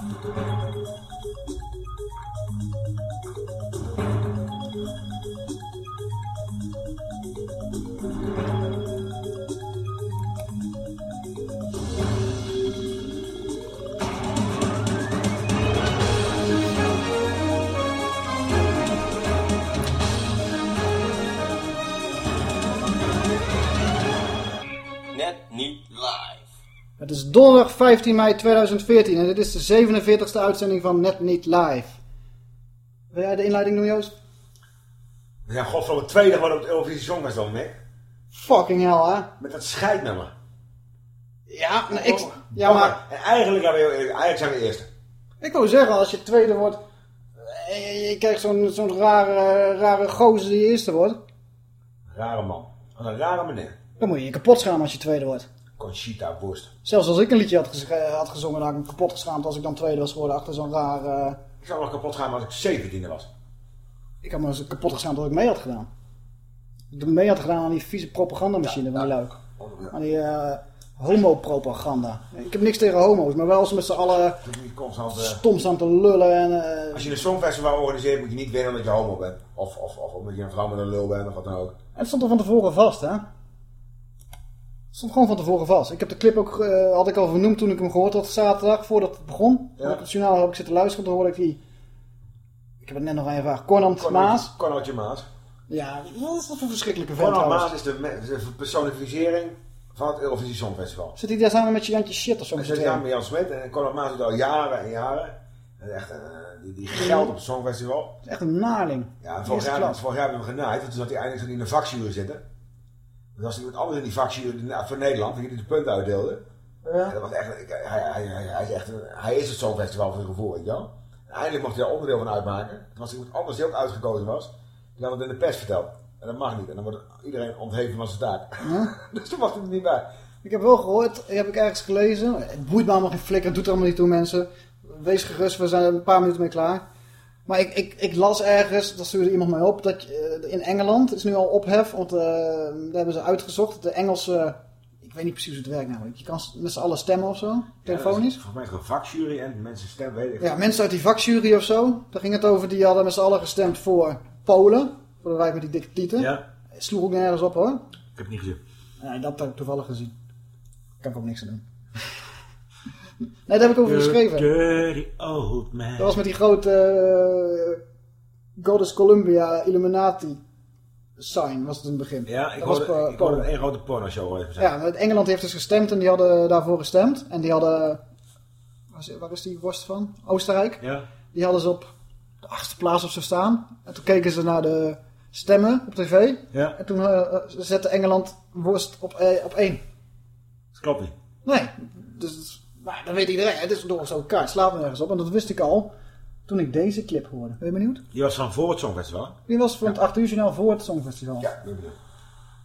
Net donderdag 15 mei 2014 en dit is de 47ste uitzending van Net Niet Live. Wil jij de inleiding doen, Joost? We zijn godverdomme tweede geworden op het Eurovisie Songfestival, Mick. Fucking hell, hè? Met dat scheidnummer. Ja, nou, ik, ja maar En eigenlijk, zijn we heel eerlijk, eigenlijk zijn we eerste. ik wou zeggen, als je tweede wordt... eh, Je krijgt zo'n zo'n rare, rare gozer die eerste wordt. Rare man. Een rare meneer. Dan moet je je kapot schamen als je tweede wordt. Conchita Wurst. Zelfs als ik een liedje had, gez- had gezongen, dan had ik me kapot geschaamd als ik dan tweede was geworden achter zo'n raar... eh, Ik zou nog kapot gaan als ik 17 was. Ik had me eens kapot geschaamd dat ik mee had gedaan. Dat ik mee had gedaan aan die vieze propagandamachine van die. Aan die eh, homopropaganda. Ik heb niks tegen homo's, maar wel als ze met z'n allen constant... eh, stom te lullen en... eh, als je een songfestival organiseert, moet je niet winnen omdat je homo bent. Of, of, of omdat je een vrouw met een lul bent of wat dan ook. Het stond er van tevoren vast, hè? Het stond gewoon van tevoren vast. Ik heb de clip ook, eh, had ik al vernoemd toen ik hem gehoord had zaterdag, voordat het begon. Ja. Op het journaal heb ik zitten luisteren, toen hoorde ik die... Ik heb het net nog aan je gevraagd. Cornant Maas. Corneltje Maas. Ja, wat is dat voor verschrikkelijke vent trouwens. Maas is de, de personificering van het Eurovisie Songfestival. Zit hij daar samen met Jantje Shit of zo? Hij zit samen met Jan Smit en Cornel Maas doet al jaren en jaren. En echt, eh, die, die geld op het Songfestival. Is echt een naarling. Ja, vorig jaar, vorig jaar hebben we hem genaaid, want toen zat hij eindelijk in de vakjury zitten. Dus als iemand anders in die nou, voor Nederland, die de punten uitdeelde. Ja. En dat was echt, hij, hij, hij, hij is echt een, hij is het Songfestival voor zijn gevoel, weet je wel. Eindelijk mocht hij daar onderdeel van uitmaken. Toen was iemand anders die ook uitgekozen was. Die had het in de pers verteld. En dat mag niet. En dan wordt iedereen ontheven van zijn taak. dus toen was hij er niet bij. Ik heb wel gehoord, heb ik ergens gelezen. Het boeit me allemaal geen flikker, het doet er allemaal niet toe mensen. Wees gerust, we zijn er een paar minuten mee klaar. Maar ik, ik, ik las ergens, dat stuurde iemand mij op, dat je, eh, in Engeland is nu al ophef, want eh, daar hebben ze uitgezocht. De Engelse, ik weet niet precies hoe het werkt namelijk. Je kan met z'n allen stemmen of zo, telefonisch. Volgens mij is een vakjury en mensen stemmen, weet ik. Ja, mensen uit die vakjury of zo, daar ging het over, die hadden met z'n allen gestemd voor Polen. Voor de wijk met die dikke tieten. Ja, Sloeg ook nergens op hoor. ik heb het niet gezien. Nee, dat heb ik toevallig gezien. Kan ik ook niks aan doen. Nee, daar heb ik over geschreven. Dirty old man. Dat was met die grote uh, Goddess Columbia Illuminati sign, was het in het begin. Ja, ik dat was hoorde, po- ik hoorde een grote pornoshow even zeggen. Ja, Engeland heeft dus gestemd en die hadden daarvoor gestemd. En die hadden, waar is, die worst van? Oostenrijk. Ja. Die hadden ze op de achtste plaats of zo staan. En toen keken ze naar de stemmen op tv. Ja, En toen eh, zette Engeland worst op, eh, op één. dat klopt niet. Nee, dus, maar dat weet iedereen. Het is door zo'n kaart, slaat er nergens op. En dat wist ik al toen ik deze clip hoorde. Ben je benieuwd? Die was van voor het Songfestival. Die was van het 8 uur journaal voor het Songfestival. Ja, ben benieuwd.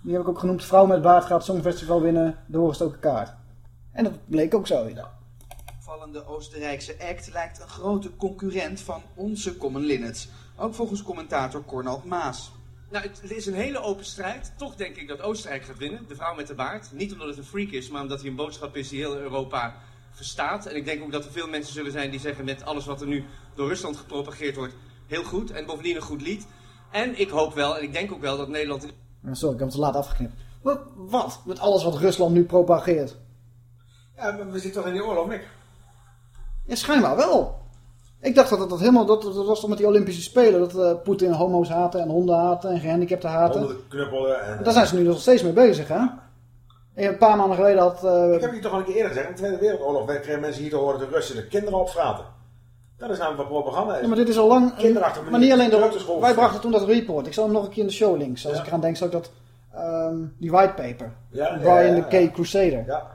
Die heb ik ook genoemd. Vrouw met baard gaat het Songfestival winnen. De hoorgestoken kaart. En dat bleek ook zo. Ja. opvallende Oostenrijkse act lijkt een grote concurrent van onze Common Linnets. Ook volgens commentator Cornald Maas. Nou, het, het is een hele open strijd. Toch denk ik dat Oostenrijk gaat winnen. De vrouw met de baard. Niet omdat het een freak is, maar omdat hij een boodschap is die heel Europa verstaat. En ik denk ook dat er veel mensen zullen zijn die zeggen met alles wat er nu door Rusland gepropageerd wordt, heel goed. En bovendien een goed lied. En ik hoop wel, en ik denk ook wel dat Nederland... Ja, Sorry, ik heb het te laat afgeknipt. Wat? Wat? Met alles wat Rusland nu propageert. Ja, we zitten toch in die oorlog, Mick? Ja, schijnbaar wel. Ik dacht dat dat helemaal, dat, dat was toch met die Olympische Spelen, dat eh, Poetin homo's haten en honden haten en gehandicapten haten. Honden knuppelen en... Daar zijn ze nu nog steeds mee bezig, hè? Een paar maanden geleden had... eh, Ik heb je toch al een keer eerder gezegd, in de Tweede Wereldoorlog kregen mensen hier te horen de Russen de kinderen opvraten. Dat is namelijk wat propaganda is. Ja, maar dit is al lang... Kinderachtige maar niet alleen de. Wij brachten toen dat report. Ik zal hem nog een keer in de show links. Als Ja. ik eraan denk, zal ik dat... ehm, die whitepaper. Ja, ja, Brian ja, de K. Crusader. Ja,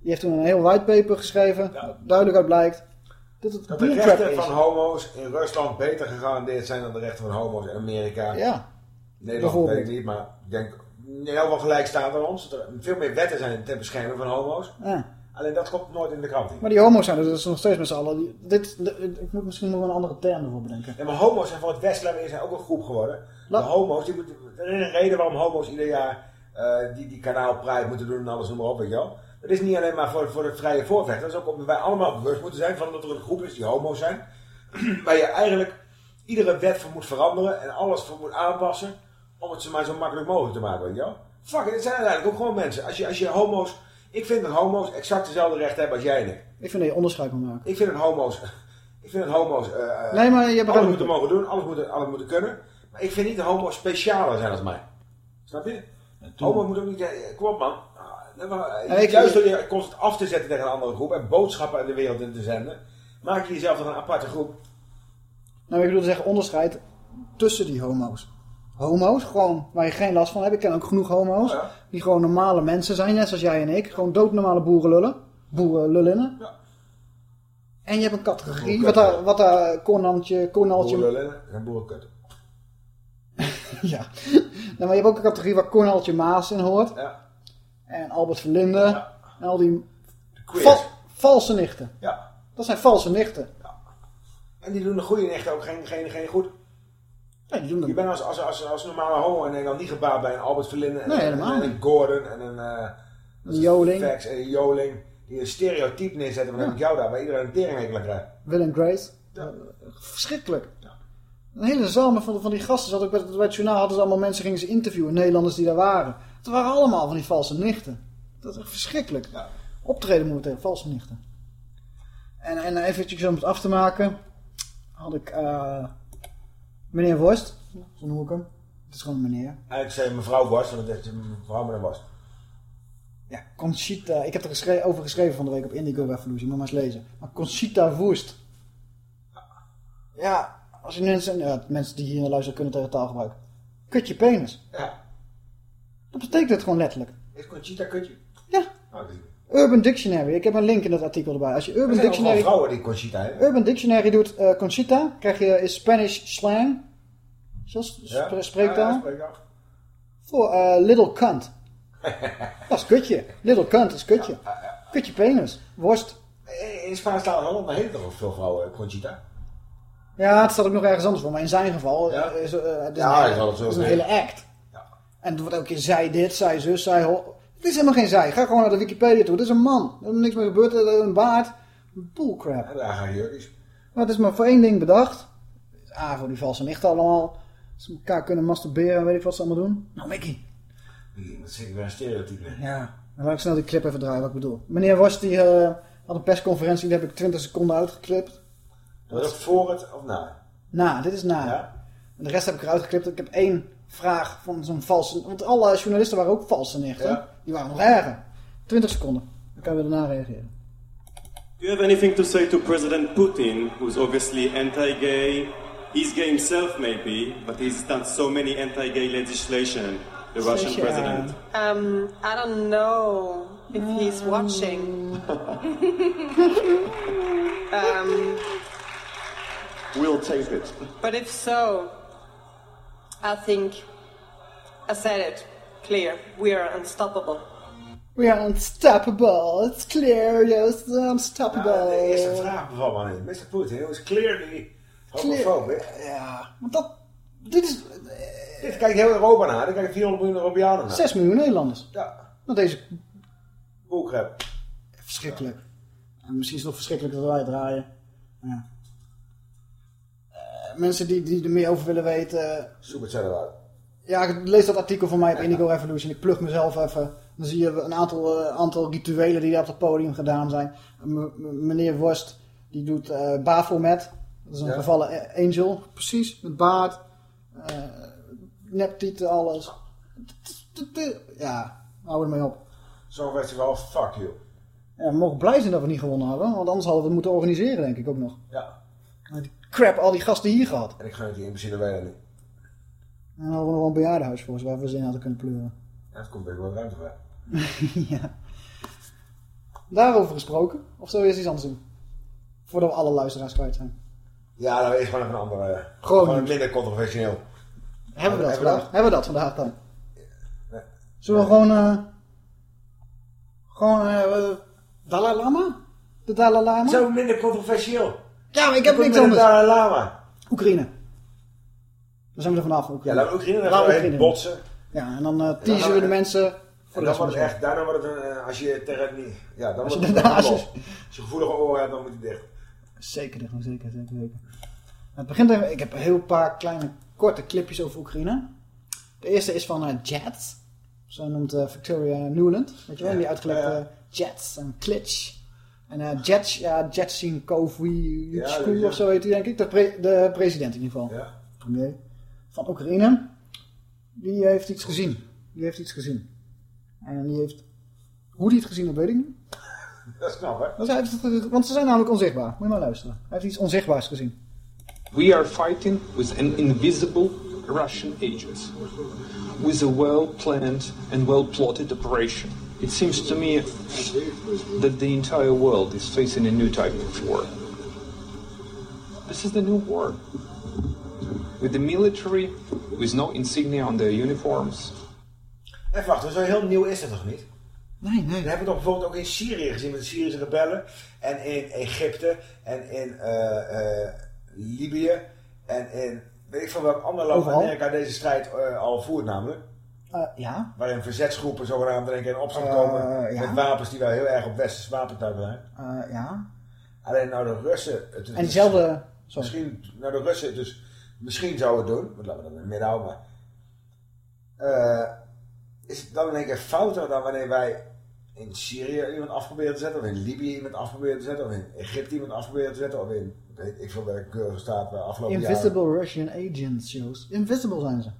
Die heeft toen een heel whitepaper geschreven. Duidelijk uit blijkt dat het dat de rechten van homo's in Rusland beter gegarandeerd zijn dan de rechten van homo's in Amerika. Ja. Nederland weet ik niet, maar ik denk heel wel gelijk staat aan ons. Dat er veel meer wetten zijn ter bescherming van homo's. ja. Alleen dat komt nooit in de krant. Maar die homo's zijn dus nog steeds met z'n allen. Die- Dit, ik moet misschien nog een andere term ervoor bedenken. Ja, maar homo's zijn voor het Westland zijn ook een groep geworden. La- De homo's, die moeten, er is een reden waarom homo's ieder jaar eh, die, die kanaal Pride moeten doen en alles noem maar op, weet je wel. Het is niet alleen maar voor, voor het vrije voorvechten. Dat is ook omdat wij allemaal bewust moeten zijn van dat er een groep is die homo's zijn. waar je eigenlijk iedere wet voor moet veranderen en alles voor moet aanpassen. Om het ze maar zo makkelijk mogelijk te maken, weet je wel. Fuck, it, het zijn uiteindelijk ook gewoon mensen. Als je, als je homo's... Ik vind dat homo's exact dezelfde rechten hebben als jij en ik. Ik vind dat je onderscheid moet maken. Ik vind dat homo's... Ik vind dat homo's... eh, eh, Nee, maar je alles moeten mogen doen, alles moeten, alles moeten kunnen. Maar ik vind niet dat homo's specialer zijn als mij. Snap je? Homo's moeten ook niet... eh, Kom op man. Ah, nee, maar, Ja, ik- Juist door je constant af te zetten tegen een andere groep en boodschappen in de wereld in te zenden, maak je jezelf toch een aparte groep. Nou, ik bedoel te zeggen onderscheid tussen die homo's. Homo's, gewoon waar je geen last van hebt. Ik ken ook genoeg homo's. Oh ja. Die gewoon normale mensen zijn, net zoals jij en ik. Gewoon doodnormale boerenlullen. Boerenlullinnen. Ja. En je hebt een categorie, wat daar, wat daar Cornaltje... Boerenlullen en boerenkut. Ja. Nou, maar je hebt ook een categorie waar Corneltje Maas in hoort. Ja. En Albert Verlinde. Ja. En al die val- valse nichten. Ja. Dat zijn valse nichten. En die doen de goede nichten ook geen, geen, geen goed. Ja, die doen Je bent als, als, als, als normale homo in Nederland niet gebaat bij een Albert Verlinde en, Nee, en- helemaal en een. Gordon en een, Een Joling. En een Joling. Die een stereotype neerzetten, maar dan heb ik jou daar, waar iedereen een teringhekel aan krijgt. Willem Grace. Ja. Verschrikkelijk. Een hele zaal van, van die gasten. Zat ook bij, het- bij het journaal hadden ze allemaal mensen gingen ze interviewen. Nederlanders die daar waren. Het waren allemaal van die valse nichten. Dat is echt verschrikkelijk. Ja. Optreden moeten tegen valse nichten. En, en eventjes om het af te maken. Had ik eh, meneer Worst. Zo noem ik hem. Het is gewoon een meneer. Eigenlijk zei je mevrouw Borst, want het is mevrouw met een worst. Ja, Conchita. Ik heb er over geschreven van de week op Indigo Revolution. Moet maar eens lezen. Maar Conchita Woest. Ja, als je mensen... Ja, mensen die hier naar luisteren kunnen tegen taal gebruiken. Kutje penis. Ja. Dat betekent het gewoon letterlijk. Is Conchita kutje? Ja. Oh, is- Urban Dictionary. Ik heb een link in het artikel erbij. Als je Urban zijn ook Dictionary... vrouwen die Conchita hebben. Urban Dictionary doet eh, Conchita. Krijg je is Spanish slang. Zoals Ja? spre- spreektaal. Ja, ja, spreektaal. Voor eh, little cunt. dat is kutje. Little cunt is kutje. Kutje penis. Worst. In in Spaanstalig Holland maar heet er ook veel vrouwen Conchita. Ja, het staat ook nog ergens anders voor. Maar in zijn geval eh, is, eh, het is Ja, een, het is een hele act. Ja. En het wordt elke keer zij dit, zij zus, zij ho. Het is helemaal geen zij. Ga gewoon naar de Wikipedia toe. Het is een man. Er is niks meer gebeurd. Er is Een baard. Bullcrap. Je jurkjes. Maar het is maar voor één ding bedacht. A, voor die valse nichten allemaal. Ze elkaar kunnen masturberen, weet ik wat ze allemaal doen. Nou, Mickey. Dat zit ik weer een stereotype. Ja, dan laat ik snel die clip even draaien wat ik bedoel. Meneer Worst die eh, had een persconferentie, die heb ik 20 seconden uitgeklipt. Dat is voor het of na? Na, dit is na. Ja? En de rest heb ik eruit geklipt. Ik heb één vraag van zo'n valse... Want alle journalisten waren ook valse nichten. Ja. Die waren nog erger. 20 seconden. Dan kan je daarna reageren. Do you have anything to say to President Putin, who's obviously anti-gay? He's gay himself, maybe, but he's done so many anti-gay legislation. The Russian president. Um, I don't know if he's watching. um, We'll tape it. but if so, I think I said it clear. We are unstoppable. We are unstoppable. It's clear. Yes, unstoppable. Ja, de eerste vraag bevalt me niet. Mr. Putin, it was clearly homofoob. hè? Ja, want dat... Dit is Dit kijkt heel Europa naar. Daar kijken 400 miljoen Europeanen naar. 6 miljoen Nederlanders. Ja, Want deze bullcrap. verschrikkelijk. En misschien is het nog verschrikkelijk dat wij draaien. Ja. Mensen die, die er meer over willen weten... Zoek het zelf uit. Ja, ik lees dat artikel van mij op Indigo Revolution. Ik plug mezelf even. Dan zie je een aantal, eh, aantal rituelen die daar op het podium gedaan zijn. M- meneer Worst, die doet eh Baphomet. Dat is een Ja. gevallen a- angel. Precies, met baard. eh neptieten, alles. Ja, hou ermee op. Zo'n festival, fuck you. Ja, we mogen blij zijn dat we niet gewonnen hadden. Want anders hadden we het moeten organiseren, denk ik ook nog. Ja. Crap, al die gasten hier gehad. En ik gun het die imbeciele weten niet. En dan hadden we nog wel een bejaardenhuis voor ze waar we zin hadden kunnen pleuren. Ja, het komt weer wel ruimte vrij. ja. Daarover gesproken. Of zullen we eerst iets anders doen? Voordat we alle luisteraars kwijt zijn. Ja, dan is gewoon even een andere. Gewoon minder controversieel. Hebben we dat Hebben we vandaag? dat? Hebben we dat vandaag dan? Nee. Zullen we gewoon... eh gewoon... eh Dalai Lama? De Dalai Lama? Zo minder controversieel. Ja, maar ik heb niks anders. Dalai Lama. Oekraïne. Dan zijn we er vanaf. Ja, Oekraïne. we Oekraïne we Oekraïne. botsen. Ja, en dan eh teasen we de mensen En dan wordt het echt, daarna wordt het een, eh, als je tegen niet, ja, dan Als wordt je het als je- je gevoelige oren hebt, dan moet hij dicht. Zeker, zeker, zeker, zeker. Het begint even, ik heb een heel paar kleine, korte clipjes over Oekraïne. De eerste is van eh, Jets. Zo noemt eh, Victoria Newland. Weet je wel, Ja. die uitgelegde Ja. Jets en Klitsch. En eh, Jets, ja, Jetsin Ja, School ja. of zo heet hij denk ik. De, pre- de president in ieder geval. Ja. Premier van Oekraïne. Die heeft iets gezien. Die heeft iets gezien. En die heeft... Hoe die het gezien heeft, weet ik niet. Dat is knap, hè? Want heeft Want ze zijn namelijk onzichtbaar. Moet je maar luisteren. Hij heeft iets onzichtbaars gezien. We are fighting with an invisible Russian agent, with a well planned and well plotted operation. It seems to me that the entire world is facing a new type of war. This is the new war. With the military, with no insignia on their uniforms. Even wachten, zo heel nieuw is het nog niet? Nee, nee. Dat hebben we toch bijvoorbeeld ook in Syrië gezien met de Syrische rebellen. En in Egypte en in eh, eh, Libië. En in weet ik van welk ander land. Amerika deze strijd eh, al voert namelijk. Eh, ja. Waarin verzetsgroepen zogenaamd in één keer in opstand Eh, komen. ja. Met wapens die wel heel erg op westers wapentuig zijn. Eh, ja. Alleen nou de Russen... Het is En diezelfde... Sorry. Misschien, nou de Russen dus misschien zouden het doen. Want laten we dat in het midden houden. Maar, eh, is het dan in één keer fouter dan wanneer wij in Syrië iemand af proberen te zetten. Of in Libië iemand af proberen te zetten. Of in Egypte iemand af proberen te zetten. Of in, weet ik veel welke keurige staat waar afgelopen jaren... Invisible Russian Agents shows. Invisible zijn ze.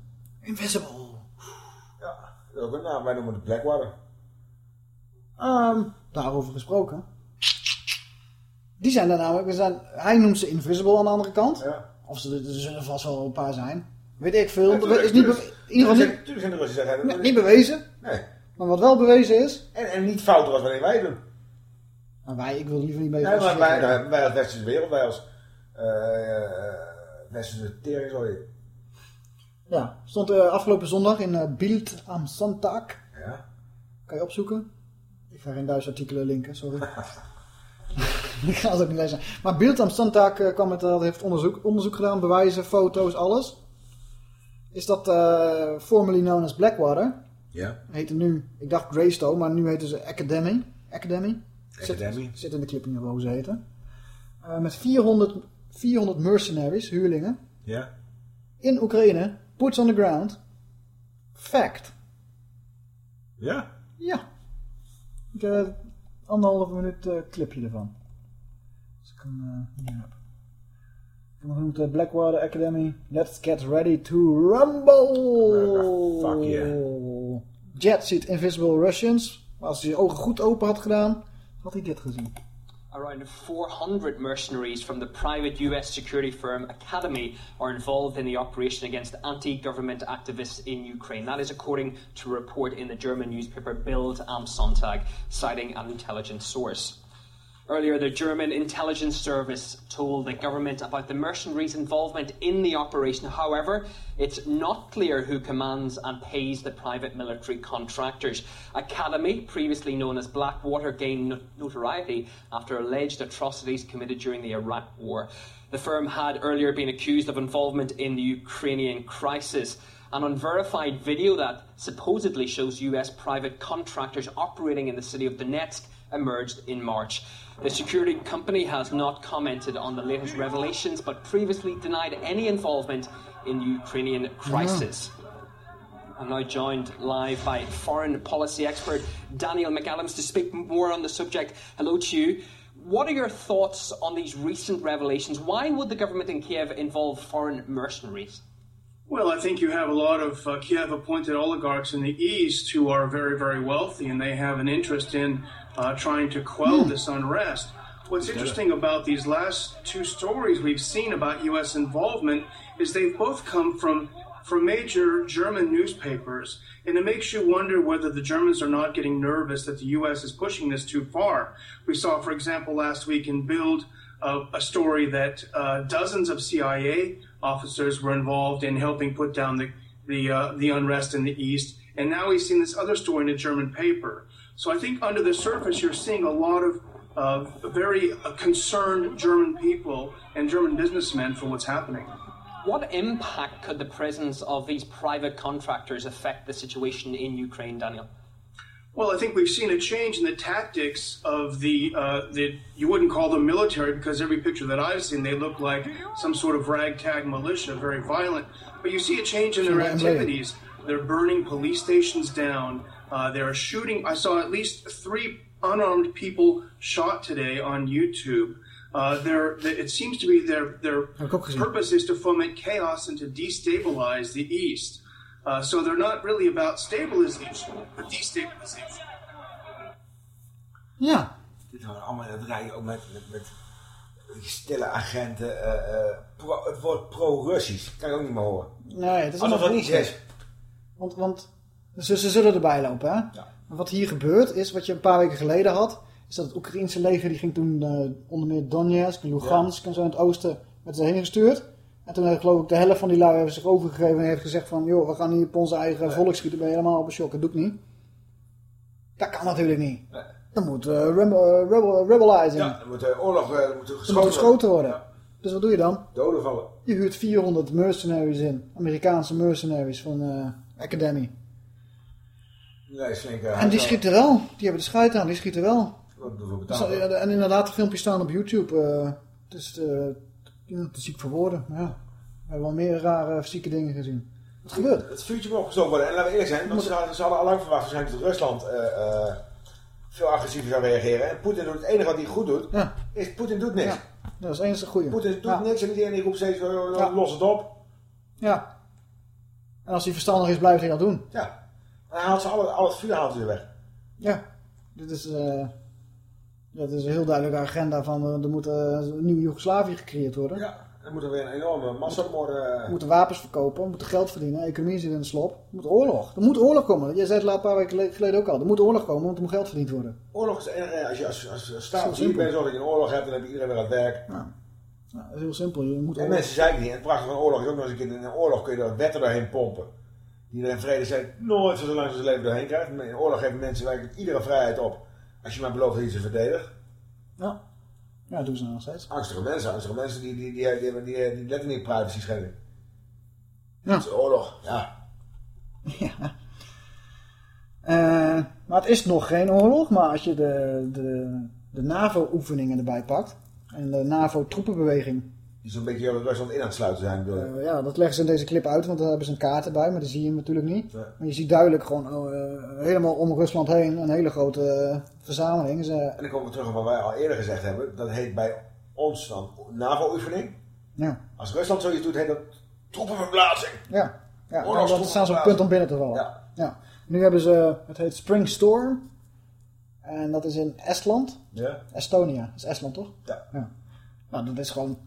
Invisible. Ook een naam. Wij noemen het Blackwater. Ehm, daarover gesproken. Die zijn er namelijk, er zijn, hij noemt ze invisible aan de andere kant. Ja. Of ze, er zullen vast wel een paar zijn. Weet ik veel. Ja, is niet, in ieder geval niet, zijn de Russen zeggen... nee, niet bewezen. Nee. Maar wat wel bewezen is. En, en niet fouter als wanneer wij doen. Nou, wij, ik wil er liever niet mee Nee, maar wij, wij, wij als westerse wereld, wij als eh, westerse tering, sorry. Ja, stond eh, afgelopen zondag in eh Bild am Sonntag. Ja. Kan je opzoeken? Ik ga geen Duitse artikelen linken, sorry. ik ga het ook niet lezen. Maar Bild am Sonntag eh, kwam met, heeft onderzoek, onderzoek gedaan, bewijzen, foto's, alles. Is dat formerly known as Blackwater. Ja. Heette nu, ik dacht Greystone, maar nu heten ze Academy. Academy. Academy. Zit, zit in de clip hoe ze heten. Met 400, 400 mercenaries, huurlingen. Ja. In Oekraïne. Boots on the ground. Fact. Ja. Ja. Ik heb anderhalve minuut eh, clipje ervan. Als ik hem eh, hier heb. Ik genoemd Blackwater Academy. Let's get ready to rumble. Fuck yeah. Jet ziet Invisible Russians. Maar als hij zijn ogen goed open had gedaan, had hij dit gezien. Around 400 mercenaries from the private US security firm Academy are involved in the operation against anti-government activists in Ukraine. That is according to a report in the German newspaper Bild am Sonntag, citing an intelligence source. Earlier, the German intelligence service told the government about the mercenaries' involvement in the operation. However, it's not clear who commands and pays the private military contractors. Academy, previously known as Blackwater, gained notoriety after alleged atrocities committed during the Iraq War. The firm had earlier been accused of involvement in the Ukrainian crisis. An unverified video that supposedly shows US private contractors operating in the city of Donetsk emerged in March. The security company has not commented on the latest revelations, but previously denied any involvement in the Ukrainian crisis. I'm now joined live by foreign policy expert Daniel McAdams to speak more on the subject. Hello to you. What are your thoughts on these recent revelations? Why would the government in Kiev involve foreign mercenaries? Well, I think you have a lot of uh, Kiev appointed oligarchs in the East who are very, very wealthy, and they have an interest in uh, trying to quell this unrest. What's interesting about these last two stories we've seen about U.S. involvement is they've both come from from major German newspapers, and it makes you wonder whether the Germans are not getting nervous that the U.S. is pushing this too far. We saw, for example, last week in Bild uh, a story that uh, dozens of CIA officers were involved in helping put down the the, uh, the unrest in the east, and now we've seen this other story in a German paper. So I think under the surface, you're seeing a lot of uh, very uh, concerned German people and German businessmen for what's happening. What impact could the presence of these private contractors affect the situation in Ukraine, Daniel? Well, I think we've seen a change in the tactics of the uh, the you wouldn't call them military because every picture that I've seen they look like some sort of ragtag militia, very violent. But you see a change in their Yeah, I'm ready. activities. They're burning police stations down. Uh, they're shooting. I saw at least three unarmed people shot today on YouTube. Uh, they're, it seems to be their their Heb ik ook gezien. purpose is to foment chaos and to destabilize the East. Uh, so they're not really about stabilization, but destabilization. Ja. Dit waren allemaal dat rijden ook met, met, met die stille agenten. eh, eh, pro- het woord pro-Russisch. Kan je ook niet meer horen. Nee, het is Alsof allemaal niet Want, want ze, ze zullen erbij lopen, hè? Maar wat hier gebeurt is, wat je een paar weken geleden had, is dat het Oekraïense leger, die ging toen eh, onder meer Donetsk, Lugansk en zo in het oosten, met ze heen gestuurd. En toen heeft geloof ik de helft van die lui hebben zich overgegeven en heeft gezegd van, joh, we gaan hier op onze eigen volk schieten, ben je helemaal op een shock. Dat doe ik niet. Dat kan natuurlijk niet. Dan moet eh rebel, rebel, rebelizing. Ja, er moet oorlog moet geschoten moet geschoten worden. Dus wat doe je dan? Doden vallen. Je huurt 400 mercenaries in. Amerikaanse mercenaries van eh Academy. Nee, eh, En die schieten wel. Die hebben de scheid aan, die schieten wel. Wat ervoor Dus, betaald. ja, en inderdaad, de filmpjes staan op YouTube. eh het is te, ja, te ziek voor woorden. maar Ja. We hebben wel meer rare fysieke dingen gezien. Wat gebeurt? Het vuurtje moet opgestoken worden. En laten we eerlijk zijn, want ze hadden, ze hadden al lang verwacht waarschijnlijk dat Rusland eh, eh, veel agressiever zou reageren. En Poetin doet het enige wat hij goed doet, Ja. is Poetin doet niks. Ja. Dat is eens een goeie. Poetin doet Ja. niks en iedereen die roept steeds, eh, eh, Ja. los het op. Ja. En als hij verstandig is, blijft hij dat doen. Ja. Hij haalt ze alle, al het vuur haalt hij er weg. Ja. Dit is, eh dit is een heel duidelijke agenda van eh, er moet eh, een nieuwe Joegoslavië gecreëerd worden. Ja. Er weer een enorme massamoord... eh, We moeten wapens verkopen, we moeten geld verdienen, de economie zit in de slop. Er moet oorlog. Er moet oorlog komen. Jij zei het laat een paar weken gele- geleden ook al. Er moet oorlog komen, want er moet geld verdiend worden. Oorlog is enige, als je als, als, als staat hier bent, dat je een oorlog hebt, dan heb je iedereen weer aan het werk. Ja, dat is heel simpel. Je moet En oorlog. mensen zeiken niet. En het prachtige van oorlog is ook nog eens een keer, in een oorlog kun je er wetten doorheen pompen. Die er in vrede zijn nooit zo lang als zijn leven doorheen krijgt. In oorlog geven mensen werkelijk iedere vrijheid op. Als je maar belooft dat je ze verdedigt. Ja. Ja, dat doen ze nog steeds. Angstige mensen, angstige mensen die, die, die, die, die, die letten niet op privacy schending. Ja. Dat is oorlog, ja. Eh, maar het is nog geen oorlog, maar als je de, de, de NAVO-oefeningen erbij pakt. En de NAVO-troepenbeweging. Die zo'n beetje Rusland in aan het sluiten zijn. eh, ja, dat leggen ze in deze clip uit, want daar hebben ze een kaart erbij, maar die zie je natuurlijk niet. Nee. Maar je ziet duidelijk gewoon oh, eh, helemaal om Rusland heen een hele grote eh, verzameling. En dan komen we terug op wat wij al eerder gezegd hebben. Dat heet bij ons dan NAVO-oefening. ja, Als Rusland zoiets doet, heet dat troepenverplaatsing. ja, ja Oorlogstroepen dat staan ze op het punt om binnen te vallen. Ja. Ja. Nu hebben ze, het heet Spring Storm. En dat is in Estland. Ja. Estonia, dat is Estland toch? Ja. Nou, dat is gewoon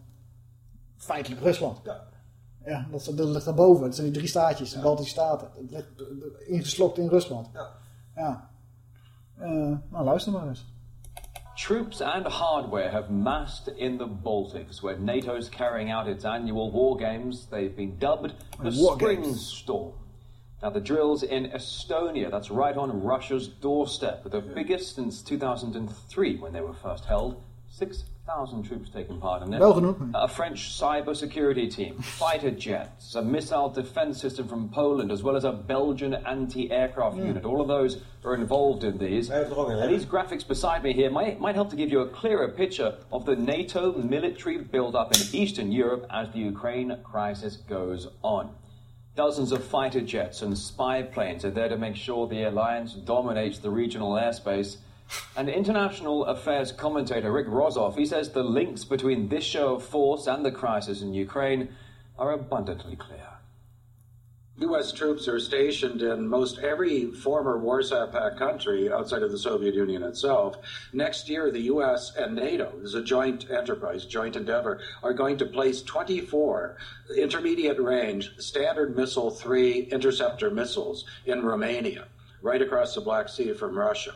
feitelijk Rusland. Ja. Ja, dat, dat ligt daarboven. Dat zijn die drie staatjes, de Baltische Staten. Het ligt eh, ingeslokt in Rusland. Ja. Ja. Eh, nou, luister maar eens. Troops and hardware have massed in the Baltics, where NATO is carrying out its annual war games. They've been dubbed the War Spring games. Storm. Now, the drills in Estonia, that's right on Russia's doorstep, the biggest since 2003 when they were first held. 6,000 troops taking part in it. Wel genoeg. A French cybersecurity team, fighter jets, a missile defense system from Poland, as well as a Belgian anti-aircraft unit. All of those are involved in these. Wij hebben het er ook in, hè? And these graphics beside me here might, might help to give you a clearer picture of the NATO military build-up in Eastern Europe as the Ukraine crisis goes on. Dozens of fighter jets and spy planes are there to make sure the alliance dominates the regional airspace. And international affairs commentator Rick Rozoff, he says the links between this show of force and the crisis in Ukraine are abundantly clear. U.S. troops are stationed in most every former Warsaw Pact country outside of the Soviet Union itself. Next year, the U.S. and NATO, as a joint enterprise, joint endeavor, are going to place 24 intermediate range Standard Missile 3 interceptor missiles in Romania, right across the Black Sea from Russia.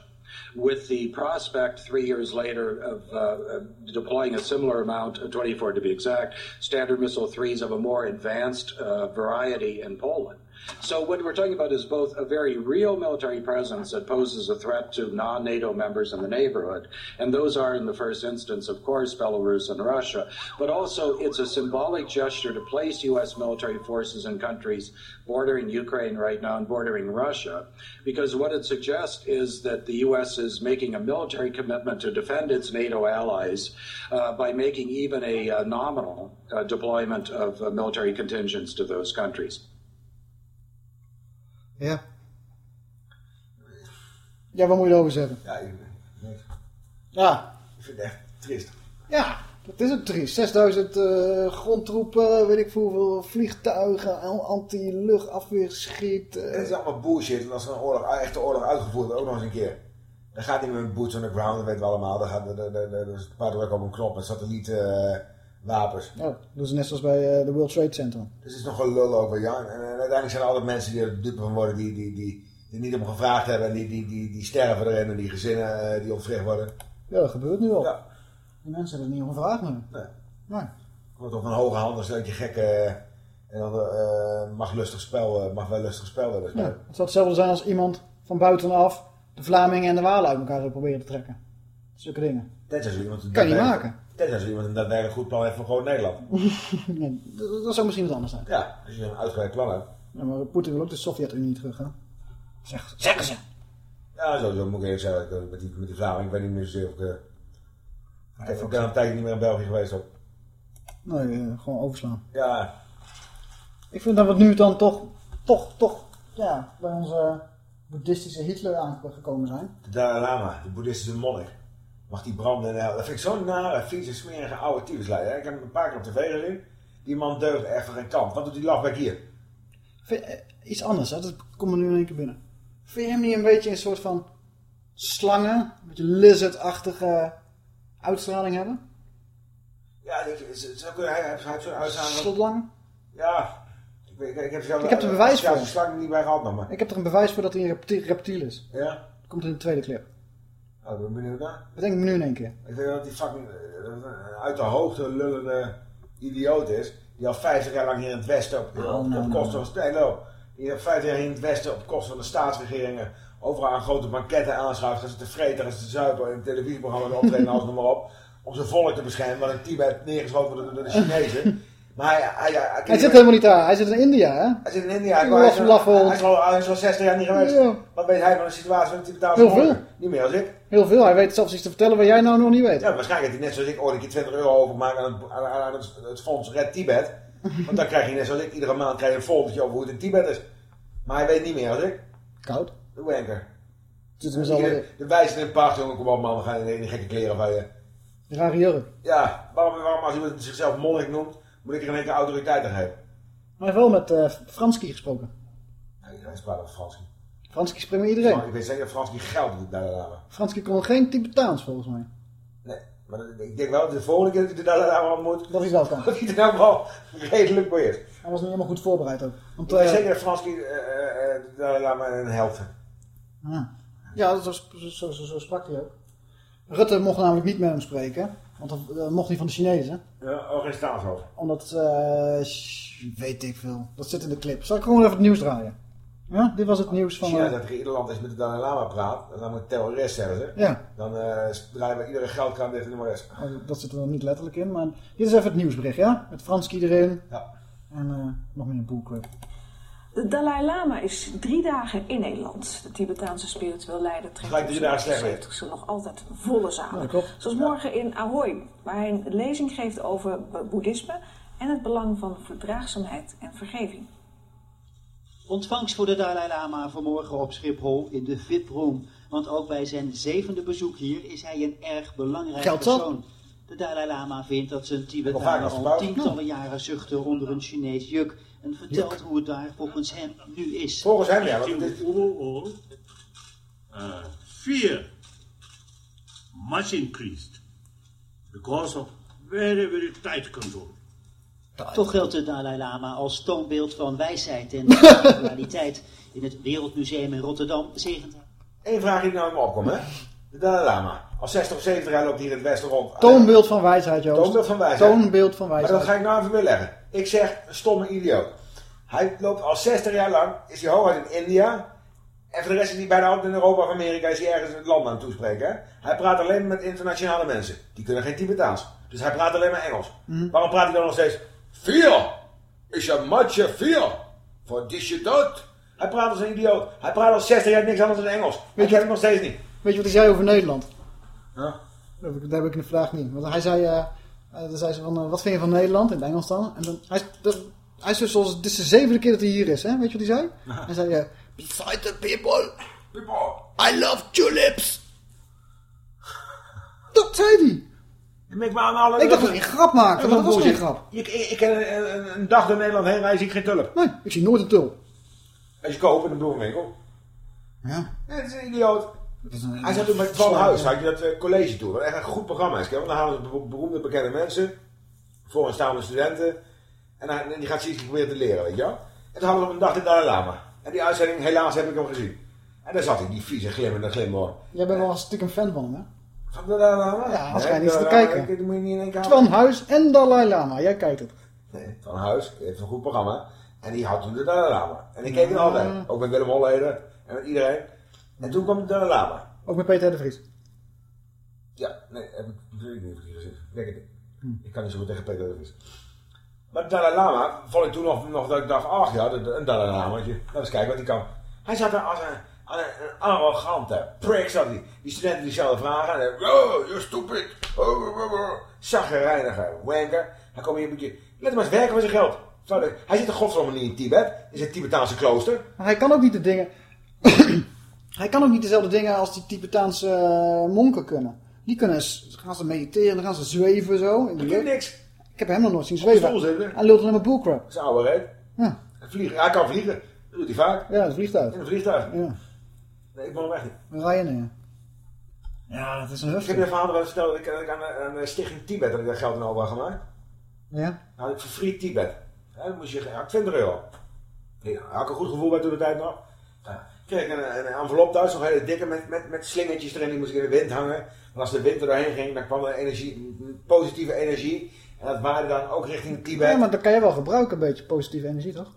With the prospect three years later of uh, uh, deploying a similar amount, uh, 24 to be exact, Standard Missile 3s of a more advanced uh, variety in Poland. So what we're talking about is both a very real military presence that poses a threat to non-NATO members in the neighborhood, and those are in the first instance, of course, Belarus and Russia, but also it's a symbolic gesture to place U.S. military forces in countries bordering Ukraine right now and bordering Russia, because what it suggests is that the U.S. is making a military commitment to defend its NATO allies uh, by making even a uh, nominal uh, deployment of uh, military contingents to those countries. Ja. Ja, wat moet je erover zeggen? Ja, ik. Ja, ik vind het echt triest. ja, dat is ook triest. 6000 eh, grondtroepen, weet ik veel hoeveel vliegtuigen, anti-luchtafweerschiet. eh. Het is allemaal bullshit. En als er een oorlog, een echte oorlog uitgevoerd wordt, ook nog eens een keer. Dan gaat niet met boots on the ground, dat weten we allemaal. Dan gaat er de, de, de, een op een knop met satellietwapens. Ja, dat is net zoals bij eh, de World Trade Center. Dus het is nog een lul over, ja. En, en uiteindelijk zijn er altijd mensen die er dupe van worden, die, die, die, die niet om gevraagd hebben. En die, die, die, die sterven erin en die gezinnen eh, die ontwricht worden. Ja, dat gebeurt nu al. Ja. Die mensen hebben er niet om gevraagd nu. Nee. Nee. Komt op een hoge hand, dan stel je gek. eh, en dan eh, mag lustig spel, eh, mag wel lustig spel willen Ja, het zou hetzelfde zijn als iemand van buitenaf de Vlamingen en de Walen uit elkaar zou proberen te trekken. Zulke dingen. Tenzij zo iemand een Kan je niet maken. Tenzij zo iemand een daadwerkelijk goed plan heeft voor gewoon Nederland. Nee, dat, dat zou misschien wat anders zijn. Ja, als je een uitgebreid plan hebt. Ja, maar Poetin wil ook de Sovjet-Unie terug, hè? Zeg, zeggen ze. Ja, sowieso moet ik eerlijk zeggen, eh, met die, met die Vlamingen, ik weet niet meer zozeer of ik... ik, heb- ik ben al een tijdje niet meer in België geweest. Op. Nee, eh, gewoon overslaan. Ja, Ik vind dat we nu dan toch, toch, toch, ja, bij onze boeddhistische Hitler aangekomen zijn. de Dalai Lama, de boeddhistische monnik, mag die branden in de hel. Dat vind ik zo'n nare, vieze, smerige oude tyfusleider. Ik heb hem een paar keer op tv gezien. Die man deugt echt voor geen kant. Wat doet die lachbek hier? Vind- eh, iets anders, hè? dat komt me nu in één keer binnen. Vind je hem niet een beetje een soort van slangen, een beetje lizard-achtige uitstraling hebben? Ja, dit is- het is ook- hij hij heeft zo'n uitstraling. van- Slang? Ja, ik, weet- ik, ik heb zelf Ik heb er bewijs voor. slang niet bij gehad nog maar. Ik heb er een bewijs voor dat hij een reptiel, reptiel is. Ja? Dat komt in de tweede clip. Oh, ik ben benieuwd naar. Dat denk ik nu in één keer. Ik denk dat die fucking eh, uit de hoogte lullende idioot is. Die al 50 jaar lang hier in het Westen op, op, op nou, kosten van Stijlo. Die al 50 jaar hier in het Westen op kosten van de staatsregeringen. Overal aan grote banketten aanschuift. Gaan ze te vreten, gaan ze te zuipen. In televisieprogramma's optreden, alles noem maar op. Om zijn volk te beschermen. Wat in Tibet neergeschoten wordt door de Chinezen. Maar hij, hij, hij, Hij zit helemaal niet daar, hij zit in India, hè? hij zit in India. Hij, is al- hij, is al, hij is al 60 jaar niet geweest. Ja. Wat weet hij van de situatie van de Tibetaanse Heel veel. Niet meer als ik. Heel veel, hij weet zelfs iets te vertellen wat jij nou nog niet weet. Ja, waarschijnlijk heeft hij net zoals ik ooit een keer 20 euro overgemaakt aan het, aan, aan het, het fonds Red Tibet. Want dan krijg je net zoals ik iedere maand krijg je een foldertje over hoe het in Tibet is. Maar hij weet niet meer als ik. Koud. De wanker. Zit hem De, de wijze in paard, jongen, kom op man, we gaan in die gekke kleren van je. Rare jurk. Ja, waarom, waarom als iemand zichzelf monnik noemt, moet ik er in één keer autoriteit aan geven? Maar hij heeft wel met eh Franski gesproken. Nee, hij is praat over Franski. Franski spreekt met iedereen. Ik weet zeker dat Franski geld doet bij de Lama. Franski kon geen Tibetaans volgens mij. Nee, maar ik denk wel dat de volgende keer dat hij de Dalai Lama ontmoet, Dat hij wel kan. dat hij er nou wel redelijk bij is. Hij was niet helemaal goed voorbereid ook. Want, Ik weet eh, zeker dat Franski eh, eh, de Dalai Lama een held vindt. ah. Ja, dat was, zo, zo, zo sprak hij ook. Rutte mocht namelijk niet met hem spreken. Want dat mocht niet van de Chinezen. Ja, ook geen staatshoofd. Omdat, weet ik veel. Dat zit in de clip. Zal ik gewoon even het nieuws draaien? Ja, dit was het nieuws van... China eh, dat tegen ieder land als je met de Dalai Lama praat, dan namelijk terrorist zeggen ze. Ja. Dan eh, draaien we iedere geldkraan in de Mares. oh, dat zit er niet letterlijk in. Maar dit is even het nieuwsbericht, ja? Met Franski erin. Ja. En eh, nog meer een. De Dalai Lama is drie dagen in Nederland. De Tibetaanse spiritueel leider trekt Gelijk drie dagen slecht weer. 70ste nog altijd volle zalen. Ja. Zoals morgen in Ahoy, waar hij een lezing geeft over bo- boeddhisme en het belang van verdraagzaamheid en vergeving. Ontvangst voor de Dalai Lama vanmorgen op Schiphol in de VIP-room. Want ook bij zijn zevende bezoek hier is hij een erg belangrijk Geldt dat? persoon. De Dalai Lama vindt dat zijn Tibetanen al tientallen jaren zuchten onder een Chinees juk. En vertelt hoe het daar volgens hem nu is. Volgens hem ja, overall, uh, fear much increased because of very, very tight control. Toch geldt de Dalai Lama als toonbeeld van wijsheid en spiritualiteit. In het Wereldmuseum in Rotterdam zegent hij. Eén vraag die nou in me opkomt, hè. De Dalai Lama. Al 60 of 70 jaar loopt hier in het Westen rond. Toonbeeld van wijsheid, Joost. Toonbeeld van wijsheid. Toonbeeld van Maar wijsheid. dat ga ik nou even weerleggen. Ik zeg, een stomme idioot. Hij loopt al 60 jaar lang, is hij hooguit in India. En voor de rest is hij bijna altijd in Europa of Amerika, is hij ergens in het land aan het toespreken. Hè? Hij praat alleen met internationale mensen. Die kunnen geen Tibetaans. Dus hij praat alleen maar Engels. Mhm. Waarom praat hij dan nog steeds? Vier! Is een matje vier! Voor disje dood! Hij praat als een idioot. Hij praat al 60 jaar niks anders dan Engels. Weet je het nog steeds niet? Weet je wat hij zei over Nederland? Ja. Daar heb ik, daar heb ik een vraag niet. Want hij zei, eh, eh, dan zei ze van, eh, wat vind je van Nederland? In het Engels dan. En dan hij, dat- hij is dus zoals, dit is de zevende keer dat hij hier is, hè? Weet je wat hij zei? Hij zei, eh, beside the people, people, I love tulips. Dat zei hij. Ik, alle Ik dacht dat hij een grap maakte, maar dat was geen grap. Ik, ik, ik ken een, een, een dag door Nederland heen rijden, zie ik geen tulp. Nee, ik zie nooit een tulp. Als je koopt in een bloemenwinkel. Ja. Nee, dat is een idioot. Hij zat toen met Van Huis, had je dat eh, college toe. Wat echt een goed programma is. Want dan halen ze be- beroemde, bekende mensen. Vooraanstaande studenten. En, dan, en die gaat ze iets proberen te leren, weet je wel. En toen hadden we op een dag de Dalai Lama. En die uitzending, helaas heb ik hem gezien. En daar zat hij, die vieze glimmende glimmer. Jij bent wel een stuk een fan van hem, hè? Van de Dalai Lama? Ja, als jij niet te Lama, kijken. Dat moet je niet in één keer Twan Huis en Dalai Lama, jij kijkt het. Nee, Van Huis heeft een goed programma. En die houdt toen de Dalai Lama. En ik keek het altijd. Ook met Willem Holleder en met iedereen. En toen kwam de Dalai Lama. Ook met Peter de Vries. Ja, nee, heb ik ik niet gezien. Ik denk het niet. Ik kan niet zo goed tegen Peter de Vries. Maar de Dalai Lama vond ik toen nog, nog dat ik dacht, ach ja, een Dalai Lamaatje. Laten we eens kijken wat hij kan. Hij zat daar als een arrogante prik zat hij. Die studenten die stelden vragen. En hij, oh, you're stupid. Oh, oh, oh, oh. Zaggerijnige wanker. Hij komt hier een beetje, let maar eens werken voor zijn geld. De- Hij zit er godverdomme niet in Tibet. In het Tibetaanse klooster. Maar hij kan ook niet de dingen... hij kan ook niet dezelfde dingen als die Tibetaanse eh, monken kunnen. Die kunnen, gaan ze mediteren, dan gaan ze zweven zo. In de lucht. niks. Ik heb hem nog nooit zien de zweven. Hij lult alleen maar bullcrap. Dat is reet. Ja. Hij, vliegen. hij kan vliegen. Dat doet hij vaak. Ja, het vliegtuig. In een vliegtuig. Ja. Nee, ik echt niet. Ryanair. Ja, dat is een Ik hufte. heb je verhaal wel verteld dat ik, dat ik aan, de- aan de Stichting Tibet dat ik daar geld in over gemaakt. Ja. Nou, had ik voor free Tibet. Ja, dan moest je, ja, 20 euro. Ja, had ik een goed gevoel bij toen de tijd nog. Ja, kreeg ik een, een envelop thuis, nog hele dikke, met, met, met slingertjes erin. Die moest ik in de wind hangen. En als de wind er doorheen ging, dan kwam er energie, positieve energie. En dat waarde dan ook richting Tibet. Ja, maar dat kan je wel gebruiken, een beetje positieve energie, toch?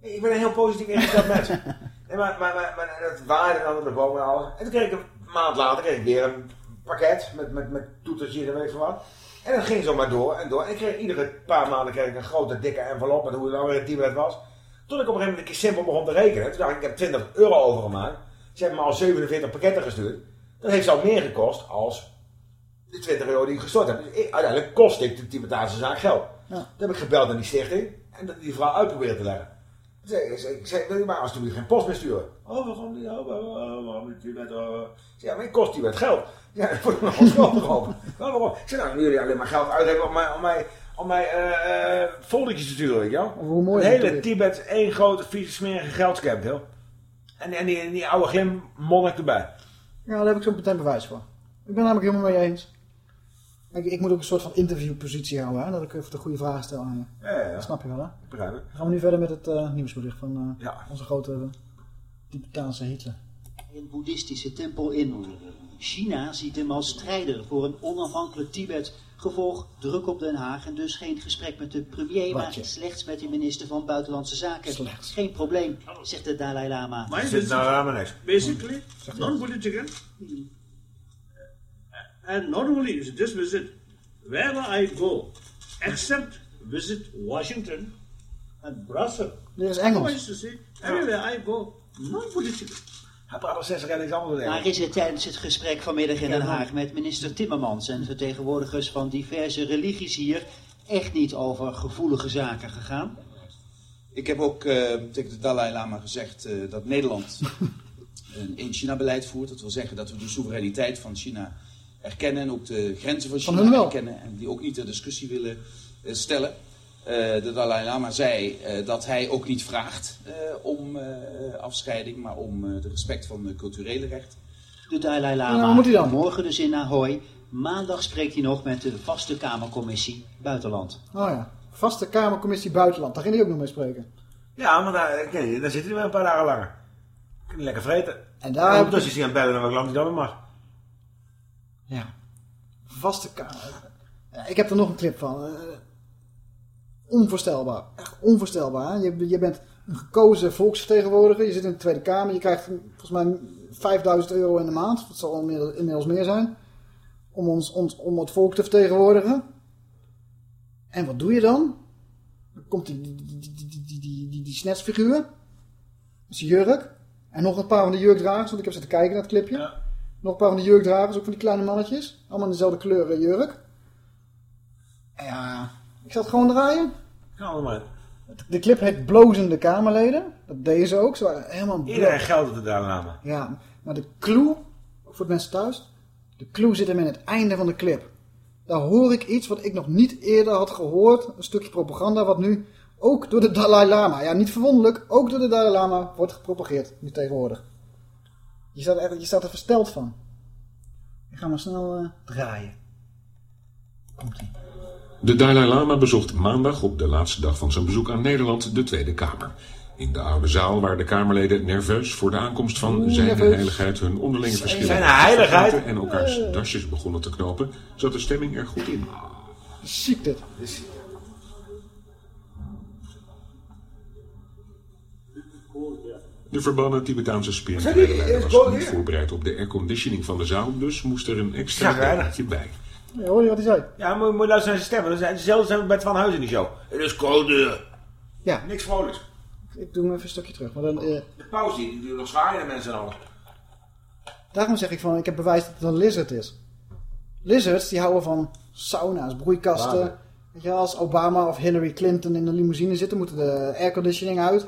Ik ben een heel positief ingesteld mens. Nee, maar, maar, maar, maar het waarde dan op de bomen en alles. En toen kreeg ik een maand later kreeg ik weer een pakket met, met, met toetertjes en weet ik veel wat. En dat ging zo maar door en door. En ik kreeg iedere paar maanden kreeg ik een grote dikke envelop met hoe het dan weer in Tibet was. Toen ik op een gegeven moment een keer simpel begon te rekenen. Toen dacht ik, ik heb 20 euro overgemaakt. Ze hebben me al 47 pakketten gestuurd. Dat heeft al meer gekost als de 20 euro die ik gestort heb. Dus ik, uiteindelijk kost ik de Tibetaanse zaak geld. Ja. Toen heb ik gebeld naar die stichting en dat die vrouw uitproberen te leggen. Ik zei, wil je maar alsjeblieft geen post meer sturen? Oh, waarom niet? Oh, waarom, waarom niet? Oh. Ik zei, ja, maar ik kost Tibet geld. Ja, ik word er nog onschuldig over. Waarom? Ik zei, nou, nu jullie alleen maar geld uitgeven om mij, om mij, om mij eh, foldertjes te sturen, weet je wel? hoe mooi dat hele. Tibet één grote, vieze, smerige geldscam, joh. En, en die, die oude glim monnik erbij. Ja, daar heb ik zo meteen bewijs voor. Ik ben namelijk helemaal mee eens. Ik, ik moet ook een soort van interviewpositie houden, hè? dat ik even de goede vragen stel aan je. Ja, ja, ja. Dat snap je wel, hè? Ik begrijp het. Dan gaan we nu verder met het eh, nieuwsbericht van eh, Ja. onze grote Tibetaanse Hitler. Een boeddhistische tempel in. China ziet hem als strijder voor een onafhankelijk Tibet. Gevolg druk op Den Haag en dus geen gesprek met de premier, maar slechts met de minister van Buitenlandse Zaken. Slechts. Geen probleem, zegt de Dalai Lama. Nou helemaal niks. basically, non-political. And not only is this visit, wherever I go, except visit Washington and Brussels. Dit is I Engels. used to say, everywhere I go, non-political. Hij praat al 60 jaar niks anders dan Maar is het tijdens het gesprek vanmiddag in Den Haag met minister Timmermans en vertegenwoordigers van diverse religies hier echt niet over gevoelige zaken gegaan? Ik heb ook eh, tegen de Dalai Lama gezegd eh, dat Nederland een één-China-beleid voert. Dat wil zeggen dat we de soevereiniteit van China erkennen en ook de grenzen van China erkennen. En die ook niet ter discussie willen eh, stellen. Eh, de Dalai Lama zei eh, dat hij ook niet vraagt eh, om eh, afscheiding, maar om eh, de respect van de culturele rechten. De Dalai Ja, Lama waar moet hij dan? morgen dus in Ahoy. Maandag spreekt hij nog met de vaste Kamercommissie Buitenland. Oh ja, vaste Kamercommissie Buitenland. Daar ging hij ook nog mee spreken. Ja, maar daar, je, daar zit hij wel een paar dagen langer. Kun je lekker vreten. En daar ik- Dus is hij aan het bellen naar welk land hij dan weer mag. Ja. Vaste kamer. Ik heb er nog een clip van. Eh, onvoorstelbaar. Echt onvoorstelbaar. Je, je bent een gekozen volksvertegenwoordiger. Je zit in de Tweede Kamer. Je krijgt volgens mij 5000 euro in de maand. Dat zal inmiddels meer zijn. Om, ons, om het volk te vertegenwoordigen. En wat doe je dan? Dan komt die, die, die, die, die, die, die snetsfiguur. Dat is jurk. En nog een paar van de jurkdragers. Want ik heb zitten kijken naar het clipje. Ja. Nog een paar van de jurkdragers. Ook van die kleine mannetjes. Allemaal in dezelfde kleuren jurk. En ja, ik zat gewoon draaien. Maar. De clip heet Blozende Kamerleden. Dat deden ze ook. Ze waren helemaal Iedereen geldt het daar namen. Ja, maar de clue, voor de mensen thuis, de clue zit hem in het einde van de clip. Daar hoor ik iets wat ik nog niet eerder had gehoord. Een stukje propaganda wat nu ook door de Dalai Lama, ja niet verwonderlijk, ook door de Dalai Lama wordt gepropageerd, nu tegenwoordig. Je staat, er, je staat er versteld van. Ik ga maar snel eh, draaien. De Dalai Lama bezocht maandag op de laatste dag van zijn bezoek aan Nederland de Tweede Kamer. In de oude zaal waren de Kamerleden nerveus voor de aankomst van Oeh, zijn nerveus. heiligheid hun onderlinge verschillen Zijn heiligheid? en elkaars dasjes begonnen te knopen, zat de stemming er goed in. Ziek dit. De verbannen Tibetaanse Zeg die, spirituele leider is was niet voorbereid op de airconditioning van de zaal, dus moest er een extra dekentje bij. Ja, hoor je wat hij zei? Ja, moet, moet luisteren naar zijn stem. Dat is hetzelfde zijn we met Van Huis in die show. Het is koude. Ja. Niks vrolijks. Ik doe hem even een stukje terug. Maar dan, eh, De pauze die, die nog zwaaien naar mensen en alles. Daarom zeg ik van, ik heb bewijs dat het een lizard is. Lizards, die houden van sauna's, broeikasten. Water. Weet je, als Obama of Hillary Clinton in de limousine zitten, moeten de airconditioning uit.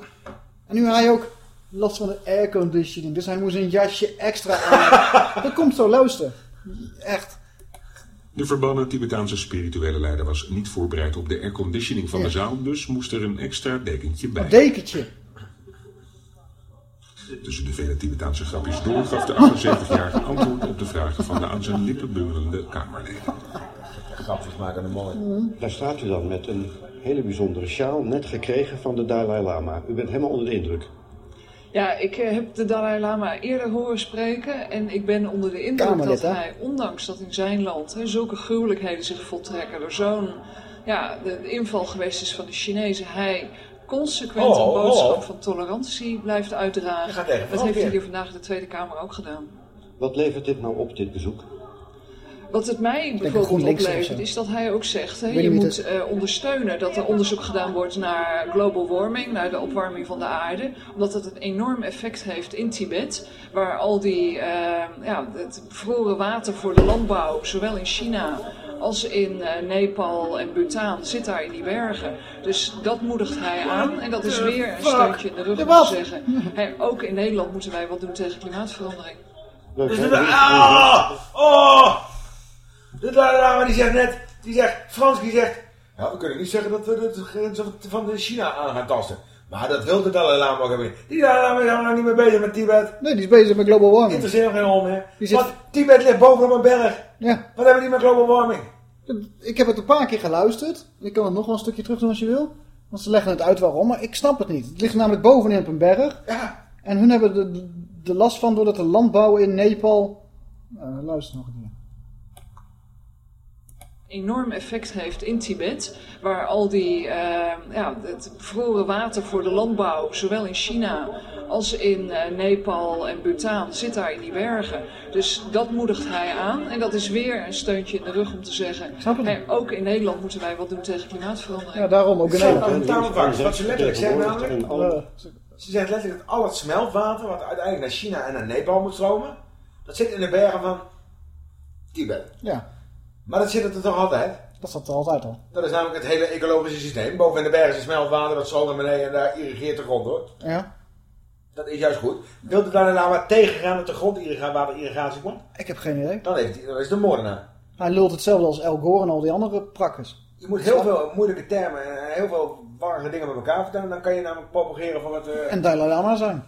En nu hij ook last van de airconditioning. Dus hij moest een jasje extra aan. dat komt zo, luister. Echt. De verbannen Tibetaanse spirituele leider was niet voorbereid op de airconditioning van Ja. de zaal, dus moest er een extra dekentje bij. Een dekentje. Tussen de vele Tibetaanse grapjes door gaf de 78-jarige antwoord op de vragen van de aan zijn lippen bungelende Kamerleden. Grapjes maken een mooi. Daar staat u dan met een hele bijzondere sjaal, net gekregen van de Dalai Lama. U bent helemaal onder de indruk. Ja, ik eh, heb de Dalai Lama eerder horen spreken en ik ben onder de indruk Kamerlid, dat hè? hij, ondanks dat in zijn land hè, zulke gruwelijkheden zich voltrekken, door zo'n ja, de, de inval geweest is van de Chinezen, hij consequent Oh, een oh, boodschap oh. van tolerantie blijft uitdragen. Dat heeft hij hier vandaag in de Tweede Kamer ook gedaan. Wat levert dit nou op, dit bezoek? Wat het mij bijvoorbeeld oplevert, is dat hij ook zegt: hè, je moet eh, ondersteunen dat er onderzoek gedaan wordt naar global warming, naar de opwarming van de aarde. Omdat het een enorm effect heeft in Tibet, waar al die eh, ja, het bevroren water voor de landbouw, zowel in China als in eh, Nepal en Bhutan, zit daar in die bergen. Dus dat moedigt hij aan en dat is weer een steuntje in de rug om te zeggen: hè, ook in Nederland moeten wij wat doen tegen klimaatverandering. Dus ah, oh! De Dalai Lama die zegt net, die zegt, Frans die zegt, ja, we kunnen niet zeggen dat we de grenzen van China aan gaan tasten. Maar dat wil de Dalai Lama ook hebben. Die Dalai Lama is helemaal niet meer bezig met Tibet. Nee, die is bezig met global warming. Interesseert hem geen. Die zit- Want Tibet ligt bovenop een berg. Ja. Wat hebben die met global warming? Ik heb het een paar keer geluisterd. Ik kan het nog wel een stukje terug doen als je wil. Want ze leggen het uit waarom, maar ik snap het niet. Het ligt namelijk bovenin op een berg. Ja. En hun hebben de, de, de last van doordat de landbouw in Nepal... Nou, luister nog een keer. Enorm effect heeft in Tibet, waar al die eh, ja, het bevroren water voor de landbouw, zowel in China als in eh, Nepal en Bhutan, zit daar in die bergen. Dus dat moedigt hij aan en dat is weer een steuntje in de rug om te zeggen, ook in Nederland moeten wij wat doen tegen klimaatverandering. Ja, daarom ook in Nederland. Wat ze letterlijk zeggen namelijk, ze zegt letterlijk dat al het smeltwater wat uiteindelijk naar China en naar Nepal moet stromen, dat zit in de bergen van Tibet. Ja, Maar dat zit er toch altijd? dat zat er altijd al. Dat is namelijk het hele ecologische systeem. Boven in de bergen is smeltwater, dat stroomt naar beneden en daar irrigeert de grond door. Ja. Dat is juist goed. Wil de Dalai Lama tegengaan dat de grondwaterirrigatie komt? Ik heb geen idee. Dan, heeft hij, dan is een moordenaar. Hij lult hetzelfde als El Gore en al die andere prakkers. Je moet heel veel moeilijke termen en heel veel warrige dingen met elkaar vertellen. Dan kan je namelijk propageren voor het... eh, En Dalai Lama zijn.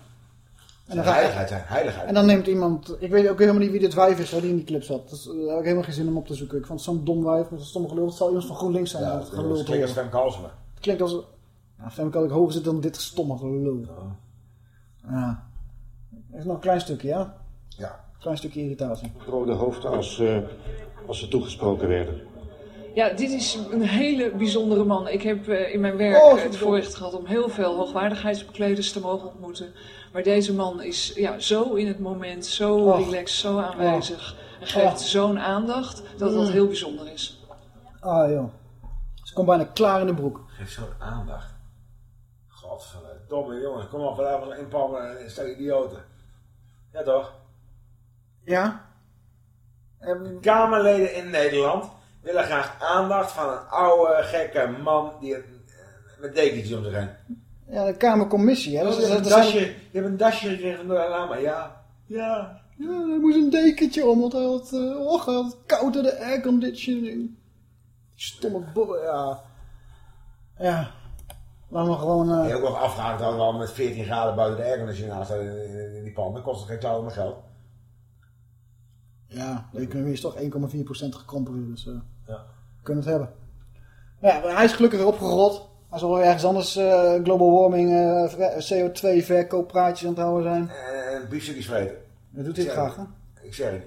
En dan, heiligheid zijn, heiligheid. en dan neemt iemand... Ik weet ook helemaal niet wie dit wijf is hoor, die in die clip zat. Dus, daar heb ik helemaal geen zin om op te zoeken. Ik vond het zo'n dom wijf met een stomme gelul. Het zal iemand van GroenLinks zijn. Ja, dat gelul klinkt als. Femke Halsema. Het klinkt als... Ja, Femke had ik hoger zitten dan dit stomme gelul. Ja. Even nog een klein stukje, ja? Ja. Klein stukje irritatie. rode hoofd als, eh, als ze toegesproken werden. Ja, dit is een hele bijzondere man. Ik heb eh, in mijn werk Oh, eh, het bijzonder. voorrecht gehad om heel veel hoogwaardigheidsbekleders te mogen ontmoeten. Maar deze man is ja, zo in het moment, zo Och. relaxed, zo aanwezig. En geeft Och. zo'n aandacht dat dat Mm. heel bijzonder is. Ah joh. Ze komt bijna klaar in de broek. Geef zo'n aandacht. Godverdomme jongens, kom op, vanavond inpalmen en stel idioten. Ja toch? Ja. Kamerleden in Nederland willen graag aandacht van een oude, gekke man die een, eh, met dekentjes om zich heen. Ja, de Kamercommissie. Hè. Je, hebt dat- een dasje, zijn- je hebt een dasje gekregen van de Lama, ja. Ja. Ja, hij moest een dekentje om, want hij had, eh, och, hij had koud door de airconditioning. Stomme bo ja. Ja. Laten we gewoon... eh, Ik heb ook nog afgehaakt dat we al met 14 graden buiten de airconditioning aan staan in, in- in die pan. Dat kost geen klauw meer geld. Ja, de economie is toch 1,4% gekrompen, dus eh Ja. we kunnen het hebben. Ja, maar hij is gelukkig. Hij zal weer ergens anders eh, global warming, eh, CO2 verkooppraatjes aan het houden zijn. En biefstukjes vreten. Dat doet hij graag, het. hè? Ik zeg het.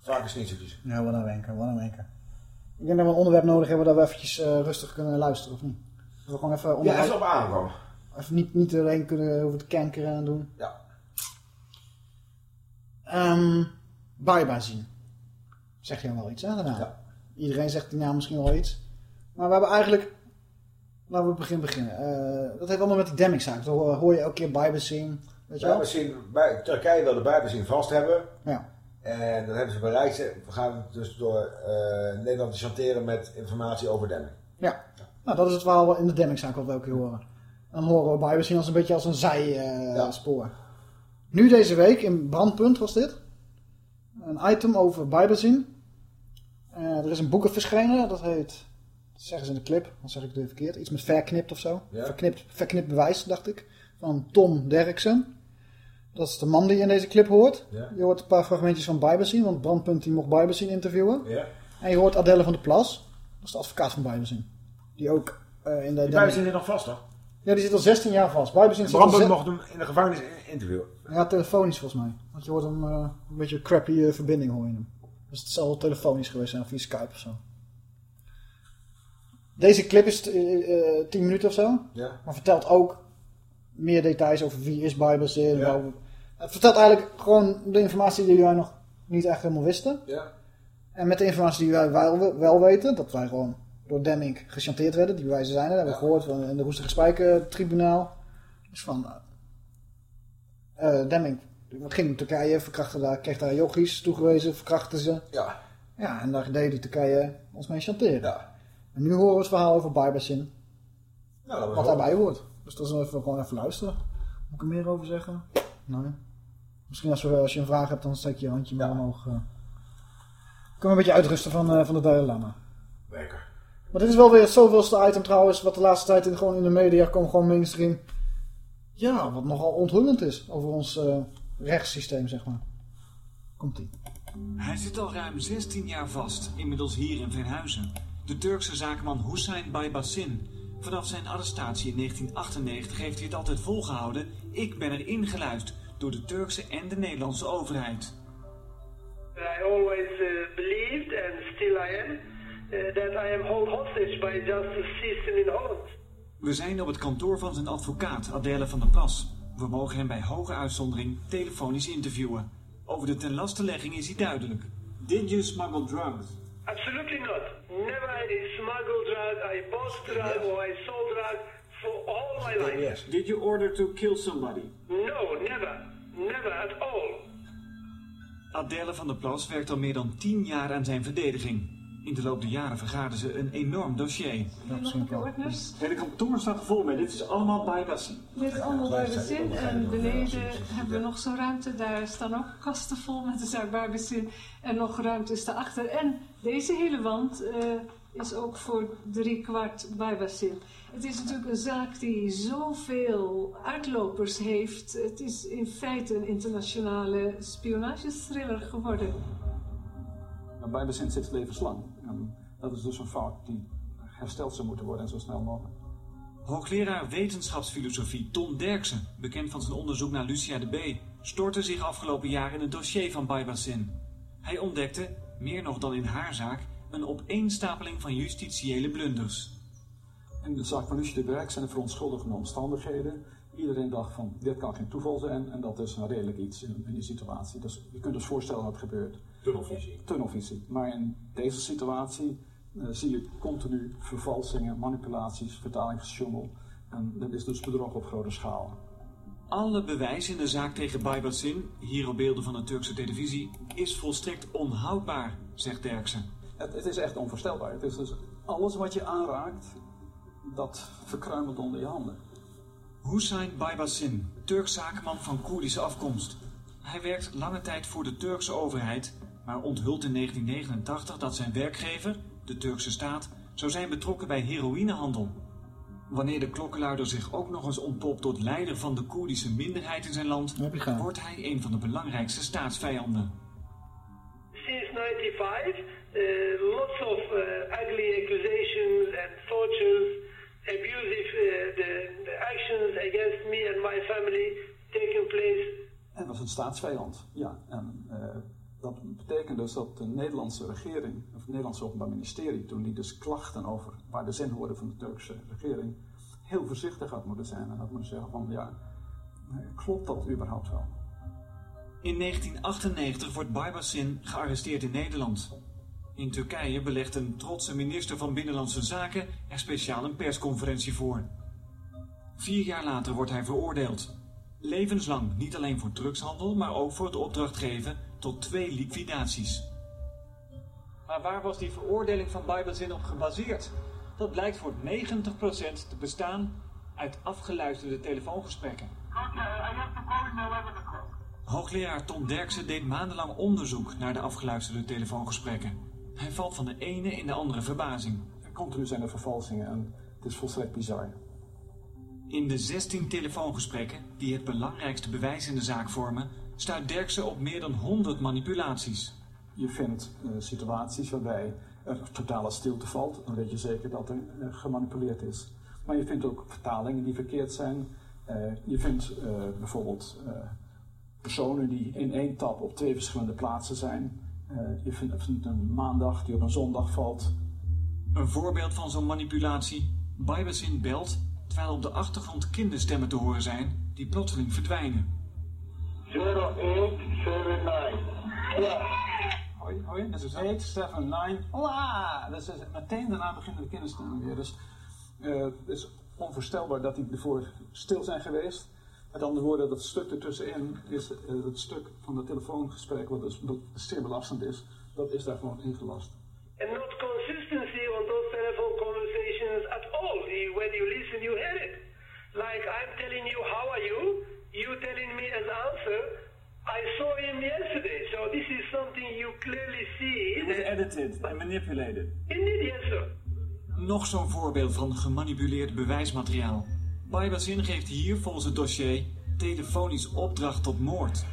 Vaak is niet Ja, wat een wenker, wat een wenker. Ik denk dat we een onderwerp nodig hebben dat we eventjes rustig kunnen luisteren, of niet? Dat we gewoon even Ja, onderhoud- even op aankomen. Even niet, niet alleen kunnen over te kankeren en doen. Ja. Ehm Baiba zien. Zeg je wel iets, hè? daarna? Iedereen zegt die naam misschien wel iets. Maar we hebben eigenlijk... Laten we begin beginnen. Eh, dat heeft allemaal met die Demming-zaak. Dan hoor je elke keer Baiba zien. Weet je wel? Bij, Turkije wil de bijbezien vast hebben. Ja. En dat hebben ze bereikt. Ze gaan dus door eh, Nederland te chanteren met informatie over Demming. Ja. Nou, dat is het verhaal in de Demming-zaak wat we elke keer horen. Dan horen we Baiba zien als een beetje als een zijspoor. Nu deze week, in Brandpunt was dit. Een item over Bijbelzin. Eh er is een boek verschenen, dat heet... Dat zeggen ze in de clip, dan zeg ik het verkeerd. Iets met verknipt of zo. Ja. Verknipt, verknipt bewijs, dacht ik. Van Tom Derksen. Dat is de man die je in deze clip hoort. Ja. Je hoort een paar fragmentjes van Bijbelzin, want Brandpunt die mocht Bijbelzin interviewen. Ja. En je hoort Adelle van der Plas. Dat is de advocaat van Bijbelzin. Die ook eh, in de... Die bijbezien zit nog vast, toch? Ja, die zit al 16 jaar vast. Bijbelzin Brandpunt mocht hem in de gevangenis in- interviewen. ja, telefonisch volgens mij. Want je hoort hem eh, een beetje een crappy eh, verbinding hoor je hem. Dus het zal wel telefonisch geweest zijn, via Skype of zo. Deze clip is eh, eh, 10 minuten of zo. Ja. Maar vertelt ook meer details over wie is. Ja. waarom- Het vertelt eigenlijk gewoon de informatie die wij nog niet echt helemaal wisten. Ja. En met de informatie die wij wel, wel weten, dat wij gewoon door Demming gechanteerd werden, die bewijzen zijn er, dat hebben we gehoord van in de Roestige Spijker tribunaal. Dus van eh, Demming ging in Turkije, verkrachtte daar, kreeg daar yogis toegewezen, verkrachten ze. Ja. Ja, en daar die Turkije ons mee chanteren. Ja. En nu horen we het verhaal over Nou, dat was wat daarbij hoort. Dus dat is even, gewoon even luisteren. Moet ik er meer over zeggen? Nee. Misschien als, we, als je een vraag hebt, dan steek je je handje maar omhoog. eh. Kunnen we een beetje uitrusten van, eh, van de Dalai Lama. Lekker. Maar dit is wel weer het zoveelste item trouwens, wat de laatste tijd in, gewoon in de media komt, gewoon mainstream. Ja, wat nogal onthullend is over ons eh, rechtssysteem, zeg maar. Komt-ie. Hij zit al ruim 16 jaar vast, inmiddels hier in Venhuizen. De Turkse zakenman Hussein Baybasin. Vanaf zijn arrestatie in 1998 heeft hij het altijd volgehouden. Ik ben er ingeluisterd door de Turkse en de Nederlandse overheid. I always uh, believed, and still I am, uh, that I am held hostage by justice system in Holland. We zijn op het kantoor van zijn advocaat Adele van der Plas. We mogen hem bij hoge uitzondering telefonisch interviewen. Over de tenlastelegging is hij duidelijk. Did you smuggle drugs? Absolutely not. Never I smuggled drug, I bought drug, or I sold drug for all my life. Did you order to kill somebody? No, never. Never at all. Adele van der Plas werkt al meer dan 10 jaar aan zijn verdediging. In de loop der jaren vergaarden ze een enorm dossier. Het hele kantoor staat vol mee. Dit is allemaal bijpassen. Dit is allemaal bij bezin. En beneden hebben we nog zo'n ruimte. Daar staan ook kasten vol met de zaak bij bezin. En nog ruimtes daarachter. En deze hele wand eh, is ook voor drie kwart bijbazin. Het is natuurlijk een zaak die zoveel uitlopers heeft. Het is in feite een internationale spionagestriller geworden. Maar bij zit levenslang. En dat is dus een fout die hersteld zou moeten worden en zo snel mogelijk. Hoogleraar wetenschapsfilosofie Tom Derksen, bekend van zijn onderzoek naar Lucia de B., stortte zich afgelopen jaar in het dossier van Baybasin. Hij ontdekte, meer nog dan in haar zaak, Een opeenstapeling van justitiële blunders. In de zaak van Lucie de Berg zijn er verontschuldigende omstandigheden. Iedereen dacht van, dit kan geen toeval zijn en dat is een redelijk iets in, in die situatie. Dus je kunt dus voorstellen wat gebeurt. Tunnelvisie. Tunnelvisie. Maar in deze situatie eh, zie je continu vervalsingen, manipulaties, vertalingsgesjoemel. En dat is dus bedrog op grote schaal. Alle bewijs in de zaak tegen Baybasin, hier op beelden van de Turkse televisie, is volstrekt onhoudbaar, zegt Derksen. Het, het is echt onvoorstelbaar. Het is dus alles wat je aanraakt, dat verkruimelt onder je handen. Hussein Baybasin, Turks zakenman van Koerdische afkomst. Hij werkt lange tijd voor de Turkse overheid, maar onthult in 1989 dat zijn werkgever, de Turkse staat, zou zijn betrokken bij heroïnehandel. Wanneer de klokkenluider zich ook nog eens ontpopt tot leider van de Koerdische minderheid in zijn land, wordt hij een van de belangrijkste staatsvijanden. Since 95, uh, lots of uh, ugly accusations and tortures, abusive uh, the, the actions against me and my family taken place. En dat is een staatsvijand, ja. En eh, dat betekent dus dat de Nederlandse regering, of het Nederlandse Openbaar Ministerie, toen die dus klachten over waar de zin hoorde van de Turkse regering, heel voorzichtig had moeten zijn. En had moeten zeggen van, ja, klopt dat überhaupt wel? In 1998 wordt Baybasin gearresteerd in Nederland. In Turkije belegt een trotse minister van Binnenlandse Zaken er speciaal een persconferentie voor. Vier jaar later wordt hij veroordeeld. Levenslang, niet alleen voor drugshandel, maar ook voor het opdrachtgeven tot twee liquidaties. Maar waar was die veroordeling van Baybasin op gebaseerd? Dat blijkt voor 90% te bestaan uit afgeluisterde telefoongesprekken. Hoogleraar Tom Derksen deed maandenlang onderzoek naar de afgeluisterde telefoongesprekken. Hij valt van de ene in de andere verbazing. Continu zijn er vervalsingen en het is volstrekt bizar. In de 16 telefoongesprekken, die het belangrijkste bewijs in de zaak vormen, stuit Derksen op meer dan 100 manipulaties. Je vindt uh, situaties waarbij er totale stilte valt, dan weet je zeker dat er uh, gemanipuleerd is. Maar je vindt ook vertalingen die verkeerd zijn. Uh, je vindt bijvoorbeeld personen die in één tap op twee verschillende plaatsen zijn. je vindt, vindt een maandag die op een zondag valt. Een voorbeeld van zo'n manipulatie. Baybasin belt terwijl op de achtergrond kinderstemmen te horen zijn die plotseling verdwijnen. 0879. Ja. Hoi, hoi, dat is 879. Hola! Dat is meteen daarna beginnen de kinderstemmen weer. Dus uh, het is onvoorstelbaar dat die ervoor stil zijn geweest. Met andere woorden, dat stuk ertussenin is uh, het stuk van het telefoongesprek, wat dus zeer belastend is, dat is daar gewoon ingelast. And not consistency on those telephone conversations at all. When you listen, you hear it. Like I'm telling you, how are you? You telling me as answer, I saw him yesterday. So this is something you clearly see. It was edited and manipulated. Indeed, yes sir. Nog zo'n voorbeeld van gemanipuleerd bewijsmateriaal. Baybasin geeft hier volgens het dossier telefonisch opdracht tot moord.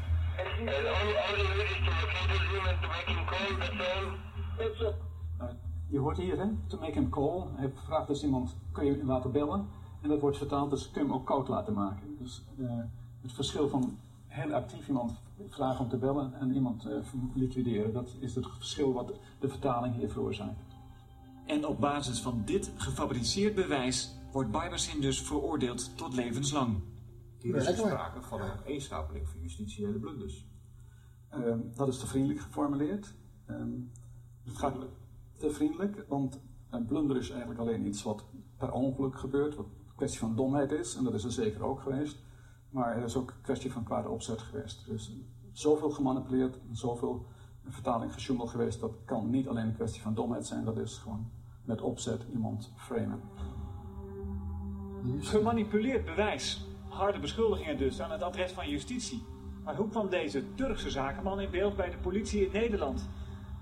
Je hoort hier, hè? To make him call. Hij vraagt dus iemand, kun je hem laten bellen? En dat wordt vertaald, dus kun je hem ook koud laten maken. Dus uh, het verschil van heel actief iemand vragen om te bellen en iemand uh, liquideren, dat is het verschil wat de vertaling hier veroorzaakt. En op basis van dit gefabriceerd bewijs wordt Baybasin dus veroordeeld tot levenslang. Hier is er sprake van een eenstapeling van justitiële blunders. Uh, dat is te vriendelijk geformuleerd. Uh, het gaat te vriendelijk, want een blunder is eigenlijk alleen iets wat per ongeluk gebeurt, wat een kwestie van domheid is, en dat is er zeker ook geweest. Maar er is ook een kwestie van kwade opzet geweest. Is zoveel gemanipuleerd, zoveel vertaling gesjoemeld geweest, dat kan niet alleen een kwestie van domheid zijn, dat is gewoon met opzet iemand framen. Gemanipuleerd bewijs. Harde beschuldigingen dus aan het adres van justitie. Maar hoe kwam deze Turkse zakenman in beeld bij de politie in Nederland?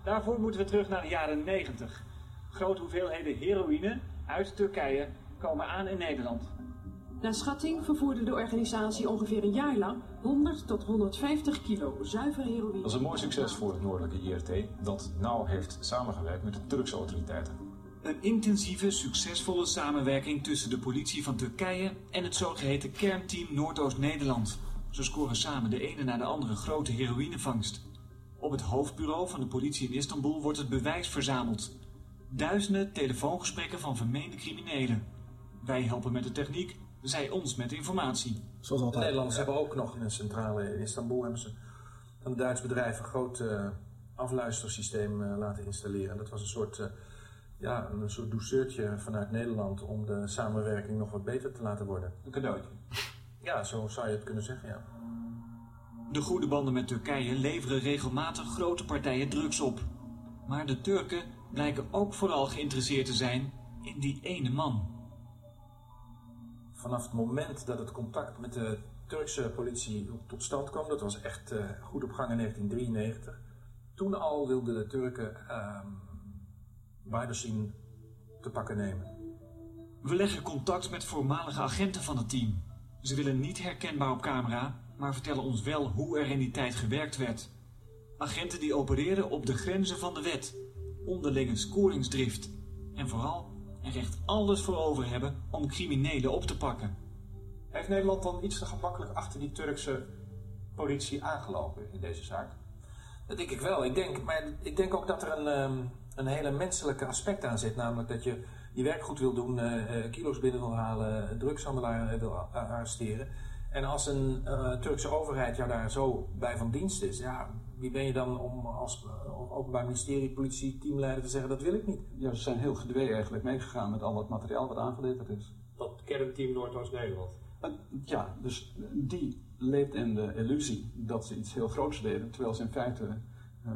Daarvoor moeten we terug naar de jaren 90. Grote hoeveelheden heroïne uit Turkije komen aan in Nederland. Naar schatting vervoerde de organisatie ongeveer een jaar lang 100 tot 150 kilo zuiver heroïne. Dat is een mooi succes voor het noordelijke IRT, dat nauw heeft samengewerkt met de Turkse autoriteiten. Een intensieve, succesvolle samenwerking tussen de politie van Turkije en het zogeheten kernteam Noordoost-Nederland. Ze scoren samen de ene na de andere grote heroïnevangst. Op het hoofdbureau van de politie in Istanbul wordt het bewijs verzameld. Duizenden telefoongesprekken van vermeende criminelen. Wij helpen met de techniek, zij ons met informatie. Zoals De Nederlanders hebben ook nog in een centrale in Istanbul hebben ze van een Duits bedrijf een groot eh, afluistersysteem eh, laten installeren. En dat was een soort, eh, ja, een soort douceurtje vanuit Nederland om de samenwerking nog wat beter te laten worden. Een cadeautje. Ja, zo zou je het kunnen zeggen, ja. De goede banden met Turkije leveren regelmatig grote partijen drugs op. Maar de Turken blijken ook vooral geïnteresseerd te zijn in die ene man. Vanaf het moment dat het contact met de Turkse politie tot stand kwam, dat was echt eh, goed op gang in 1993. Toen al wilden de Turken uh, Bajdasin te pakken nemen. We leggen contact met voormalige agenten van het team. Ze willen niet herkenbaar op camera, maar vertellen ons wel hoe er in die tijd gewerkt werd. Agenten die opereren op de grenzen van de wet, onderlinge scoringsdrift en vooral er echt alles voor over hebben om criminelen op te pakken. Heeft Nederland dan iets te gemakkelijk achter die Turkse politie aangelopen in deze zaak? Dat denk ik wel. Ik denk, maar ik denk ook dat er een, ehm, een hele menselijke aspect aan zit. Namelijk dat je je werk goed wil doen, eh, eh, kilo's binnen wil halen, drugshandelaar wil a- arresteren. En als een eh, Turkse overheid jou daar zo bij van dienst is, ja, wie ben je dan om als eh, openbaar ministerie, politie, teamleider te zeggen dat wil ik niet? Ja, ze zijn heel gedwee eigenlijk meegegaan met al het materiaal wat aangeleverd is. Dat kernteam Noordoost-Nederland. En, Ja, dus die leeft in de illusie dat ze iets heel groots deden, terwijl ze in feite eh,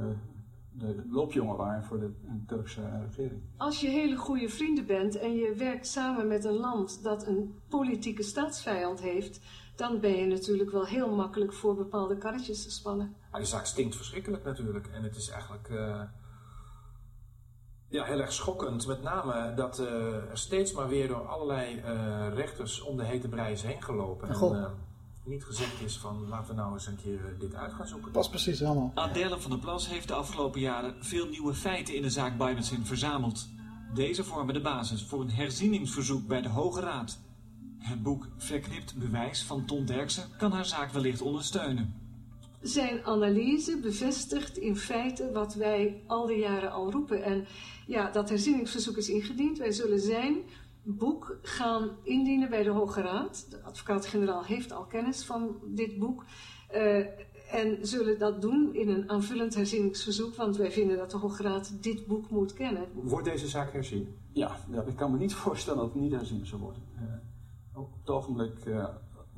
de loopjongen waren voor de eh, Turkse regering. Als je hele goede vrienden bent en je werkt samen met een land dat een politieke staatsvijand heeft, dan ben je natuurlijk wel heel makkelijk voor bepaalde karretjes te spannen. Maar die zaak stinkt verschrikkelijk natuurlijk. En het is eigenlijk eh, ja, heel erg schokkend. Met name dat eh, er steeds maar weer door allerlei eh, rechters om de hete brei is heen gelopen. En eh, niet gezegd is van laten we nou eens een keer dit uit gaan zoeken. Pas precies helemaal. Adèle van der Plas heeft de afgelopen jaren veel nieuwe feiten in de zaak Bijbensin verzameld. Deze vormen de basis voor een herzieningsverzoek bij de Hoge Raad. Het boek Verknipt Bewijs van Ton Derksen kan haar zaak wellicht ondersteunen. Zijn analyse bevestigt in feite wat wij al die jaren al roepen. En ja, dat herzieningsverzoek is ingediend. Wij zullen zijn boek gaan indienen bij de Hoge Raad. De advocaat-generaal heeft al kennis van dit boek. Eh, en zullen dat doen in een aanvullend herzieningsverzoek. Want wij vinden dat de Hoge Raad dit boek moet kennen. Wordt deze zaak herzien? Ja, ja, ik kan me niet voorstellen dat het niet herzien zou worden. Eh, op het ogenblik eh,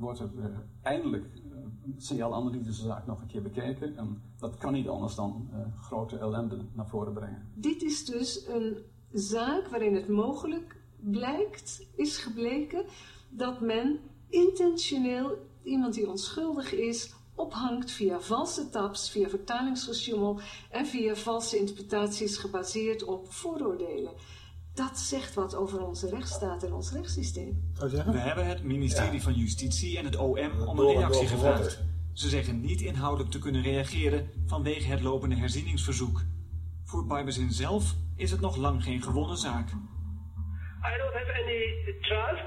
wordt er eh, eindelijk uh, signaalanalytische zaak nog een keer bekeken. En dat kan niet anders dan eh, grote ellende naar voren brengen. Dit is dus een zaak waarin het mogelijk blijkt, is gebleken, dat men intentioneel iemand die onschuldig is ophangt via valse tabs, via vertalingsgesjoemel en via valse interpretaties gebaseerd op vooroordelen. Dat zegt wat over onze rechtsstaat en ons rechtssysteem. We hebben het ministerie van Justitie en het OM om een en reactie gevraagd. Ze zeggen niet inhoudelijk te kunnen reageren vanwege het lopende herzieningsverzoek. Voor Bijbezin zelf is het nog lang geen gewonnen zaak. I don't have any trust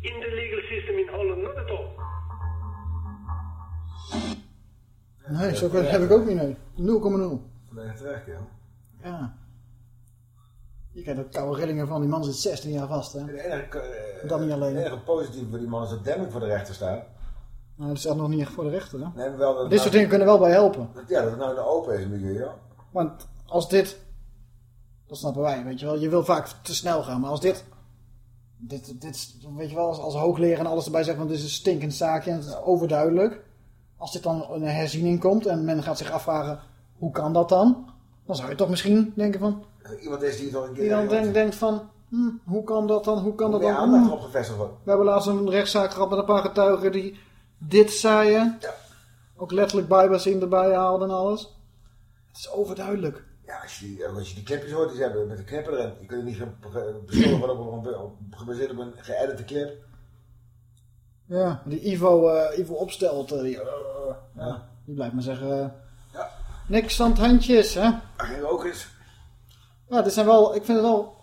in the legal system in Holland, not at all. Nee, zo heb ik ook niet, nee. 0,0. Volledig terecht, ja. Ja. Je krijgt ook koude rillingen van, die man zit 16 jaar vast, hè. De enige, eh, Dat niet alleen. Het enige positieve voor die man is dat Demming voor de rechter staat. Nou, dat staat nog niet echt voor de rechter, hè. Nee, wel dat Dit nou- soort dingen kunnen wel bij helpen. Ja, dat het nou in de open is, milieu, ja. Want als dit, dat snappen wij, weet je wel. Je wil vaak te snel gaan, maar als dit, dit, dit weet je wel, als, als hoogleraar en alles erbij zegt, want dit is een stinkend zaakje en het is overduidelijk. Als dit dan een herziening komt en men gaat zich afvragen, hoe kan dat dan? Dan zou je toch misschien denken van, Iemand is die het al een keer... die dan denkt, denkt van, hm, hoe kan dat dan, hoe kan dat dan? aandacht Hm. op gevestigd wordt. We hebben laatst een rechtszaak gehad met een paar getuigen die dit zeiden. Ook letterlijk bijbelzin erbij haalden en alles. Het is overduidelijk. Ja, als je, die, als je die clipjes hoort die ze hebben met de knipper erin. Je kunt niet ge- ge- beschuldigen op, een- op, gebaseerd op een geëdite clip. Ja, die Ivo, eh, Ivo opstelt, eh, die, eh, ja, die blijft maar zeggen, eh, niks aan het handjes, hè. Geen ook eens. Ja, dit zijn wel, ik vind het wel,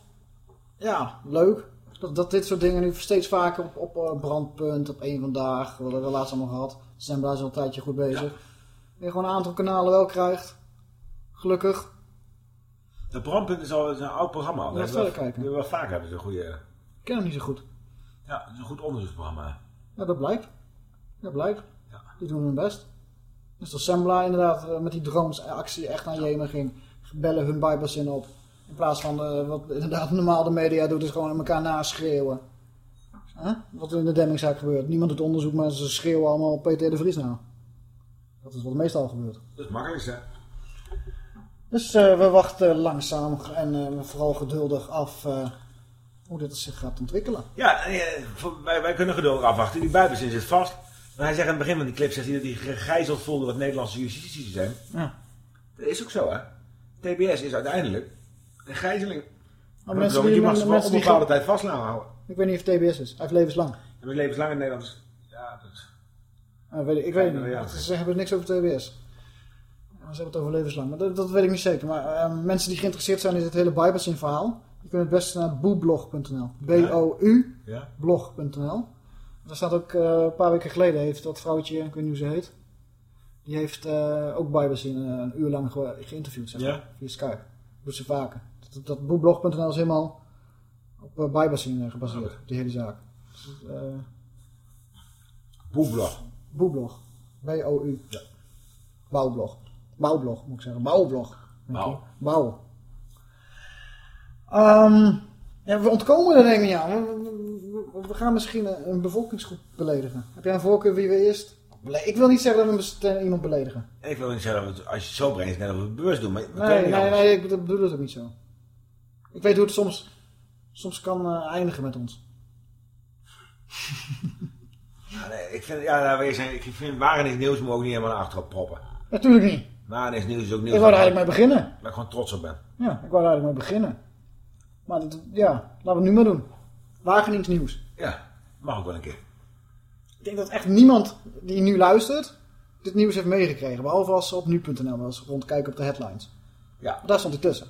ja, leuk. Dat, dat dit soort dingen nu steeds vaker op, op eh, brandpunt, op één vandaag, wat hebben we laatst allemaal gehad. Ze zijn daar al een tijdje goed bezig. Je gewoon een aantal kanalen wel krijgt. Gelukkig. Dat brandpunt is al een oud programma. Ja, Dat we- kijken. we wel vaak hebben ze een goede... Ik ken hem niet zo goed. Ja, het is een goed onderzoeksprogramma. Ja, dat blijkt. Dat blijkt. Die doen hun best. Dus de Sembla inderdaad eh, met die dronesactie echt naar Jemen ging. Bellen hun bijbelzin op. In plaats van eh, wat inderdaad normaal de media doet, is gewoon elkaar naschreeuwen. Huh? Wat er in de Demmingzaak gebeurt. Niemand doet onderzoek, maar ze schreeuwen allemaal Peter de Vries na. Dat is wat meestal gebeurt. Dat is het makkelijkste. Dus eh, we wachten langzaam en eh, vooral geduldig af hoe dit zich gaat ontwikkelen. Ja, wij, wij kunnen geduldig afwachten. Die Bijbelzin zit vast. Maar hij zegt aan het begin van die clip zegt hij dat hij gegijzeld voelde het Nederlandse justitie-systeem. Ja. Dat is ook zo, hè? TBS is uiteindelijk een gijzeling. Maar mensen want die- je mag ze wel op een bepaalde tijd vast laten houden. Ik weet niet of het TBS is. Hij heeft levenslang. En met levenslang in Nederland. Ja, dat... Eh, weet ik, ik weet het niet. ja. Ze hebben niks over TBS. Ze hebben het over levenslang. Maar dat, dat weet ik niet zeker. Maar eh, mensen die geïnteresseerd zijn in dit hele Bijbelzin verhaal. Die kunnen het beste naar boeblog.nl. B-O-U Ja. blog.nl. Daar staat ook eh, een paar weken geleden heeft dat vrouwtje, ik weet niet hoe ze heet. Die heeft eh, ook Bijbelzin eh, een uur lang ge- geïnterviewd. Zeg maar, Ja. Via Skype. Doet ze vaker. Dat, dat boeblog.nl is helemaal op uh, gebaseerd. Die hele zaak. Dus, eh, Boeblog. Boeblog. B-O-U. Ja. Bouwblog. Bouwblog, moet ik zeggen. Bouwblog. Bouw. Bouw. Ehm, ja, we ontkomen er denk ik niet aan. We, we- we gaan misschien een, een bevolkingsgroep beledigen. Heb jij een voorkeur wie we eerst... Ik wil niet zeggen dat we iemand beledigen. Ik wil niet zeggen, dat we als je het zo brengt, net of we het bewust doen. Maar Nee, nee, nee, ik bedo- bedoel het ook niet zo. Ik weet hoe het soms, soms kan eh, eindigen met ons. Ja, nee, ik vind, ja, nou, wees, ik vind Wageningen nieuws moet ook niet helemaal naar achteren proppen. Natuurlijk niet. Wageningen nieuws is ook nieuws. Ik wou er waar eigenlijk mee beginnen. Waar ik gewoon trots op ben. Ja, ik wou er eigenlijk mee beginnen. Maar dat- ja, laten we het nu maar doen. Wagenings nieuws. Ja, mag ook wel een keer. Ik denk dat echt niemand die nu luistert, dit nieuws heeft meegekregen. Behalve als ze op nu.nl eens rondkijken op de headlines. Ja. Maar daar stond hij tussen.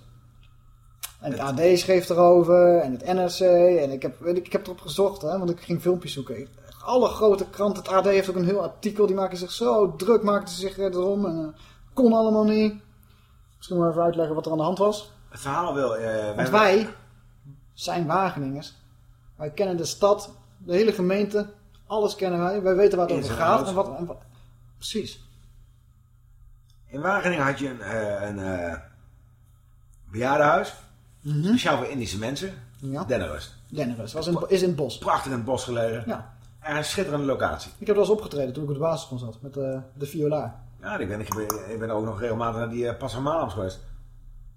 En het AD schreef erover, en het NRC, en ik heb, ik, ik heb erop gezocht, hè, want ik ging filmpjes zoeken. Alle grote kranten, het AD heeft ook een heel artikel, die maken zich zo druk, maakten ze zich erom, en eh, kon allemaal niet. Misschien maar even uitleggen wat er aan de hand was. Het verhaal wil... eh, Want wij zijn Wageningers. Wij kennen de stad, de hele gemeente, alles kennen wij. Wij weten waar het over gaat. En wat, en wat- Precies. In Wageningen had je een, eh, een eh, bejaardenhuis. Speciaal voor Indische mensen. Ja. Dennenrust, was in, is in het bos. Prachtig in het bos gelegen. Ja. En een schitterende locatie. Ik heb wel eens opgetreden toen ik op de basisschool zat met eh, de violaar. Ja, ik ben, ik, ben, ik ben ook nog regelmatig naar die uh, Passamalaams geweest.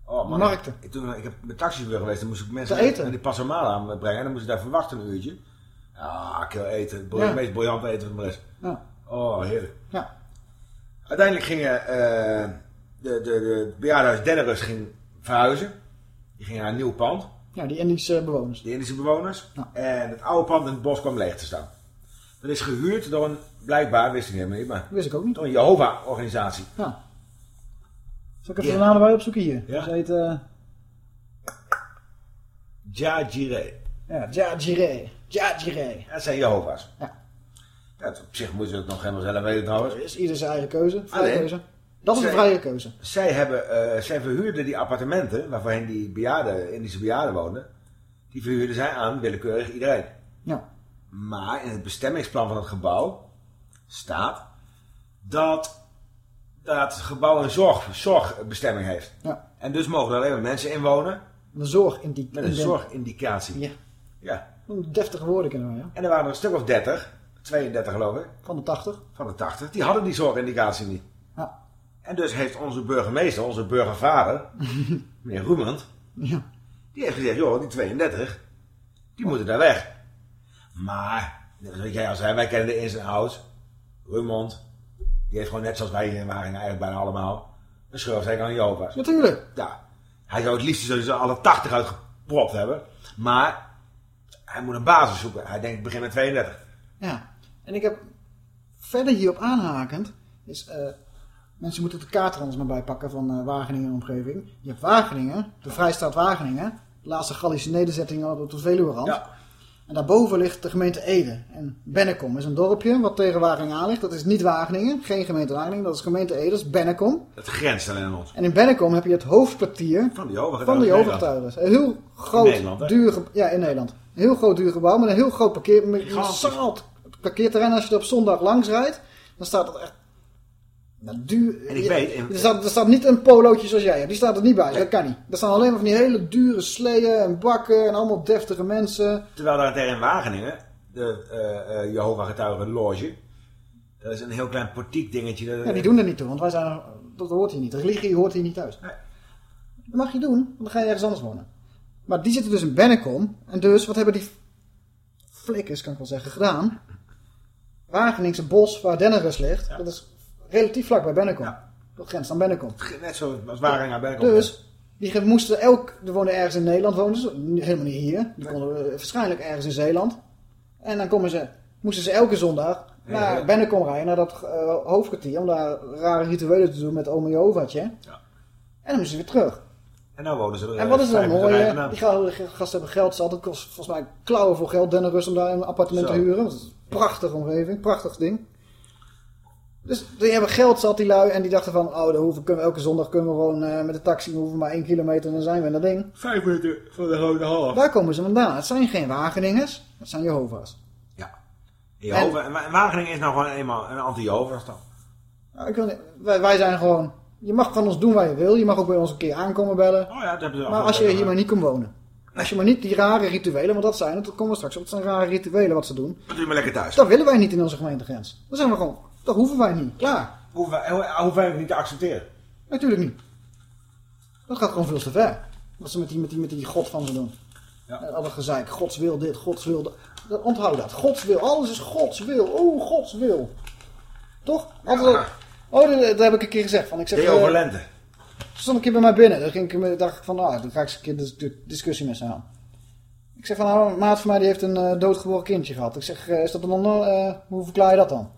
Oh, man. Markten. Ik, toen, ik heb met taxichauffeur geweest, dan moest ik mensen Te eten. naar die Passamalaam brengen. En dan moest ik daar verwachten een uurtje. Ja, ik wil eten. Het Ja. meest briljante eten van de rest. Ja. Oh, heerlijk. Ja. Uiteindelijk gingen eh, de, de, de Dennenrust ging verhuizen. Die gingen naar een nieuw pand. Ja, die Indische bewoners. De Indische bewoners. En het oude pand in het bos kwam leeg te staan. Dat is gehuurd door een, blijkbaar, wist ik helemaal niet, maar... Wist ik ook niet. Door een Jehovah-organisatie. Ja. Zal ik even Ja. de naam erbij opzoeken hier? Ja. Ze heet... eh Jajire. ja, Jajire. Jajire. Dat zijn Jehovah's. Ja. Ja, op zich moeten ze het nog helemaal zelf weten trouwens. Is ieder zijn eigen keuze. Alleen, keuze. Dat is een vrije keuze. Zij, hebben, eh, zij verhuurden die appartementen, waarvoorheen die bejaarden, Indische bejaarden woonden, die verhuurden zij aan willekeurig iedereen. Ja. Maar in het bestemmingsplan van het gebouw staat dat dat het gebouw een zorg, zorgbestemming heeft. Ja. En dus mogen er alleen maar mensen in wonen Een zorgindicatie. met een zorgindicatie. Ja. Ja. Deftige woorden kennen wij, ja. En er waren er een stuk of 30, 32 geloof ik, Van de 80. van de 80, die hadden die zorgindicatie niet. En dus heeft onze burgemeester, onze burgervader, meneer Roemend, Ja. die heeft gezegd, joh, die 32, die moeten daar weg. Maar, zoals jij al zei, wij kennen de ins en outs. Roemond, die heeft gewoon net zoals wij hier in Wageningen eigenlijk bijna allemaal, een schurfzeker aan Jehovah's. Natuurlijk. Ja. Hij zou het liefst zo ze alle 80 uitgepropt hebben. Maar hij moet een basis zoeken. Hij denkt, begin met 32. Ja. En ik heb verder hierop aanhakend, is, eh, mensen moeten de kaart er anders maar bij pakken van eh, Wageningen en omgeving. Je hebt Wageningen, de Vrijstaat Wageningen, de laatste Gallische nederzetting op de Veluwerand. Ja. En daarboven ligt de gemeente Ede. En Bennekom is een dorpje wat tegen Wageningen aan ligt. Dat is niet Wageningen, geen gemeente Wageningen. Dat is gemeente Ede, dat is Bennekom. Het grenst alleen aan ons. En in Bennekom heb je het hoofdkwartier Van de Jehovah van de Getuigen Jehovah-getuigen. Een heel groot, Nederland, duur Ja, in Nederland. Een heel groot duur gebouw met een heel groot parkeer... Met een parkeerterrein. Als je er op zondag langs rijdt, dan staat het echt... Nou, duur, En ik weet... er staat, er staat niet een polootje zoals jij. Die staat er niet bij. Dat kan niet. Er staan alleen maar van die hele dure sleeën en bakken en allemaal deftige mensen. Terwijl daar in Wageningen, de eh eh Jehovah Getuigen Loge, dat is een heel klein portiek dingetje. Dat, Ja, die doen er niet toe, want wij zijn er, dat hoort hier niet. Religie hoort hier niet thuis. Dat mag je doen, want dan ga je ergens anders wonen. Maar die zitten dus in Bennekom. En dus, wat hebben die flikkers, kan ik wel zeggen, gedaan? Wageningse bos, waar Dennenrust ligt, dat is relatief vlak bij Bennekom. Dat grenst aan Bennekom. Net zo als Wageningen bij Dus, die moesten elk, er woonden ergens in Nederland, woonden ze, helemaal niet hier. Die konden eh, waarschijnlijk ergens in Zeeland. En dan komen ze, moesten ze elke zondag Ja, naar ja. Bennekom rijden, naar dat eh, hoofdkwartier, om daar rare rituelen te doen met ome Jehovatje. En dan moesten ze weer terug. En nou wonen ze er En wat is eh, dan vijf mooi? Die gasten, gasten hebben geld zat. Het kost volgens mij klauwen voor geld. Dennenrust om daar een appartement Zo. te huren. Dat is een prachtige omgeving. Prachtig ding. Dus die hebben geld zat, die lui. En die dachten van, oh, dan hoeven, kunnen we elke zondag kunnen we gewoon eh, met de taxi. We hoeven maar één kilometer en dan zijn we in dat ding. Vijf minuten van de Rode Half. Daar komen ze vandaan. Het zijn geen Wageningers. Het zijn Jehovah's. Jehovah, en, en Wageningen is nou gewoon eenmaal een anti-Jehovah dan. Nou, ik wil niet- wij, wij zijn gewoon... Je mag van ons doen wat je wil. Je mag ook bij ons een keer aankomen bellen. Oh ja, dat hebben ze Maar als je hier maar niet komt wonen. Als je maar niet die rare rituelen, want dat zijn het, dat komen we straks op. Het zijn rare rituelen wat ze doen. Dan doe je maar lekker thuis. Dat willen wij niet in onze gemeentegrens. Dat zijn we gewoon, dat hoeven wij niet. Klaar. Hoeven wij, ho- hoeven wij het niet te accepteren. Natuurlijk niet. Dat gaat gewoon veel te ver. Wat ze met die, met die, met die God van ze doen. Ja. Eh, Al dat gezeik. Gods wil dit, Gods wil dat. Onthoud dat. Gods wil. Alles is Gods wil. Oh, Gods wil. Toch? Altijd, Oh, dat, dat heb ik een keer gezegd. Van, ik zeg, Jehovah eh, Lente. Stond een keer bij mij binnen. Dan ging ik, me- dacht ik van, nou, dan ga ik eens een keer dis- discussie met ze aan. Ik zeg van, nou, een maat van mij die heeft een eh, doodgeboren kindje gehad. Ik zeg, eh, is dat dan, eh, hoe verklaar je dat dan?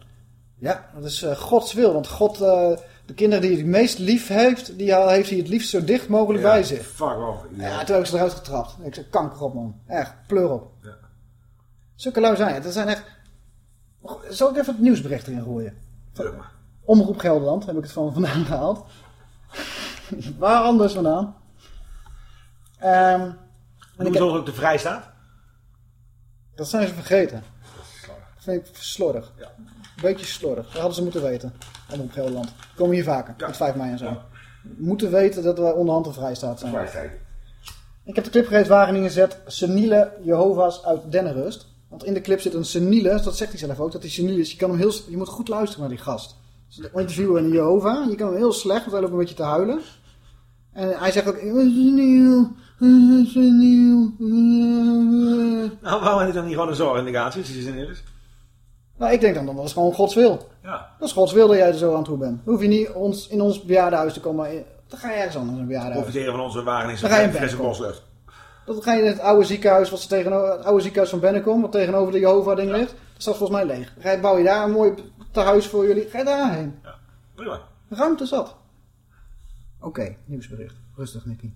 Ja, dat is eh, Gods wil. Want God, eh, de kinderen die hij het meest lief heeft, die heeft hij het liefst zo dicht mogelijk bij zich. Fuck off. Ja, toen heb ik ze eruit getrapt. Ik zeg, kanker op man. Echt, pleur op. Zulke lui zijn het. Dat zijn echt... Zal ik even het nieuwsbericht erin gooien? Omroep Gelderland heb ik het van vandaan gehaald. Waar anders vandaan? Ehm en Noem ik ze heb- ook de Vrijstaat? dat zijn ze vergeten. Dat vind ik slordig. Beetje slordig. Dat hadden ze moeten weten. Omroep Gelderland. Komen hier vaker. Met 5 mei en zo. Moeten weten dat we onderhand een vrijstaat zijn. Vrijstaat. Ik heb de clip gegeven Wageningen zet seniele Jehovah's uit Dennenrust. Want in de clip zit een seniele, dat zegt hij zelf ook, dat hij seniel is. Je, kan hem heel, je moet goed luisteren naar die gast. Dus een interview in Jehovah. Je kan hem heel slecht, want hij loopt een beetje te huilen. En hij zegt ook, ben seniel, ben seniel. Nou, waarom is het dan niet gewoon een zorgindicatie als je zin is? Nou, ik denk dan, dat is gewoon Gods wil. Ja. Dat is Gods wil dat jij er zo aan toe bent. Dan hoef je niet ons, in ons bejaardenhuis te komen. in- Dan ga je ergens anders in een bejaardenhuis. Profiteren van onze Wageningse Dan ga je in frisse boslucht. Dan ga je in het oude ziekenhuis, wat ze tegenover, het oude ziekenhuis van Bennekom, wat tegenover de Jehovah-ding ligt. Dat staat volgens mij leeg. Dan ga je, bouw je daar een mooi tehuis voor jullie. Ga je daarheen. Prima. Ruimte zat. Oké, nieuwsbericht. Rustig, Nicky.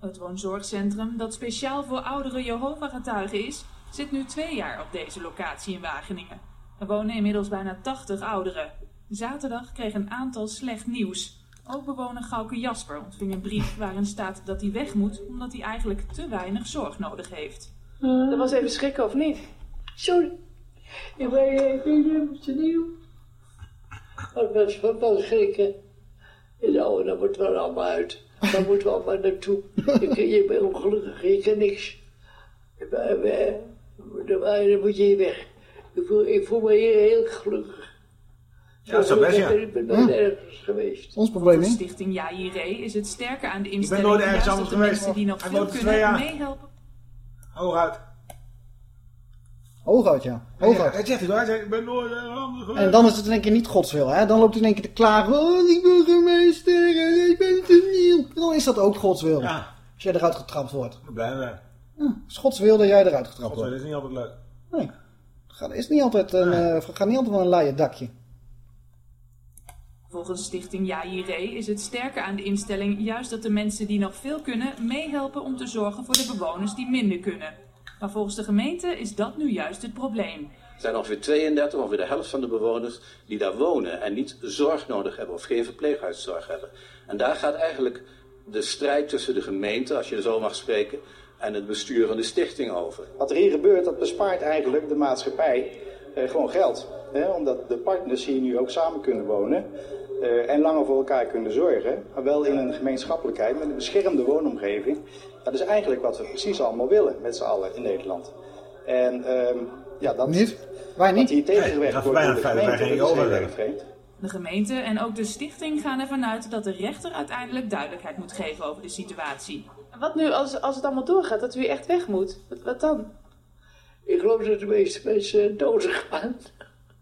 Het woonzorgcentrum, dat speciaal voor oudere Jehovah-getuigen is, zit nu twee jaar op deze locatie in Wageningen. Er wonen inmiddels bijna 80 ouderen. Zaterdag kreeg een aantal slecht nieuws. Ook bewoner Gauke Jasper ontving een brief waarin staat dat hij weg moet omdat hij eigenlijk te weinig zorg nodig heeft. Dat was even schrikken, of niet? Sorry. Ik ben ik ben helemaal nieuw. Ik ben zo van schrikken. En nou, dat moet wel allemaal uit. Daar moeten we allemaal naartoe. Je, je bent ongelukkig, je kan niks. Maar, dan, moet je hier weg. Ik voel, ik voel me hier heel gelukkig. Ja, dat is best, ja. Ik ben nooit Hm. ergens geweest. Ons probleem niet. Stichting Jairé is het sterker aan de ben instelling nooit ergens anders geweest. mensen die nog veel er kunnen meehelpen. Hooguit. Hooguit, ja. Hooguit. Hij zegt het hoor. Hij zegt, ik ben nooit ergens anders geweest. En dan is het in één keer niet Gods wil, hè? Dan loopt hij in één keer te klagen. Oh, die burgemeester, ik ben te nieuw. Dan is dat ook Gods wil. Ja. Als jij eruit getrapt wordt. Ik ben blij mee. Het is Gods wil dat jij eruit getrapt wordt. dat is niet altijd leuk. Nee. Het gaat- is niet altijd een, eh, gaat niet altijd van een laaie dakje. Volgens stichting JAIRE is het sterke aan de instelling juist dat de mensen die nog veel kunnen meehelpen om te zorgen voor de bewoners die minder kunnen. Maar volgens de gemeente is dat nu juist het probleem. Er zijn ongeveer 32, ongeveer de helft van de bewoners die daar wonen en niet zorg nodig hebben of geen verpleeghuiszorg hebben. En daar gaat eigenlijk de strijd tussen de gemeente, als je er zo mag spreken, en het bestuur van de stichting over. Wat er hier gebeurt, dat bespaart eigenlijk de maatschappij eh, gewoon geld. Hè? Omdat de partners hier nu ook samen kunnen wonen eh, en langer voor elkaar kunnen zorgen. Maar wel in een gemeenschappelijkheid met een beschermde woonomgeving. Dat is eigenlijk wat we precies allemaal willen met z'n allen in Nederland. En ehm, ja, dat, Niet? Wij niet. dat hier tegengewerkt dat wordt door de gemeente, dat is heel overleggen. erg vreemd. De gemeente en ook de stichting gaan ervan uit dat de rechter uiteindelijk duidelijkheid moet geven over de situatie. Wat nu als, als het allemaal doorgaat, dat u echt weg moet? Wat, wat dan? Ik geloof dat de meeste mensen dood gaan.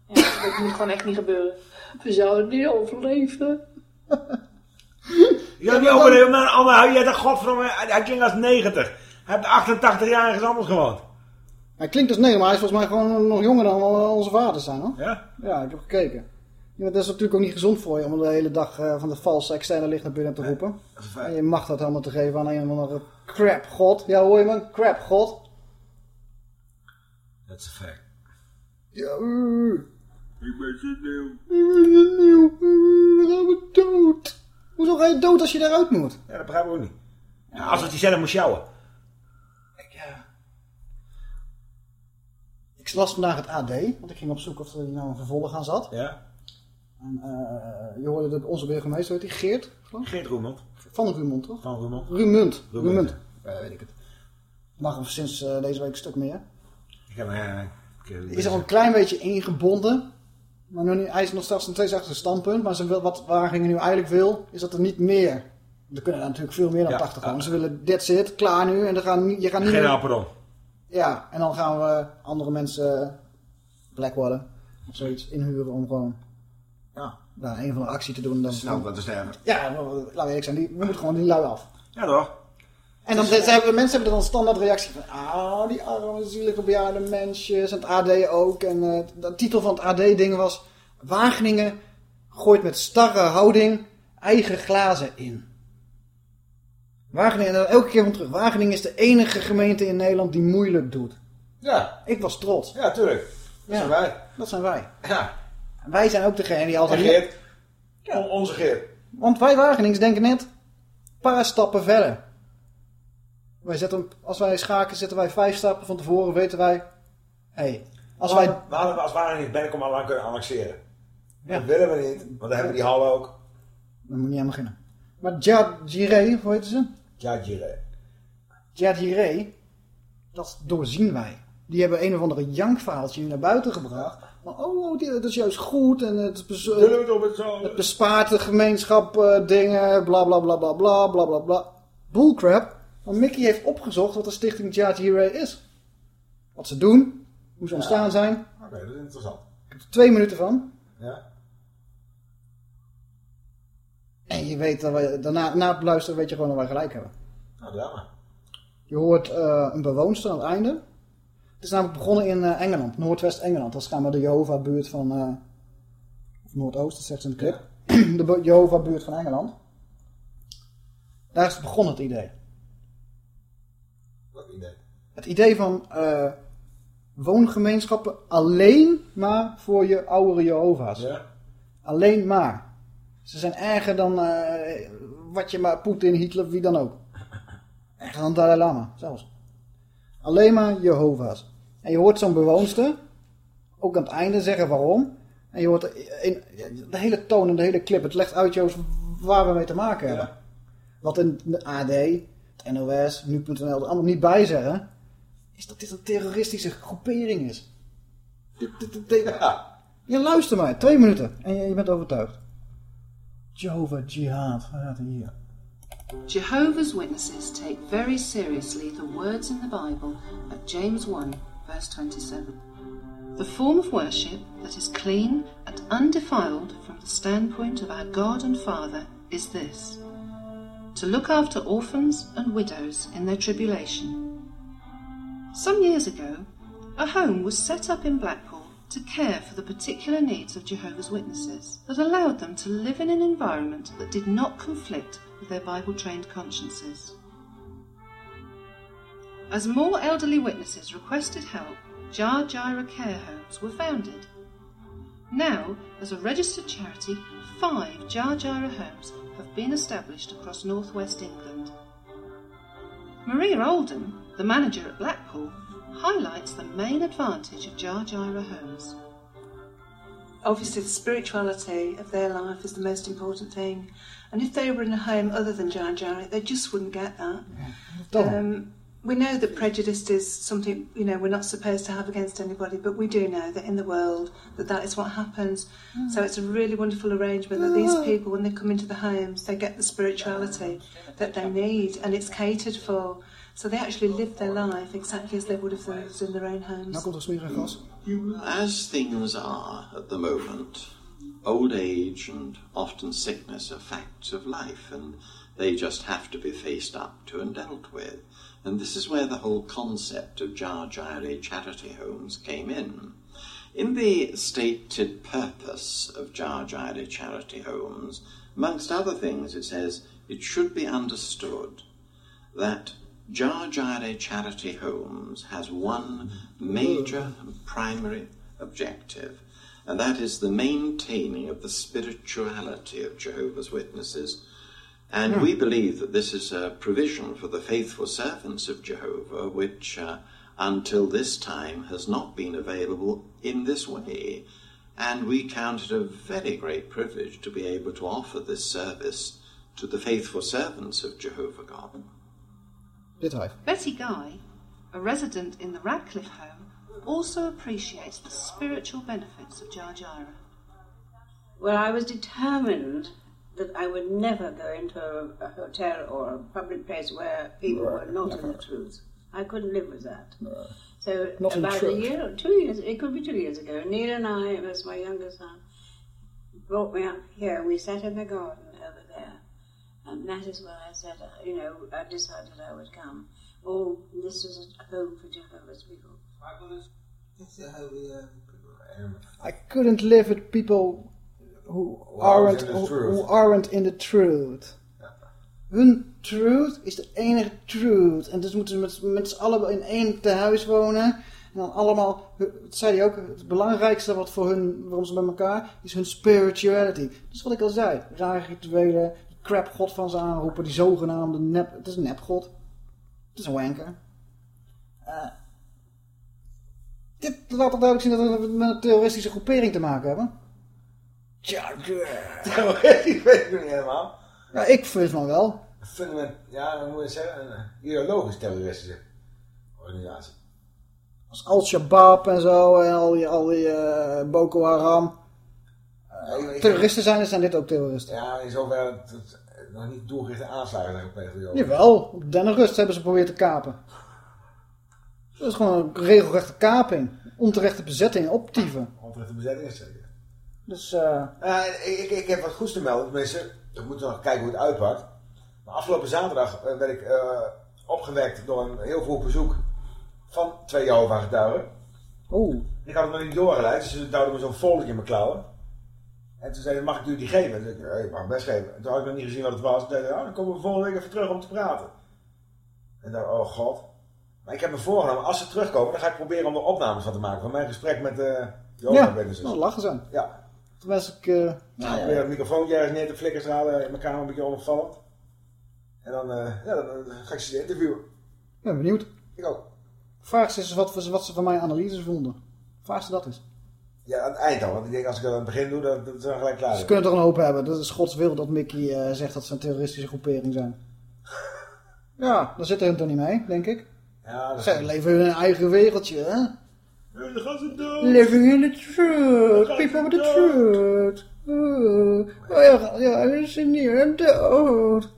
Ja, dat moet gewoon echt niet gebeuren. We zouden het niet overleven. Je had niet overleven, maar allemaal, je had godverdomme, hij hij klinkt als 90. Hij heeft 88 jaar ergens anders gewoond. Hij klinkt als nee, maar hij is volgens mij gewoon nog jonger dan eh, onze vaders zijn, hoor. Ja? Ja, ik heb gekeken. Ja, dat is natuurlijk ook niet gezond voor je om de hele dag eh, van de valse externe licht naar binnen te roepen. En je mag dat helemaal te geven aan een of andere crap god. Ja, hoor je me? Crap god. Dat is een fact. Ja, uh. Ik ben zo nieuw. Ik ben zo nieuw. Uh, dan gaan we dood. Hoezo ga je dood als je daaruit moet? Ja, dat begrijp ik ook niet. Ja, als het hij zelf moest sjouwen. Ik las vandaag het AD, want ik ging opzoeken of er nou een vervolg aan zat. Ja. En eh, je hoorde de, onze burgemeester, weet die Geert? geloof ik? Geert Roemond. Van Roemond, toch? Van Roemond. Rumund. Roemund. Rumund. Ja, weet ik het. Mag sinds eh, deze week een stuk meer. Ik heb uh, Is er al een klein beetje ingebonden. Maar nu, hij is nog steeds een tweezijdig standpunt. Maar ze wil, wat Wageningen nu eigenlijk wil, is dat er niet meer... Er kunnen er natuurlijk veel meer dan Ja, 80 ja. komen. Ze willen dit zit, klaar nu. En dan gaan, je gaat niet Geen meer-. Ja, en dan gaan we andere mensen, Blackwater of zoiets, inhuren om gewoon daar een van de actie te doen. Dan, Snel wat te sterven. Ja, laten we eerlijk zijn, die, we moeten gewoon die lui af. Ja toch? En dan ze hebben, mensen hebben dan een standaard reactie van, ah, die arme, zielige bejaarde mensjes. En het AD ook. En eh, de titel van het AD-ding was, Wageningen gooit met starre houding eigen glazen in. Wageningen, en elke keer van terug, Wageningen is de enige gemeente in Nederland die moeilijk doet. Ja. Ik was trots. Ja, tuurlijk. Dat Ja, zijn wij. Dat zijn wij. Ja. Wij zijn ook degene die En altijd... Geert. On- onze Geert. Want wij Wagenings denken net een paar stappen verder. Wij zetten, als wij schaken zetten wij vijf stappen van tevoren, weten wij... Hé, als wij... We hadden als waren niet Bennekom al lang kunnen annexeren. Ja. Dat willen we niet, want dan hebben we die hal ook. Dan moet je niet aan beginnen. Maar Jadjire, hoe heet ze? Jadjire. Jadjire, dat doorzien wij. Die hebben een of andere jankverhaaltje naar buiten gebracht. Van, oh, oh, dat is juist goed. En het, bespaart de gemeenschap eh, dingen, bla bla bla bla bla bla bla bla. Bullcrap. Want Mickey heeft opgezocht wat de stichting Jadjire is. Wat ze doen, hoe ze ontstaan zijn. Oké, dat is interessant. Ik heb er twee minuten van. Ja. En je weet dat daarna na het luisteren weet je gewoon dat wij gelijk hebben. Nou, ja maar. Je hoort eh, een bewoonster aan het einde. Het is namelijk begonnen in eh, Engeland, Noordwest-Engeland. Dat is gaan de Jehovah-buurt van... eh, of Noordoost, dat zegt ze in de clip. de Jehovah-buurt van Engeland. Daar is het begonnen, het idee. Wat idee. Het idee van eh, woongemeenschappen alleen maar voor je oudere Jehovah's. Ja. Alleen maar. Ze zijn erger dan wat je maar Poetin, Hitler, wie dan ook. Erger dan Dalai Lama, zelfs. Alleen maar Jehovah's. En je hoort zo'n bewoonster, ook aan het einde zeggen waarom. En je hoort in, de hele toon en de hele clip, het legt uit Joost waar we mee te maken hebben. Wat in de AD, het NOS, nu.nl er allemaal niet bij zeggen, is dat dit een terroristische groepering is. Ja, luister maar, twee minuten en je, je bent overtuigd. Jehovah Jihad, waar gaat hier? Jehovah's Witnesses take very seriously the words in the Bible of James 1, verse 27. The form of worship that is clean and undefiled from the standpoint of our God and Father is this to look after orphans and widows in their tribulation. Some years ago, a home was set up in Blackpool to care for the particular needs of Jehovah's Witnesses that allowed them to live in an environment that did not conflict with their Bible trained consciences. As more elderly witnesses requested help, Jar Jira care homes were founded. Now, as a registered charity, five Jar Jira homes have been established across northwest England. Maria Oldham, the manager at Blackpool, highlights the main advantage of Jar Jira homes. Obviously, the spirituality of their life is the most important thing. And if they were in a home other than Jar Jar, they just wouldn't get that. Um, we know that prejudice is something you know we're not supposed to have against anybody, but we do know that in the world that that is what happens. So it's a really wonderful arrangement that these people, when they come into the homes, they get the spirituality that they need, and it's catered for. So they actually live their life exactly as they would have lived in their own homes. Nou komt smerig gas. As things are at the moment, old age and often sickness are facts of life, and they just have to be faced up to and dealt with. And this is where the whole concept of Jar Jari charity homes came in. In the stated purpose of Jar Jari charity homes, amongst other things, it says it should be understood that Jar Jari Charity Homes has one major primary objective, and that is the maintaining of the spirituality of Jehovah's Witnesses. And Hmm. we believe that this is a provision for the faithful servants of Jehovah, which uh, until this time has not been available in this way. And we count it a very great privilege to be able to offer this service to the faithful servants of Jehovah God. Dit hij. Betty Guy, a resident in the Radcliffe home, also appreciates the spiritual benefits of Jar Jira. Well, I was determined that I would never go into a, a hotel or a public place where people Right, were not in the truth. I couldn't live with that. So Not about a year or two years, it could be two years ago, Neil and I, as my younger son, brought me up here. We sat in the garden over there, and that is when I said, uh, you know, I decided I would come. Oh, this was a home for Jehovah's people. I couldn't live with people who aren't, in the who, truth. who aren't in the truth. Hun truth is de enige truth. En dus moeten ze met, met z'n allen in één tehuis wonen. En dan allemaal, dat zei hij ook, het belangrijkste wat voor hun, waarom ze bij elkaar, is hun spirituality. Dat is wat ik al zei. Rare rituelen, die crap god van ze aanroepen, die zogenaamde nep, het is een nepgod. Het is een wanker. Eh, dit laat toch duidelijk zien dat we met een terroristische groepering te maken hebben. Tja, Theoretisch weet ik nog niet helemaal. Ja, ik vind van wel. Fundament, ja, hoe moet je zeggen, een ideologisch terroristische organisatie. Als Al-Shabaab en zo en al die, al die eh, Boko Haram. terroristen zijn, dan zijn dit ook terroristen. Ja, in zoverre dat het nog niet doelgerichte aanslagen zijn gepleegd. Jawel, op Den Rust hebben ze geprobeerd te kapen. Dat is gewoon een regelrechte kaping. Onterechte bezetting, optieven. Onterechte bezetting is zeker. Dus, eh Ja, ik, ik, ik heb wat goeds te melden. Tenminste, we moeten nog kijken hoe het uitpakt. Maar afgelopen zaterdag eh, werd ik opgewekt door een heel vroeg bezoek van twee Jehovah getuigen. Oeh. Ik had het nog niet doorgeleid, dus ze duwden me zo'n foldertje in mijn klauwen. En toen zeiden ze, mag ik u die geven? Zei ik, je mag hem best geven. En toen had ik nog niet gezien wat het was. Toen zeiden ze, oh, dan komen we volgende week even terug om te praten. En ik dacht, oh god. Maar ik heb me voorgenomen, als ze terugkomen, dan ga ik proberen om er opnames van te maken. Van mijn gesprek met de Jehovah ja, Witnesses. nou, lachen zijn. Ja. Toen was ik... eh, Nou, nou, ik probeer het microfoontje ergens neer te flikkeren, ze halen in mijn kamer een beetje onopvallend. En dan, eh, ja, dan, dan ga ik ze interviewen. Ik ben benieuwd. Ik ook. Vraag ze eens wat, wat ze van mijn analyses vonden. Vraag ze dat eens. Ja, aan het eind al, want ik denk als ik dat aan het begin doe, dan, dan zijn we gelijk klaar. Ze kunnen toch een hoop hebben. Dat is Gods wil dat Mickey eh, zegt dat ze een terroristische groepering zijn. Ja, daar zitten hun toch niet mee, denk ik. Ja, dat Zij leven in hun eigen wereldje, hè? Nee, dan gaan ze dood. Living in the truth. People with the truth. Oh, oh ja, ja, we zijn hier dood.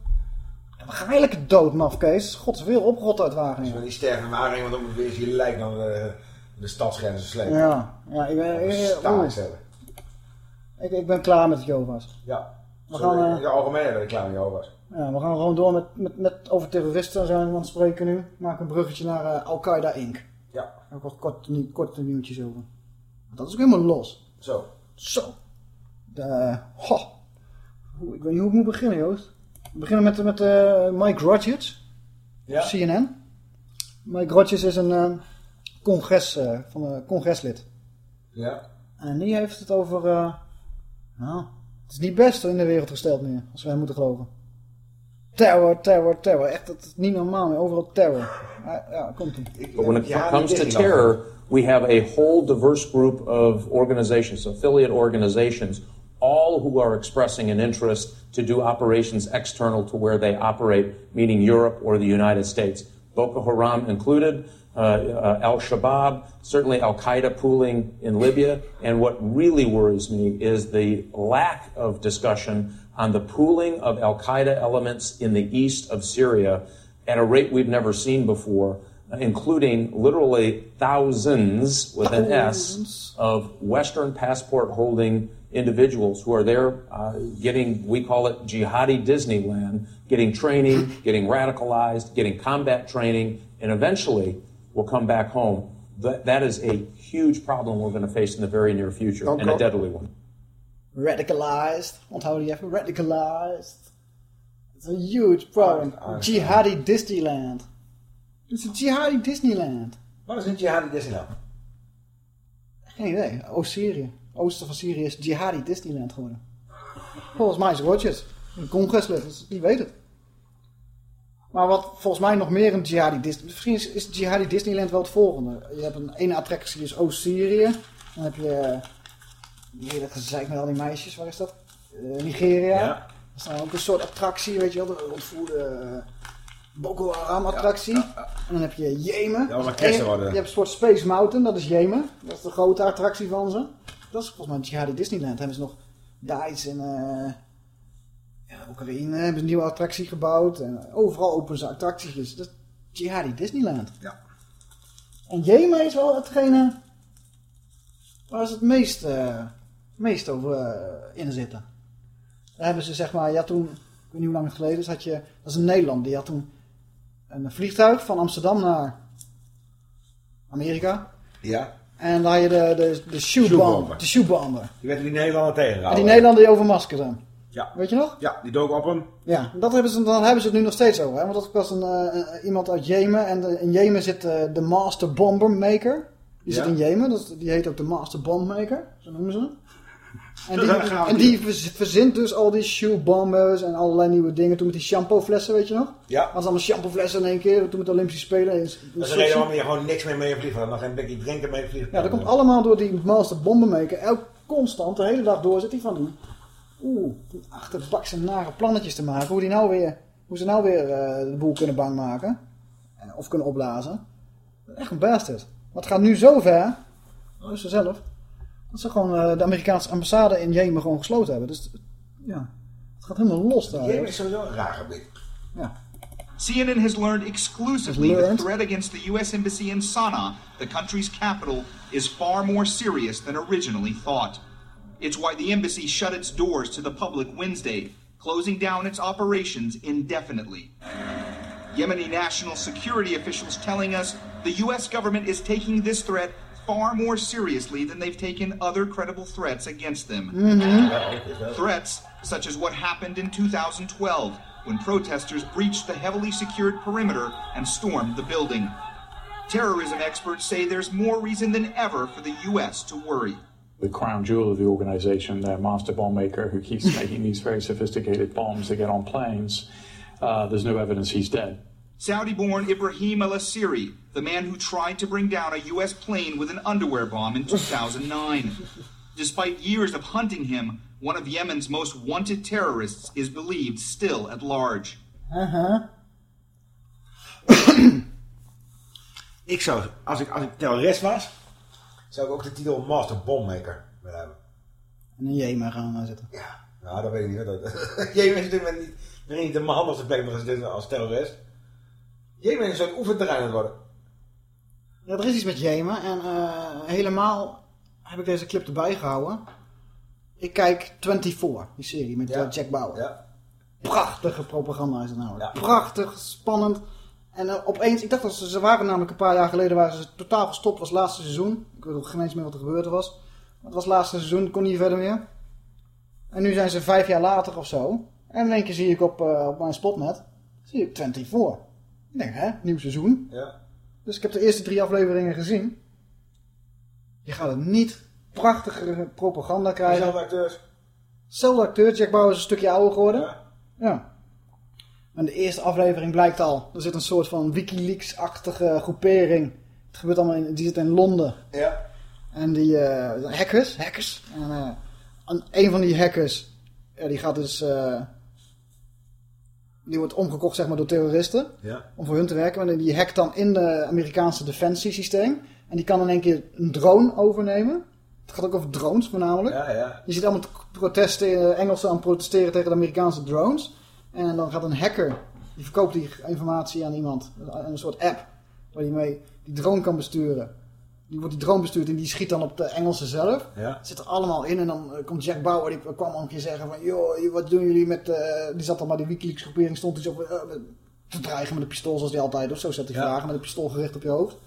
Ja, maar ga je lekker dood, mafkees. Gods wil, oprot uit Als Wageningen. we niet sterven naar Wageningen, want dan moet weer je lijk dan de, de stadsgrenzen slepen. Ja, ja, ik ben, ik, oeh. hebben. ik, ik ben klaar met Jovas. Ja. We Sorry, gaan, eh, in het algemeen ben ik klaar met Jehovah's. Ja, we gaan gewoon door met, met, met over terroristen zijn we aan het spreken nu. Maak een bruggetje naar eh, Al-Qaeda Inc. Ja. Ook wat korte, nieuw- korte nieuwtjes over. Dat is ook helemaal los. Zo. Zo. De, ho. Ik weet niet hoe ik moet beginnen, Joost. We beginnen met, met eh, Mike Rogers. Ja. CNN. Mike Rogers is een eh, congres, van een congreslid. Ja. En die heeft het over... nou, het is niet best in de wereld gesteld meer, als wij moeten geloven. Terror, terror, terror. Echt, dat is niet normaal meer. Overal terror. Ja, ja komt ie. But when it comes to terror, we have a whole diverse group of organizations, affiliate organizations, all who are expressing an interest to do operations external to where they operate, meaning Europe or the United States. Boko Haram included, uh, uh, Al Shabaab, certainly Al Qaeda pooling in Libya. And what really worries me is the lack of discussion on the pooling of Al Qaeda elements in the east of Syria at a rate we've never seen before, including literally thousands with an S of Western passport holding individuals who are there uh, getting, we call it jihadi Disneyland, getting training, getting radicalized, getting combat training, and eventually will come back home. That, that is a huge problem we're going to face in the very near future, Dank and a deadly one. Radicalized. Onthoud die even. Radicalized. It's a huge problem. Jihadi Disneyland. Het is een Jihadi Disneyland. Wat is een jihadi Disneyland? Geen idee. Oost-Syrië. Oosten van Syrië is Jihadi Disneyland geworden. Volgens mij is Rogers. Een congreslid. Dus die weet het. Maar wat volgens mij nog meer een Jihadi Disneyland... Misschien is, is Jihadi Disneyland wel het volgende. Je hebt een ene attractie is Oost-Syrië. Dan heb je... Die hele gezeik met al die meisjes. Waar is dat? Eh, Nigeria. Ja. Dat is dan ook een soort attractie, weet je wel. De ontvoerde eh, Boko Haram attractie. En dan heb je Jemen. Ja, maar En kersen je, worden. je hebt een soort Space Mountain, dat is Jemen. Dat is de grote attractie van ze. Dat is volgens mij Jihadi Disneyland. Hebben ze nog Dice in eh ja, Oekraïne hebben ze een nieuwe attractie gebouwd. En overal openen ze attracties. Dat is Jihadi Disneyland. Ja. En Jemen is wel hetgene waar ze het meest, meest over eh, in zitten. Daar hebben ze zeg maar, ja toen, ik weet niet hoe lang het geleden is, had je, dat is een Nederland, die had toen een vliegtuig van Amsterdam naar Amerika. Ja. En daar had je de, de, de shoebomber. De shoebomber. Die werd die Nederlander En tegengehouden. die Nederlander die over masker zijn. Ja. Weet je nog? Ja, die dook op hem. Ja, dat hebben ze, dan hebben ze het nu nog steeds over. Hè? Want dat was een, eh, iemand uit Jemen. En de- in Jemen zit eh, de Master Bomber Maker. Die Ja. zit in Jemen. Dat, die heet ook de Master Bomb Maker. Zo noemen ze hem. En die, en die verz- verzint dus al die shoe bombers en allerlei nieuwe dingen. Toen met die shampooflessen, weet je nog? Ja. Ze allemaal shampooflessen in één keer. Toen met de Olympische Spelen. Is, Dat is de reden waarom je gewoon niks meer mee vliegt. Dan geen bekje drinken mee vliegt. ja, dat komt allemaal door die Master Bomber Maker. Elk constant, de hele dag door zit hij van die... Oeh, die achterbakse nare plannetjes te maken. Hoe, die nou weer, hoe ze nou weer eh, de boel kunnen bang maken. Of kunnen opblazen. Echt een bastard. Maar het gaat nu zo ver, dat is ze zelf, dat ze gewoon eh, de Amerikaanse ambassade in Jemen gewoon gesloten hebben. Dus ja, het gaat helemaal los daar. Jemen is sowieso een raar gebied. Ja. CNN has learned exclusively learned. the threat against the U.S. Embassy in Sana'a, the country's capital, is far more serious than originally thought. It's why the embassy shut its doors to the public Wednesday, closing down its operations indefinitely. Yemeni national security officials telling us the U.S. government is taking this threat far more seriously than they've taken other credible threats against them. Threats such as what happened in 2012 when protesters breached the heavily secured perimeter and stormed the building. Terrorism experts say there's more reason than ever for the U.S. to worry. the crown jewel of the organization, the master bomb maker who keeps making these very sophisticated bombs that get on planes. Uh, there's no evidence he's dead. Saudi born Ibrahim al Asiri, the man who tried to bring down a U.S. plane with an underwear bomb in 2009. Despite years of hunting him, one of Yemen's most wanted terrorists is believed still at large. Uh-huh. Ik zou, als ik, als ik terrorist was, zou ik ook de titel Master Bombmaker willen hebben. En in Jemen gaan we zitten. Nou, dat weet ik niet. hoor. Dat, Jemen is natuurlijk niet, niet de handigste plek om te zitten als terrorist. Jemen is een oefenterrein aan het worden. Ja, er is iets met Jemen. En eh, helemaal heb ik deze clip erbij gehouden. Ik kijk 24, die serie met eh, Jack Bauer. Prachtige propaganda is het nou. Prachtig, spannend. En eh, opeens, ik dacht dat ze, ze waren namelijk een paar jaar geleden waren ze totaal gestopt. Was het laatste seizoen. Ik weet ook geen eens meer wat er gebeurd was. Maar het was het laatste seizoen, kon niet verder meer. En nu zijn ze vijf jaar later of zo. En in één keer zie ik op, eh, op mijn spotnet, zie ik 24. Ik denk, hè, nieuw seizoen. Ja. Dus ik heb de eerste drie afleveringen gezien. Je gaat het niet prachtige propaganda krijgen. Dezelfde acteurs. Zelfde acteur, Jack Bauer is een stukje ouder geworden. Ja. En de eerste aflevering blijkt al, er zit een soort van Wikileaks-achtige groepering. Het gebeurt allemaal in, die zit in Londen. Ja. En die eh, hackers, hackers. En, eh, en een van die hackers, ja, die gaat dus, eh, die wordt omgekocht zeg maar door terroristen. Ja. Om voor hun te werken. En die hackt dan in de Amerikaanse defensiesysteem. En die kan in één keer een drone overnemen. Het gaat ook over drones voornamelijk. Ja, ja. Je ziet allemaal protesten, eh, Engelsen aan protesteren tegen de Amerikaanse drones. En dan gaat een hacker, die verkoopt die informatie aan iemand. Een soort app, waar die mee die drone kan besturen. Die wordt die drone bestuurd en die schiet dan op de Engelsen zelf. Ja. Zit er allemaal in en dan eh, komt Jack Bauer, die kwam al een keer zeggen van... joh, wat doen jullie met... eh, die zat dan bij die Wikileaks groepering, stond hij zo op, eh, te dreigen met een pistool zoals hij altijd doet. Zo zet hij Ja. vragen met een pistool gericht op je hoofd.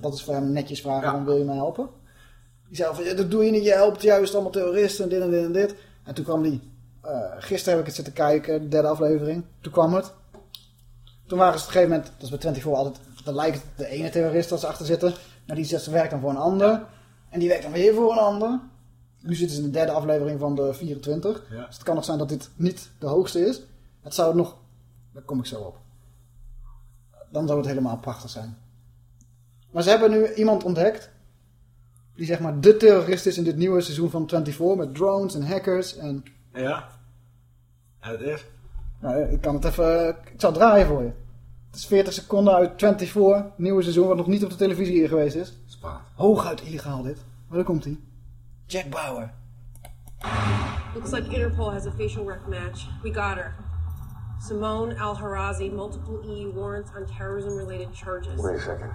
Dat is voor hem netjes vragen, dan wil je mij helpen. Die zei van, dat doe je niet, je helpt juist allemaal terroristen en dit en dit en dit. En toen kwam die, eh, gisteren heb ik het zitten kijken, de derde aflevering. Toen kwam het. Toen waren ze op een gegeven moment, dat is bij 24 altijd, dan lijkt het de ene terrorist dat ze achter zitten. Maar die zegt, ze werkt dan voor een ander. En die werkt dan weer voor een ander. Nu zitten ze in de derde aflevering van de 24. Ja. Dus het kan nog zijn dat dit niet de hoogste is. Het zou nog, daar kom ik zo op. Dan zou het helemaal prachtig zijn. Maar ze hebben nu iemand ontdekt die zeg maar de terrorist is in dit nieuwe seizoen van 24 met drones en hackers en... Ja. En het is? Nou, ik kan het even... Ik zal het draaien voor je. Het is 40 seconden uit 24, nieuwe seizoen, wat nog niet op de televisie hier geweest is. Spannend. Hooguit illegaal dit. Maar daar komt hij. Jack Bauer. Looks like Interpol has a facial rec match. We got her. Simone Al Harazi, multiple EU warrants on terrorism related charges. Wait a second.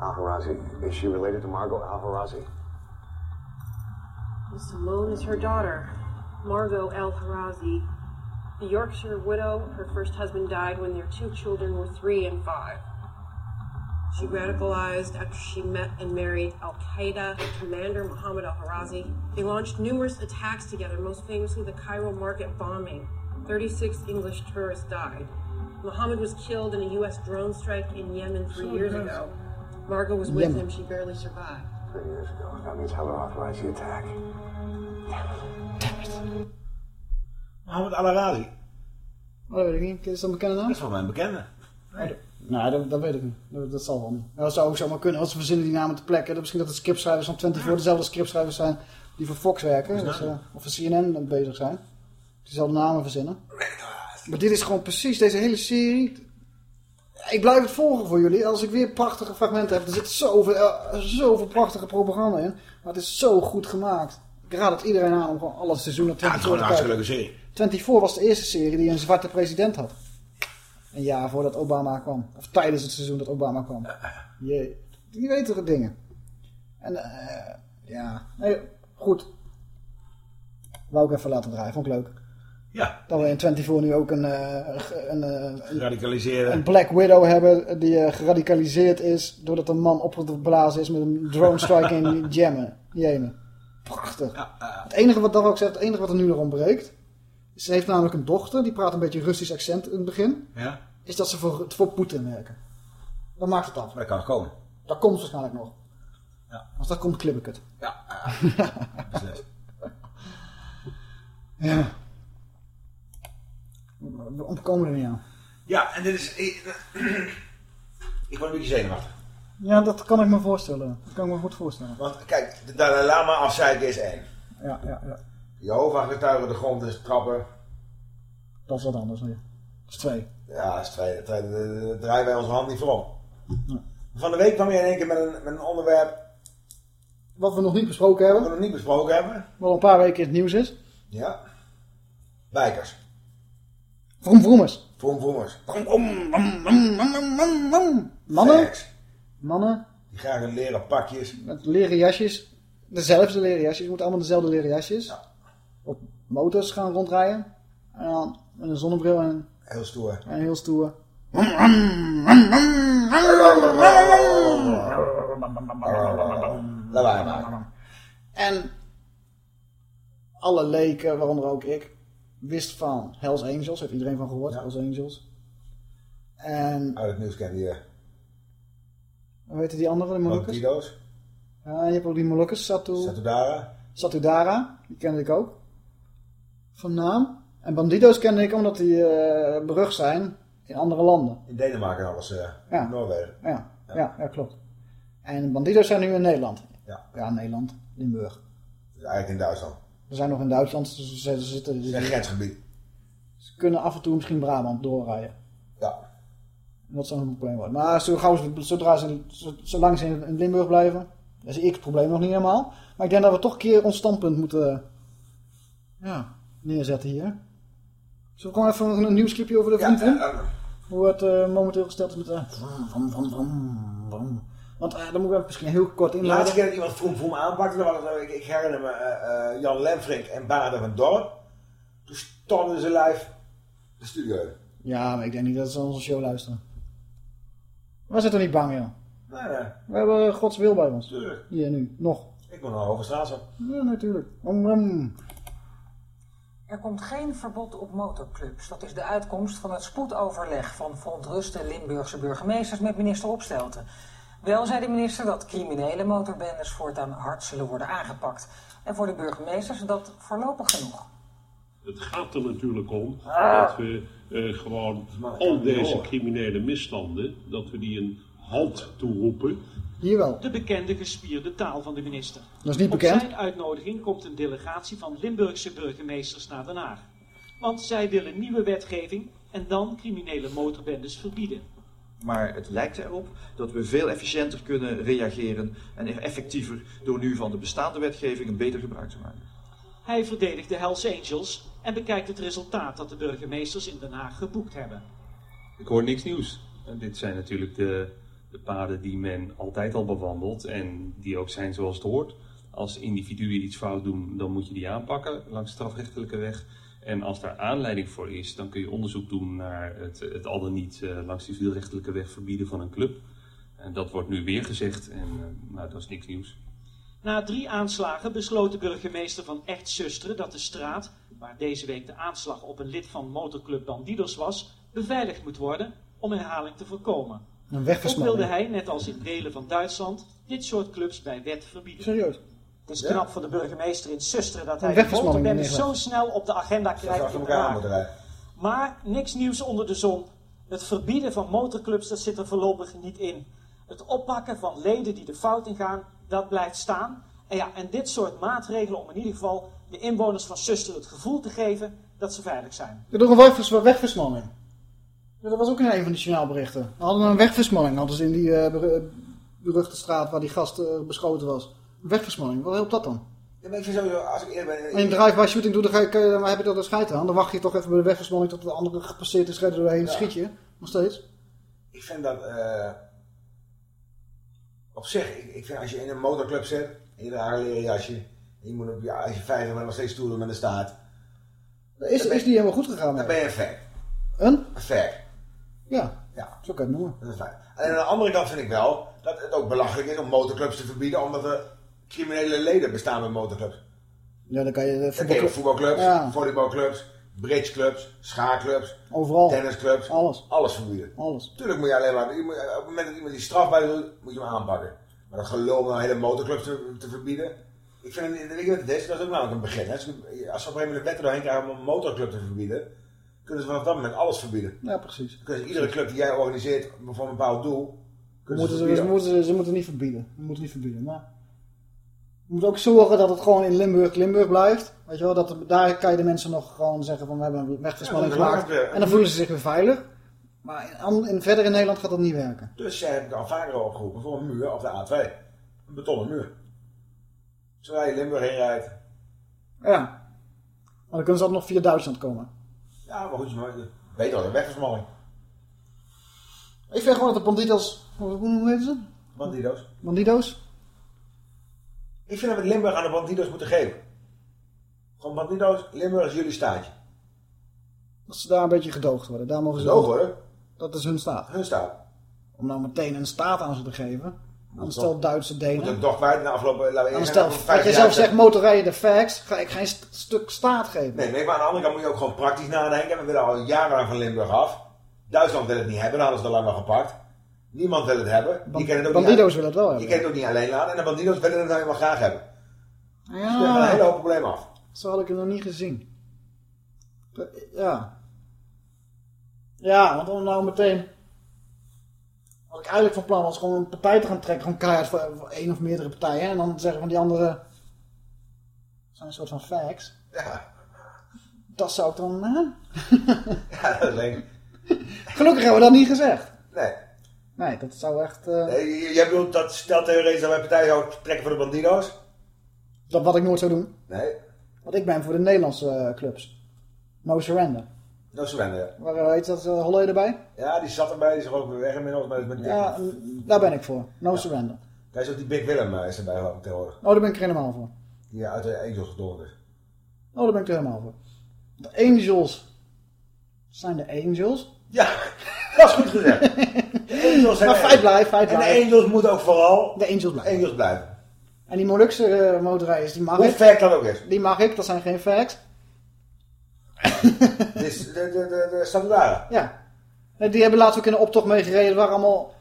Al Harazi. Is she related to Margot Al Harazi? Simone is her daughter, Margot Al Harazi. The Yorkshire widow, her first husband died when their two children were three and five. She radicalized after she met and married Al Qaeda commander Mohammed Al Harazi. They launched numerous attacks together, most famously the Cairo market bombing. 36 English tourists died. Mohammed was killed in a U.S. drone strike in Yemen three years ago. Margot was with Yemen. him, she barely survived. Three years ago. That means how authorized the attack. Mohammed Al-Arazi. Oh, dat weet ik niet. Is dat een bekende naam? Dat is wel mijn bekende. Nou, dat, dat weet ik niet. Dat, dat zal wel niet. Dat zou ook zomaar kunnen. Als ze verzinnen die namen te plekken. Dat misschien dat de scriptschrijvers van 24 dezelfde scriptschrijvers zijn die voor Fox werken. Dus, eh, of voor CNN bezig zijn. Diezelfde namen verzinnen. Maar dit is gewoon precies deze hele serie. Ik blijf het volgen voor jullie. Als ik weer prachtige fragmenten heb. Er zit zoveel, eh, zoveel prachtige propaganda in. Maar het is zo goed gemaakt. Ik raad het iedereen aan om gewoon alle seizoenen Ja, het is 24 gewoon te een hartstikke kijken. leuke serie. 24 was de eerste serie die een zwarte president had. Een jaar voordat Obama kwam. Of tijdens het seizoen dat Obama kwam. Jee. Die weten er dingen. En eh ja, nee, goed. Wou ik even laten draaien, vond ik leuk. Ja. Dat we in 24 nu ook een, eh, ge- een, eh, een, Black Widow hebben die eh, geradicaliseerd is doordat een man opgeblazen is met een drone strike in Jemen. Jemen. Prachtig. Het enige wat dat ook zegt, het enige wat er nu nog ontbreekt, ze heeft namelijk een dochter, die praat een beetje Russisch accent in het begin, Ja. is dat ze voor, voor Poetin werken. Dat maakt het af. Maar dat kan komen. Dat komt waarschijnlijk nog. Ja. Als dat komt, klip ik het. Ja. Ja. We ontkomen er niet aan. Ja, en dit is... Ik, ik word een beetje zenuwachtig. Ja, dat kan ik me voorstellen. Dat kan ik me goed voorstellen. Want kijk, de Dalai Lama afzeiken is één. Ja, ja, ja. Jehovah getuigen de grond is trappen. Dat is wat anders weer. Dat is twee. Ja, dat is twee. Daar draaien wij onze hand niet voor om. Van de week kwam je in één keer met een, met een onderwerp... Wat we nog niet besproken hebben. Wat we nog niet besproken hebben. Wat al een paar weken in het nieuws is. Ja. Bijkers. Vroom vroemers. Vroom vroemers. Mannen. Mannen. Die graag leren pakjes. Met leren jasjes. Dezelfde leren jasjes. Je moet allemaal dezelfde leren jasjes. Op motors gaan rondrijden. En dan met een zonnebril en, Heel stoer. en heel stoer. En alle leken, waaronder ook ik, wist van Hells Angels. Heeft iedereen van gehoord, Hells Angels. En, Uit het nieuws kende je hoe heette die andere, de Molukkers? Ja, je hebt ook die Molukkers, Satu... Satudara. Satudara, die kende ik ook. Van naam. En Bandido's kende ik omdat die eh berucht zijn in andere landen. In Denemarken en alles. eh Ja. Noorwegen. Ja, ja. ja, klopt. En Bandido's zijn nu in Nederland. Ja. Ja, Nederland, Limburg. Dus eigenlijk in Duitsland. We zijn nog in Duitsland, dus ze, zitten... Een grensgebied. Ze kunnen af en toe misschien Brabant doorrijden. Ja. Dat zou een probleem worden. Maar zo gauw ze, zodra ze, zo- zolang ze in, in Limburg blijven, dan zie ik het probleem nog niet helemaal. Maar ik denk dat we toch een keer ons standpunt moeten ja, neerzetten hier. Zullen we gewoon even een nieuwsclipje over de vriend? Hoe het eh, momenteel gesteld is met vrom. Want eh, dan moeten we misschien heel kort De inleiden. laatste keer dat iemand Vroom Vroom aanpakte, dan was het, ik, ik herinner me Jan Lemfrink en Baden van Dorp. Toen stormden ze live de studio. Ja, maar ik denk niet dat ze onze show luisteren. We zitten niet bang, joh. Nee, nee. We hebben Gods wil bij ons. Tuurlijk. Hier nu, nog. Ik moet nog over straat zo. Ja, natuurlijk. Om, om. Er komt geen verbod op motorclubs. Dat is de uitkomst van het spoedoverleg van verontruste Limburgse burgemeesters met minister Opstelten. Wel zei de minister dat criminele motorbendes voortaan hard zullen worden aangepakt. En voor de burgemeesters dat voorlopig genoeg. Het gaat er natuurlijk om Ah. dat we eh, gewoon al deze criminele misstanden, dat we die een halt toeroepen. Hier wel. De bekende gespierde taal van de minister. Dat is niet Op bekend. zijn uitnodiging komt een delegatie van Limburgse burgemeesters naar Den Haag. Want zij willen nieuwe wetgeving en dan criminele motorbendes verbieden. Maar het lijkt erop dat we veel efficiënter kunnen reageren en effectiever door nu van de bestaande wetgeving een beter gebruik te maken. Hij verdedigt de Hells Angels en bekijkt het resultaat dat de burgemeesters in Den Haag geboekt hebben. Ik hoor niks nieuws. Dit zijn natuurlijk de, de paden die men altijd al bewandelt en die ook zijn zoals het hoort. Als individuen iets fout doen, dan moet je die aanpakken langs strafrechtelijke weg. En als daar aanleiding voor is, dan kun je onderzoek doen naar het, het al dan niet eh, langs de civielrechtelijke weg verbieden van een club. En dat wordt nu weer gezegd en eh, nou, dat is niks nieuws. Na drie aanslagen besloot de burgemeester van Echt-Zusteren dat de straat, waar deze week de aanslag op een lid van motorclub Bandidos was, beveiligd moet worden om herhaling te voorkomen. Een Ook wilde hij, net als in delen van Duitsland, dit soort clubs bij wet verbieden. Serieus? Het is knap voor de burgemeester in Susteren dat hij de motorbendes zo snel op de agenda krijgt. in Haag. Maar niks nieuws onder de zon. Het verbieden van motorclubs, dat zit er voorlopig niet in. Het oppakken van leden die de fout ingaan, dat blijft staan. En ja, en dit soort maatregelen om in ieder geval de inwoners van Susteren het gevoel te geven dat ze veilig zijn. Ja, door een wegvers wegversmalling. Ja, dat was ook in een van die journaalberichten. We hadden een wegversmalling, hadden ze in die eh, beru- beruchte straat waar die gast eh, beschoten was. Wegversmalling, wat helpt dat dan? Ja, maar ik vind sowieso, als ik eerder ben... Als je een drive-by shooting doet, dan, ga je- dan heb je dat er scheid aan. Dan wacht je toch even bij de wegversmalling tot de andere gepasseerd is, red je doorheen, Ja. schiet je. Nog steeds. Ik vind dat... eh, op zich, ik, ik vind als je in een motorclub zit, en je draagt een leren jasje, je moet op, ja, als je vijf bent nog steeds stoer doen met een staart. Is, is die helemaal goed gegaan? Dan ben je een fact. Een? Een. Ja, Ja. zo kan het noemen. Dat is fijn. En aan de andere kant vind ik wel dat het ook belachelijk is om motorclubs te verbieden, omdat er criminele leden bestaan bij motorclubs. Ja, dan kan je de Dan je voetbalclub- voetbalclubs, Ja. volleybalclubs, bridgeclubs, schaakclubs, Overal. tennisclubs. Alles. Alles verbieden. Alles. Tuurlijk moet je alleen maar, je moet- op het moment dat iemand die strafbaar doet, moet je hem aanpakken. Maar dat gelul om nou hele motorclubs te, te verbieden. Ik vind, weet je wat het is? Dat is ook namelijk een begin. hè. Als ze op een gegeven moment de wetten doorheen krijgen om een motorclub te verbieden, kunnen ze vanaf dat moment alles verbieden. Ja, precies. Ze iedere club die jij organiseert voor een bepaald doel, kunnen Moeten ze ze, ze, moeten, ze moeten niet verbieden. Ze moeten niet verbieden. Maar we moeten ook zorgen dat het gewoon in Limburg Limburg blijft. Weet je wel, dat er- daar kan je de mensen nog gewoon zeggen van we hebben een wegversmalling Ja, gemaakt. En dan voelen ze zich weer veilig. Maar in, in, verder in Nederland gaat dat niet werken. Dus jij heb ik al vaker opgeroepen voor een muur op de A2. Een betonnen muur. Zodra je Limburg heen rijdt. Ja. Maar dan kunnen ze altijd nog via Duitsland komen. Ja, maar goed, moet- beter dan wegversmalling. Ik vind gewoon dat de banditos... Hoe, hoe heet ze? Bandido's. Bandido's? Ik vind dat we Limburg aan de bandido's moeten geven. Gewoon bandido's, Limburg is jullie staatje. Dat ze daar een beetje gedoogd worden. Daar mogen ze Gedoogd worden? Dat is hun staat. Hun staat. Om nou meteen een staat aan ze te geven. Toch- stel Duitse Moet Denen. het toch kwijt de afgelopen... Laten stel, wat je zelf zegt, motorrijden de facts, ga ik geen st- stuk staat geven. Nee, nee, maar aan de andere kant moet je ook gewoon praktisch nadenken. We willen al jarenlang van Limburg af. Duitsland wil het niet hebben, dan hadden ze het al lang wel gepakt. Niemand wil het hebben. Die kennen het ook bandido's niet, willen het wel Die hebben. kennen het ook niet alleen laten. En de bandido's willen het nou helemaal graag hebben. Dus we hebben Ja, een hele hoop problemen af. zo had ik het nog niet gezien. Ja. Ja, want om nou meteen... Wat ik eigenlijk van plan was, gewoon een partij te gaan trekken. Gewoon keihard voor, voor één of meerdere partijen. En dan zeggen van die andere... zijn een soort van facts. Ja. Dat zou ik dan... hè? Ja, dat. Gelukkig hebben we dat niet gezegd. Nee. Nee, dat zou echt... eh, nee jij bedoelt dat stel theoretisch dat wij partij zouden trekken voor de bandido's? dat wat ik nooit zou doen. Nee. Want ik ben voor de Nederlandse eh, clubs. No Surrender. No surrender. ja. Waar eh, heet dat uh, Holle erbij? Ja, die zat erbij, die is er ook weer weg inmiddels. Maar met Ja, daar ben ik voor. No Surrender. Daar is ook die Big Willem eh, is erbij tegenwoordig. Oh, daar ben ik er helemaal voor. Die uit de Angels gedonderd is. Oh, daar ben ik er helemaal voor. De Angels zijn de Angels. Ja, dat is goed gezegd. De Angels zijn Maar feit blijft, feit En de blijft. Angels moeten ook vooral De Angels blijven. Angels blijven. En die Molukse uh, motorrijders, die mag Hoe ik. fact dat ook is. Die mag ik, dat zijn geen facts. Is de, de, de. Ja. Nee, Die hebben laatst ook in de optocht meegereden. Er waren allemaal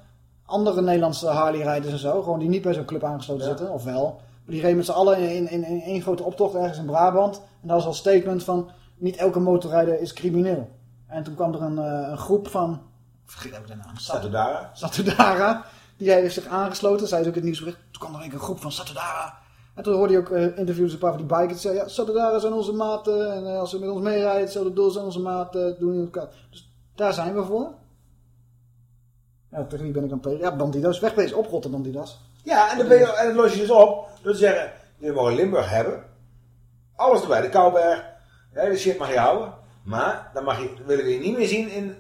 andere Nederlandse Harley-rijders en zo. Gewoon die niet bij zo'n club aangesloten zitten. Of wel. Maar die reden met z'n allen in, in, in één grote optocht ergens in Brabant. En dat was al statement van... Niet elke motorrijder is crimineel. En toen kwam er een, eh, een groep van... Vergeet even de naam. Statudara. Satudara. Die heeft zich aangesloten. Zij is ook het nieuwsbericht. Toen kwam er een groep van Satudara. En toen hoorde je ook eh, interviews een paar van die bikers. Zeiden, ja, Satudara zijn onze maten. En eh, als ze met ons meerijden, hetzelfde doel zijn onze maten. Doen in elkaar. Dus daar zijn we voor. Ja, tegen wie ben ik dan tegen? Ja, bandido's. Wegwezen, oprotten bandido's. Ja, en dan, ben je, en dan los je dus op door zeggen, jullie mogen Limburg hebben. Alles erbij, de Kouwberg. Ja, de shit mag je houden. Maar dan mag je, willen we je niet meer zien in...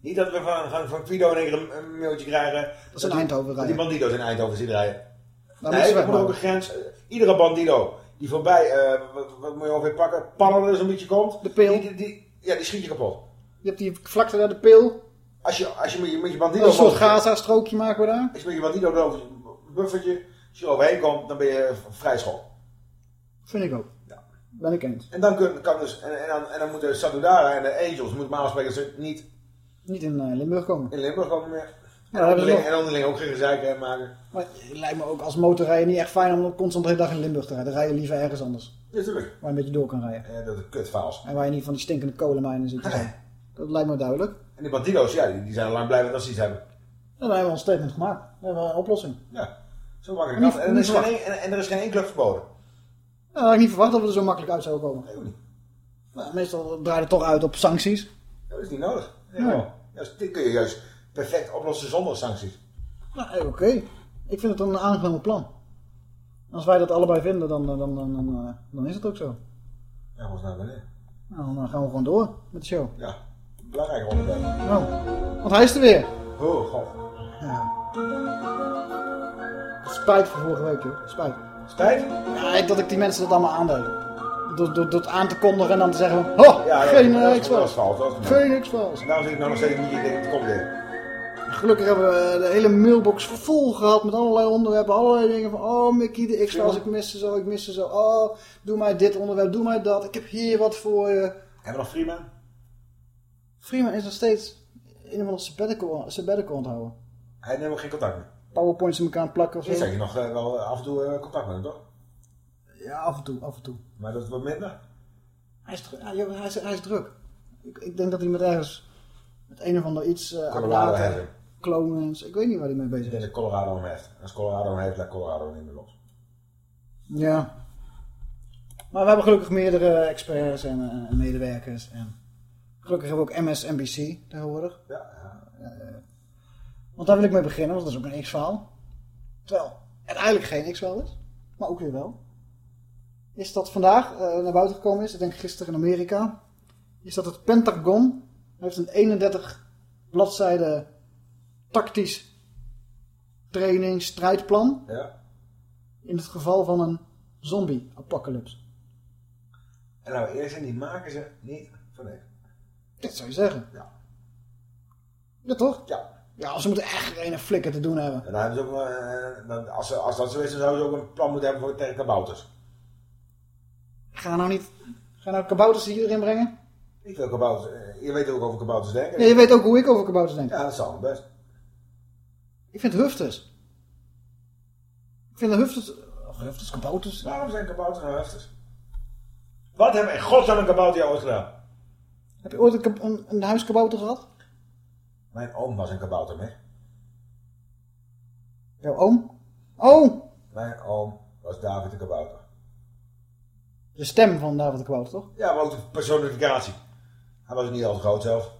Niet dat we van, van, van in keer een, een mailtje krijgen. Dat ze in die- Eindhoven dat rijden. die bandido's in Eindhoven zien rijden. Dan nee, er moet ook een grens. Eh, Iedere bandido die voorbij, eh, wat, wat moet je ongeveer pakken, pannen er zo'n beetje komt. De pil. Die, die, die- ja, die schiet je kapot. Je hebt die vlakte daar, de pil. Als je, als je met je, met je Een bandido... soort Gaza-strookje maken we daar. Als je met je bandido over een buffertje, als je er overheen komt, dan ben je vrij school. Vind ik ook. Ben ik eens. En dan, kun, kan dus, en, en, dan, en dan moeten Sadudara en de Angels, moet maar afspreken ze niet Niet in eh, Limburg komen. in Limburg komen meer. Ja, en, dat onderling, en onderling ook geen gezeik maken. Maar het lijkt me ook als motorrijder niet echt fijn om constant de hele dag in Limburg te rijden. Dan rij je liever ergens anders. Natuurlijk. Waar je een beetje door kan rijden. Ja, dat is kutfaals. En waar je niet van die stinkende kolenmijnen zit. te zijn. Dat lijkt me duidelijk. En die bandido's, ja, die, die zijn al lang blij met als ze iets hebben. En dan hebben we een statement gemaakt. Dan hebben we een oplossing. Ja, zo makkelijk. Niet- af. En, er is geen, en, en er is geen één club verboden. Ja, had ik niet verwacht dat we er zo makkelijk uit zouden komen. Nee, ook niet. Nou, meestal draait het toch uit op sancties. Dat is niet nodig. Nee. wel. Juist, dit kun je juist perfect oplossen zonder sancties. Nou, eh, oké. Ik vind het een aangenomen plan. Als wij dat allebei vinden, dan, dan, dan, dan, dan, eh, dan is het ook zo. Ja, volgens mij wanneer. Nou, dan gaan we gewoon door met de show. Ja, belangrijk onderwerp. Nou, want hij is er weer. Oh, god. Ja. Spijt voor vorige week, joh. Spijt. Spijt? Ja, dat ik die mensen dat allemaal aandeed. Door, door, door het aan te kondigen en dan te zeggen. Oh, Ja, geen dat is Geen X-Files. En daarom zit ik nou nog steeds niet, denk, het komt weer. Gelukkig hebben we de hele mailbox vol gehad met allerlei onderwerpen. Allerlei dingen van, oh Mickey, de X-Files, ik mis ze zo, ik mis ze zo. Oh, doe mij dit onderwerp, doe mij dat. Ik heb hier wat voor je. Hebben we nog Freeman? Freeman is nog steeds in een sabbatical, sabbatical onthouden. Hij neemt ook geen contact meer. Powerpoints in elkaar plakken of Je zo. zeg je nog eh, wel af en toe eh, contact met hem, toch? Ja, af en toe, af en toe. Maar dat is wat minder. Hij is, ja, joh, hij is, hij is druk. Ik, ik denk dat hij met ergens, met een of ander iets, eh Colorado clones, ik weet niet waar hij mee bezig Ik is. denk dat Colorado hem heeft. Als Colorado hem heeft, laat Colorado niet meer los. Ja. Maar we hebben gelukkig meerdere experts en, eh, en medewerkers. En gelukkig hebben we ook MSNBC tegenwoordig. Ja, ja. want daar wil ik mee beginnen, want dat is ook een X-verhaal. Terwijl het eigenlijk geen X-verhaal is, maar ook weer wel. Is dat vandaag eh, naar buiten gekomen is, ik denk gisteren in Amerika, is dat het Pentagon heeft een 31 bladzijde tactisch training strijdplan Ja. in het geval van een zombie-apocalypse. En nou, eerst zijn die maken ze niet voor niks. Dat zou je zeggen. Ja. Ja, toch? Ja. Ja, ze moeten echt een flikker te doen hebben. En dan hebben ze ook, eh, dan, als, ze- als dat zo is, dan zouden ze ook een plan moeten hebben voor tegen kabouters. Ga nou niet... Ga nou kabouters hier erin brengen? Ik wil kabouters. eh, Je weet ook over kabouters denken. Ja, je weet ook hoe ik over kabouters denk. Ja, dat zal wel best. Ik vind hufters. Ik vind de hufters... Of hufters, kabouters. Waarom zijn kabouters nou hefters? Wat hebben in godsnaam een kabouter jou ooit gedaan? Heb je ooit een, een, een huiskabouter gehad? Mijn oom was een kabouter, mee. Jouw oom? Oh! Mijn oom was David de kabouter. De stem van David de Kabouter, toch? Ja, maar ook de personificatie. Hij was niet al te groot zelf.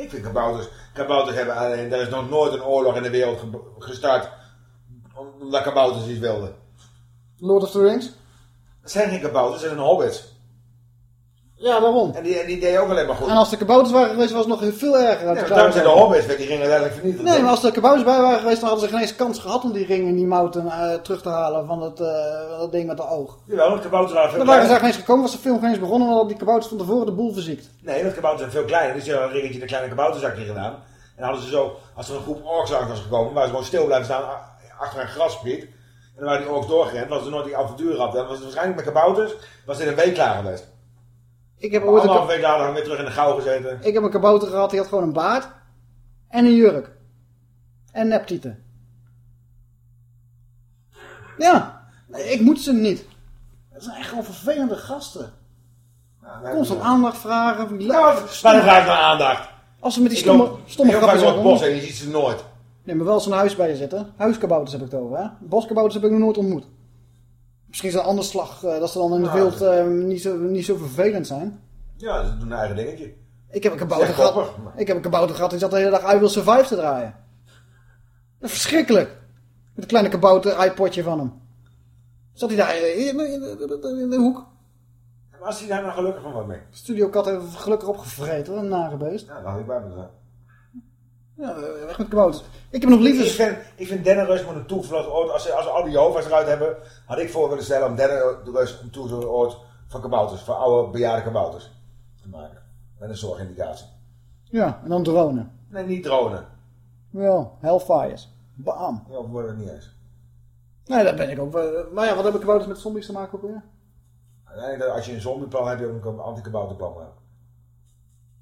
Ik vind kabouters... Kabouters hebben alleen... Er is nog nooit een oorlog in de wereld ge- gestart... omdat kabouters iets wilden. Lord of the Rings? Het zijn geen kabouters, het zijn hobbits. Ja, waarom? En die, die deden ook alleen maar goed. En als de kabouters waren geweest, was het nog veel erger. Ja, daarom zijn de want die gingen uiteindelijk vernietigen. Nee, maar als er kabouters bij waren geweest, dan hadden ze geen eens kans gehad om die ring in die mouten eh, terug te halen van het, eh, dat ding met de oog. Jawel, het kabouters waren veel Dan waren ze geen eens gekomen, was de film geen eens begonnen, hadden die kabouters van tevoren de boel verziekt. Nee, dat kabouters zijn veel kleiner. Dus je had een ringetje in een kleine kabouterzakje gedaan. En dan hadden ze zo, als er een groep orks langs was gekomen, waren ze gewoon stil blijven staan a- achter een graspriet. En dan waren die orks doorgerend, was er nooit die avontuur gehad. Dan was het waarschijnlijk met kabouters, was in een week klaar geweest. Ik heb ooit een, week later weer terug in de gauw gezeten. ik heb een kabouter gehad, die had gewoon een baard en een jurk. En neptieten. Ja, nee, ik moet ze niet. Het zijn echt gewoon vervelende gasten. Constant aandacht vragen. Ja, maar dan vraag ik naar aandacht. Als ze met die Ik stomme, loop stomme het zeggen. bos en je ziet ze nooit. Nee, maar wel zo'n huis bij je zitten. Huiskabouters heb ik het over, hè? Boskabouters heb ik nog nooit ontmoet. Misschien is het een ander slag, eh, dat ze dan in de wild eh, niet, zo, niet zo vervelend zijn. Ja, ze doen hun eigen dingetje. Ik heb een kabouter gehad. Ik heb een kabouter gehad die zat de hele dag I Will Survive te draaien. Dat verschrikkelijk. Met een kleine kabouter iPodje van hem. Zat hij daar in, de hoek. Maar als hij daar nou gelukkig van wat mee. Studio Kat heeft gelukkig opgevreten, wat een nare beest. Ja, dan had ik bij me zijn. Ja, eh, weg met. Ik heb nog liefdes... Ik vind, ik vind Dennerus moet een toevlucht ooit, als, ze- als we al die Jehovah's eruit hebben, had ik voor willen stellen om Dennerus een toevlucht ooit van kabouters, van oude bejaarde kabouters te maken. Met een zorgindicatie. Ja, en dan dronen. Nee, niet dronen. Wel, Hellfires. Bam. Ja, of worden het niet eens. Nee, dat ben ik ook. wel. Maar ja, wat hebben kabouters met zombies te maken ook weer? Uiteindelijk, als je een zombieplan hebt, heb je ook een anti-kabouterplan.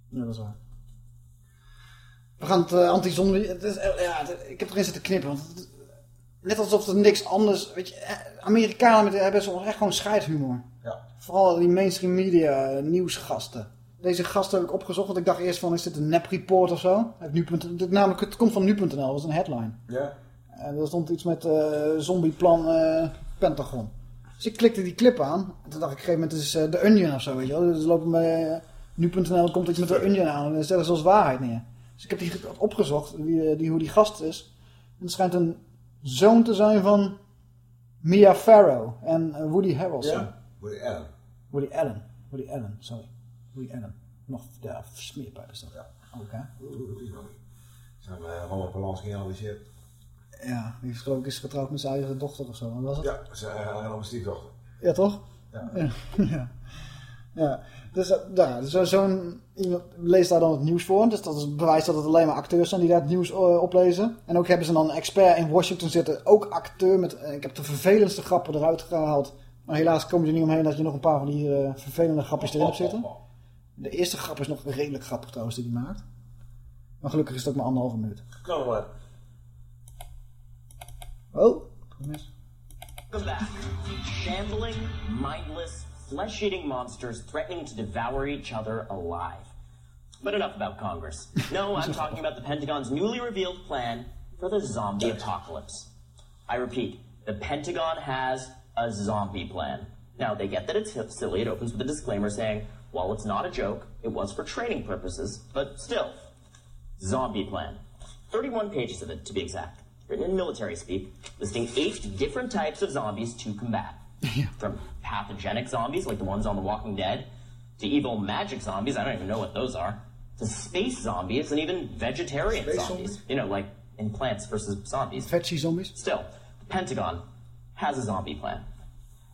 Ja, dat is waar. We gaan het uh, anti-zombie... het is, eh, Ja, het- ik heb erin zitten knippen. Want het- net alsof er niks anders... Weet je, eh, Amerikanen hebben soms echt gewoon scheidhumor. Ja. Vooral die mainstream media eh, nieuwsgasten. Deze gasten heb ik opgezocht, want ik dacht eerst van, is dit een nep-report of zo? Dit, namelijk, het komt van nu.nl, dat is een headline. Ja. En er stond iets met eh zombieplan eh, Pentagon. Dus ik klikte die clip aan. En toen dacht ik, op een gegeven moment is eh, de Onion of zo, weet je wel. Dus lopen bij eh, nu.nl komt iets met de Onion aan en stellen ze als waarheid neer. Dus ik heb die ge- opgezocht, wie, eh, die, hoe die gast is. En het schijnt een zoon te zijn van Mia Farrow en eh, Woody Harrelson. Ja? Woody Allen. Woody Allen. Woody Allen, sorry. Woody Allen. Nog, ja, smeerpijp is dat. Ja. Ook, hè? Zijn we Roman Polanski geanalyseerd? Ja, die is geloof ik is getrouwd met zijn eigen dochter of zo. Was het? Ja, zijn eigen stiefdochter. Ja, toch? Ja. Ja. ja. Dus, eh, ja, dus zo- zo'n iemand leest daar dan het nieuws voor. Dus dat is bewijs dat het alleen maar acteurs zijn die daar het nieuws eh, oplezen. En ook hebben ze dan een expert in Washington zitten, ook acteur. Met, eh, ik heb de vervelendste grappen eruit gehaald. Maar helaas kom je er niet omheen dat je nog een paar van die eh, vervelende grapjes erin hebt zitten. De eerste grap is nog redelijk grappig trouwens die hij maakt. Maar gelukkig is het ook maar anderhalve minuut. Kan maar. Oh, mis. Welcome back. Shambling, mindless, flesh eating monsters threatening to devour each other alive. But enough about Congress. No, I'm talking about the Pentagon's newly revealed plan for the zombie apocalypse. I repeat, the Pentagon has a zombie plan. Now, they get that it's silly. It opens with a disclaimer saying, while it's not a joke, it was for training purposes, but still, zombie plan. 31 pages of it, to be exact, written in military speak, listing eight different types of zombies to combat. From pathogenic zombies, like the ones on The Walking Dead, to evil magic zombies, I don't even know what those are, to space zombies, and even vegetarian Space zombies. You know, like in Plants vs. Zombies. Veggie zombies? Still, the Pentagon has a zombie plan.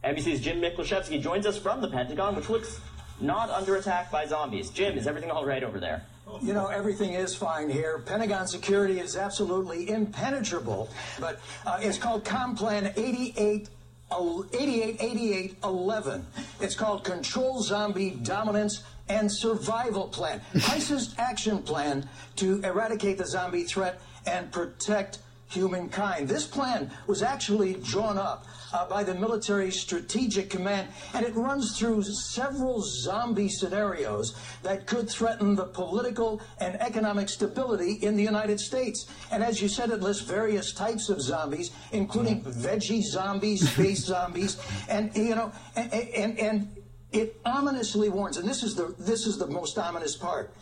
NBC's Jim Miklashevsky joins us from the Pentagon, which looks not under attack by zombies. Jim, is everything all right over there? you know, everything is fine here. Pentagon security is absolutely impenetrable, but uh, it's called Complan 88. 888811. It's called Control Zombie Dominance and Survival Plan. ISIS action plan to eradicate the zombie threat and protect humankind. This plan was actually drawn up uh, by the Military Strategic Command, and it runs through several zombie scenarios that could threaten the political and economic stability in the United States. And as you said, it lists various types of zombies, including veggie zombies, space zombies, and you know, and and. and it ominously warns, and this is the this is the most ominous part.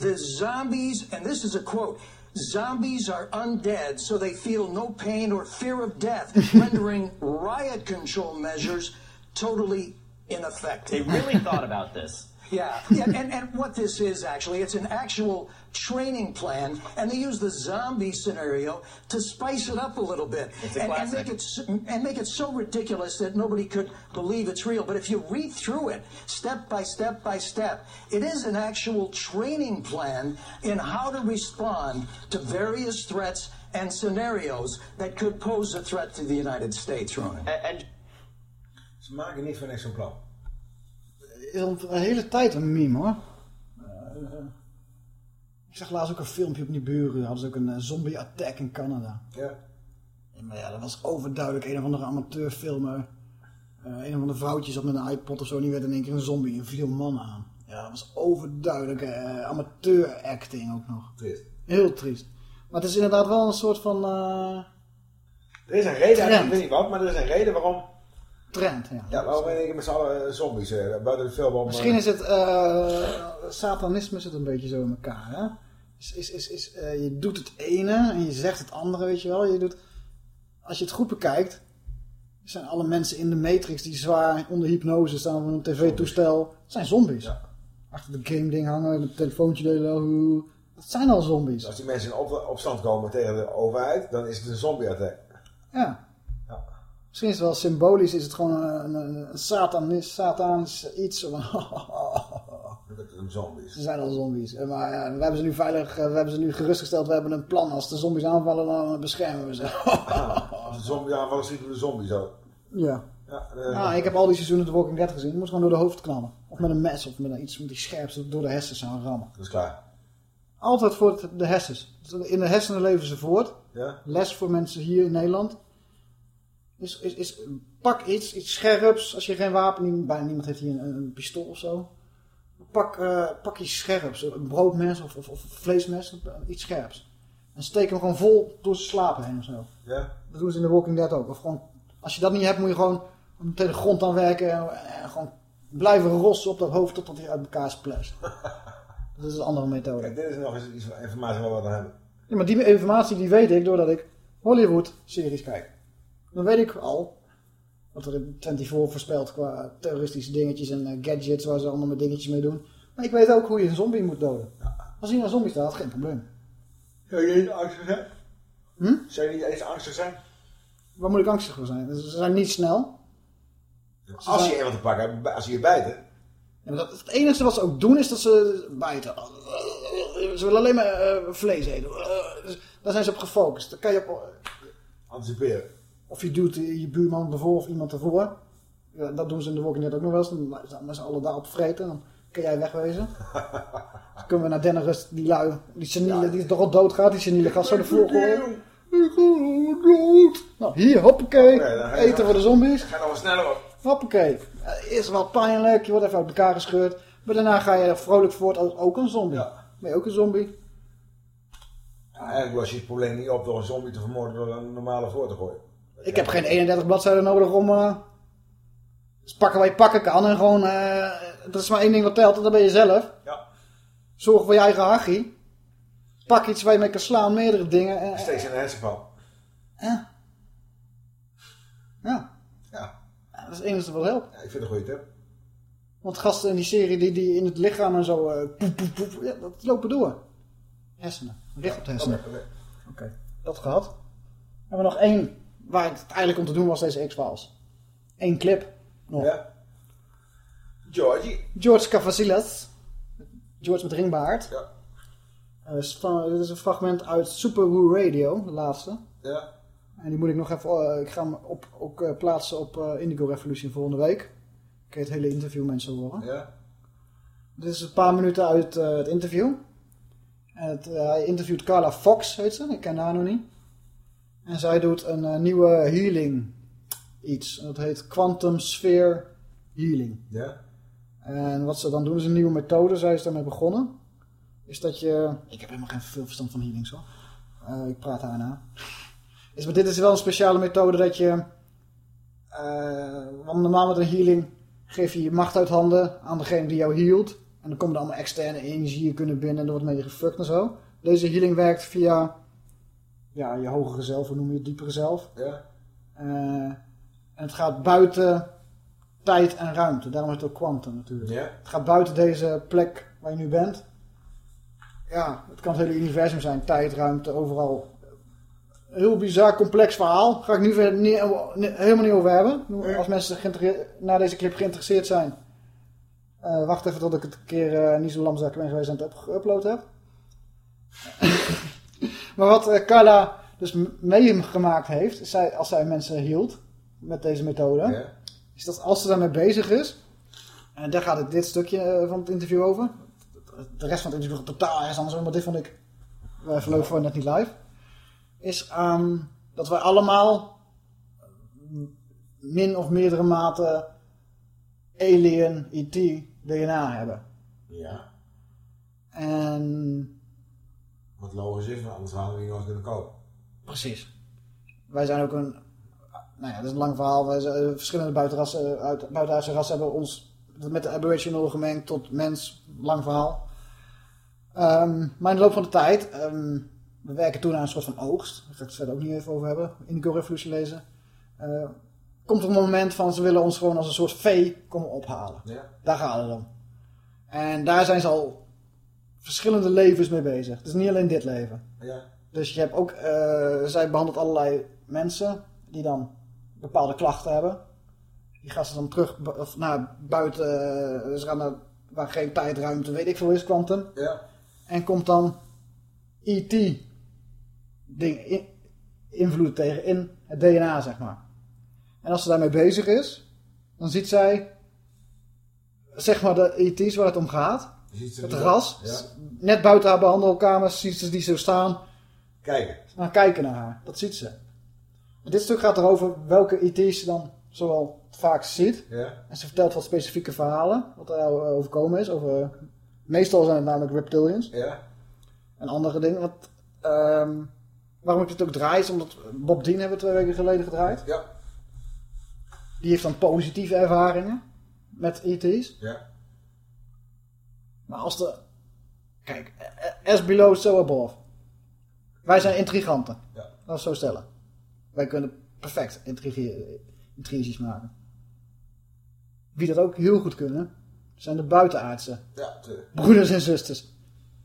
The zombies, and this is a quote. Zombies are undead, so they feel no pain or fear of death, rendering riot control measures totally ineffective. They really thought about this. Yeah, yeah and, and what this is actually, it's an actual training plan, and they use the zombie scenario to spice it up a little bit It's a and, and make it and make it so ridiculous that nobody could believe it's real. But if you read through it step by step by step, it is an actual training plan in how to respond to various threats and scenarios that could pose a threat to the United States, Ronan. And, Ze maken niet voor niks zo'n plan. Is al een hele tijd een meme hoor. Eh, ik zag laatst ook een filmpje op die buren. Hadden ze ook een eh, zombie attack in Canada. Ja. Maar ja, dat was overduidelijk een of andere amateurfilmer. Eh een of andere vrouwtje zat met een iPod of zo. En die werd in één keer een zombie en viel mannen aan. Ja, dat was overduidelijk eh amateuracting ook nog. Triest. Heel triest. Maar het is inderdaad wel een soort van... Er is een reden, ik weet niet wat, maar er is een reden waarom... Trend, ja. Ja, waarom ben ik met z'n allen eh, zombies eh, buiten de film om... Misschien is het... eh, satanisme zit een beetje zo in elkaar, hè? Is, is, is, is, eh, je doet het ene en je zegt het andere, weet je wel. Je doet, als je het goed bekijkt... zijn alle mensen in de Matrix die zwaar onder hypnose staan op een tv-toestel... zijn zombies. Achter de game ding hangen, met een telefoontje delen. hoe- Dat zijn al zombies. Als die mensen in op, opstand komen tegen de overheid, dan is het een zombie-attack. Ja. Misschien is het wel symbolisch, is het gewoon een, een, een satanis, iets. Dat zijn zombies. ze zijn al zombies. Eh, Maar ja, we hebben ze nu veilig, eh, we hebben ze nu gerustgesteld. We hebben een plan. Als de zombies aanvallen, dan beschermen we ze. Als een zombie aanvallen, schieten we de zombies ook. ja. Ja, eh, Ah, ik heb al die seizoenen The Walking Dead gezien. Je moet gewoon door de hoofd knallen. Of met een mes of met iets met die scherpste door de hersens aan rammen. Dat is klaar. Altijd voor de hersens. In de hersenen leven ze voort. Ja? Les voor mensen hier in Nederland. Is, is, is, pak iets, iets scherps. Als je geen wapen, bijna niemand heeft hier een, een pistool of zo. Pak, eh, pak iets scherps. Een broodmes of, of, of vleesmes. Iets scherps. En steek hem gewoon vol door ze slapen heen of zo. Ja? Dat doen ze in The Walking Dead ook. Of gewoon, als je dat niet hebt, moet je gewoon tegen de grond aan werken. En, en gewoon blijven rossen op dat hoofd totdat hij uit elkaar splasht. dat is een andere methode. Kijk, dit is nog eens iets van informatie waar we aan hebben. Ja, maar die informatie die weet ik doordat ik Hollywood-series kijk. Dan weet ik al wat er in 24 voorspelt qua terroristische dingetjes en eh, gadgets waar ze allemaal met dingetjes mee doen. Maar ik weet ook hoe je een zombie moet doden. Als hier een zombie staat, geen probleem. Zou je niet angstig zijn? Hm? Zou je niet eens angstig zijn? Waar moet ik angstig voor zijn? Ze zijn niet snel. Ze Als zijn- je iemand te pakken hebt, als je je bijten. Ja, dat, het enige wat ze ook doen is dat ze bijten. Ze willen alleen maar eh, vlees eten. Eh, dus daar zijn ze op gefocust. Dan kan je op, Anticiperen. Of je duwt je buurman ervoor of iemand ervoor. Ja, dat doen ze in de Walking Dead ook nog wel eens. Dan zijn met z'n allen daarop vreten. Dan kan jij wegwezen. Dan kunnen we naar Dennerus, die lui, die seniele, die toch al doodgaat. Die seniele gast zo de vloer gooien. Ik ga dood. Nou, hier, hoppakee. Je Eten nog- voor de zombies. Ga nog sneller op. Hoppakee. Eh, Eerst wat pijnlijk, je wordt even uit elkaar gescheurd. Maar daarna ga je er vrolijk voort als ook een zombie. Ben je ook een zombie? Ja, eigenlijk los je het probleem niet op door een zombie te vermoorden door een normale voor te gooien. Ik heb geen 31 bladzijden nodig om... eh dus pakken wat je pakken kan en gewoon... eh dat is maar één ding wat telt, en dat ben je zelf. Ja. Zorg voor je eigen hachie. Pak iets waar je mee kan slaan, meerdere dingen. En, Steeds in de hersenval. Ja. Ja. Ja. Dat is het enige wat helpt. Ja, ik vind het een goede tip. Want gasten in die serie die, die in het lichaam en zo... eh poep, poep, poep, ja, dat lopen door. Hersenen. Richt op de hersenen. Oké, dat gehad. Hebben we nog één waar ik het eigenlijk om te doen was deze X-Files. Eén clip nog. Ja. Georgie. George Cavasilas. George met ringbaard. Ja. Dit is een fragment uit Super Who Radio, de laatste. Ja. En die moet ik nog even, eh, ik ga hem op, ook eh, plaatsen op eh, Indigo Revolution volgende week. Kun je het hele interview mensen horen. Ja. Dit is een paar minuten uit het interview. En het, hij interviewt Carla Fox, heet ze. Ik ken haar nog niet. En zij doet een eh, nieuwe healing iets. Dat heet Quantum Sphere Healing. Ja. En wat ze dan doen is een nieuwe methode. Zij is daarmee begonnen. Is dat je... Ik heb helemaal geen veel verstand van healings hoor. Eh, ik praat haar na. Is, maar dit is wel een speciale methode dat je... eh, want normaal met een healing geef je je macht uit handen aan degene die jou healt. En dan komen er allemaal externe energieën kunnen binnen en er wordt mee gefukt en zo. Deze healing werkt via ja, je hogere zelf, hoe noem je het, diepere zelf. Ja. Eh, en het gaat buiten tijd en ruimte. Daarom is het ook quantum natuurlijk. Ja. Het gaat buiten deze plek waar je nu bent. Ja, het kan het hele universum zijn. Tijd, ruimte, overal. Heel bizar, complex verhaal. Ga ik nu verder niet, niet- helemaal niet over hebben. Als mensen na deze clip geïnteresseerd zijn. eh, wacht even tot ik het een keer eh, niet zo lamzak ben geweest en het geüpload heb. Maar wat eh, Carla dus meegemaakt heeft, is zij, als zij mensen hield met deze methode, is dat als ze daarmee bezig is, en daar gaat het dit stukje eh, van het interview over. De rest van het interview gaat totaal ergens anders over, maar dit vond ik wel even leuk voor net niet live. Is ehm, dat wij allemaal min of meerdere mate alien, ET, DNA hebben. Ja. En Wat logisch is, want anders hadden we hier nog kunnen kopen. Precies. Wij zijn ook een... Nou ja, dat is een lang verhaal. Wij zijn, eh, verschillende buitenrassen, uit, buitenaardse rassen hebben ons met de aboriginal gemengd tot mens. Lang verhaal. Ehm, maar in de loop van de tijd... ehm, we werken toen aan een soort van oogst. Daar ga ik het verder ook niet even over hebben. Indigo Revolution lezen. Eh, komt er een moment van ze willen ons gewoon als een soort vee komen ophalen. Ja. Daar gaat het om. En daar zijn ze al verschillende levens mee bezig. Het is niet alleen dit leven. Ja. Dus je hebt ook, eh, zij behandelt allerlei mensen die dan bepaalde klachten hebben. Die gaan ze dan terug of naar buiten, ze gaan naar waar geen tijd, ruimte, weet ik veel is, quantum. Ja. En komt dan ding, in, invloed tegen in het DNA, zeg maar. En als ze daarmee bezig is, dan ziet zij, zeg maar, de ET's waar het om gaat. Het ras. Ja. Net buiten haar behandelkamer ziet ze die zo staan. Kijken. Nou, kijken naar haar. Dat ziet ze. En dit stuk gaat erover welke ET's ze dan zowel vaak ziet. Ja. En ze vertelt wat specifieke verhalen. Wat er eh, overkomen is. Over, meestal zijn het namelijk reptilians. Ja. En andere dingen. Wat, ehm, waarom ik dit ook draai is omdat Bob Dean hebben we twee weken geleden gedraaid. Ja. Die heeft dan positieve ervaringen met ET's. Ja. Maar als de... Kijk, as below, so above. Wij zijn intriganten. Ja. Laten we zo stellen. Wij kunnen perfect intrige- intriges maken. Wie dat ook heel goed kunnen, zijn de buitenaardse Ja, broeders en zusters.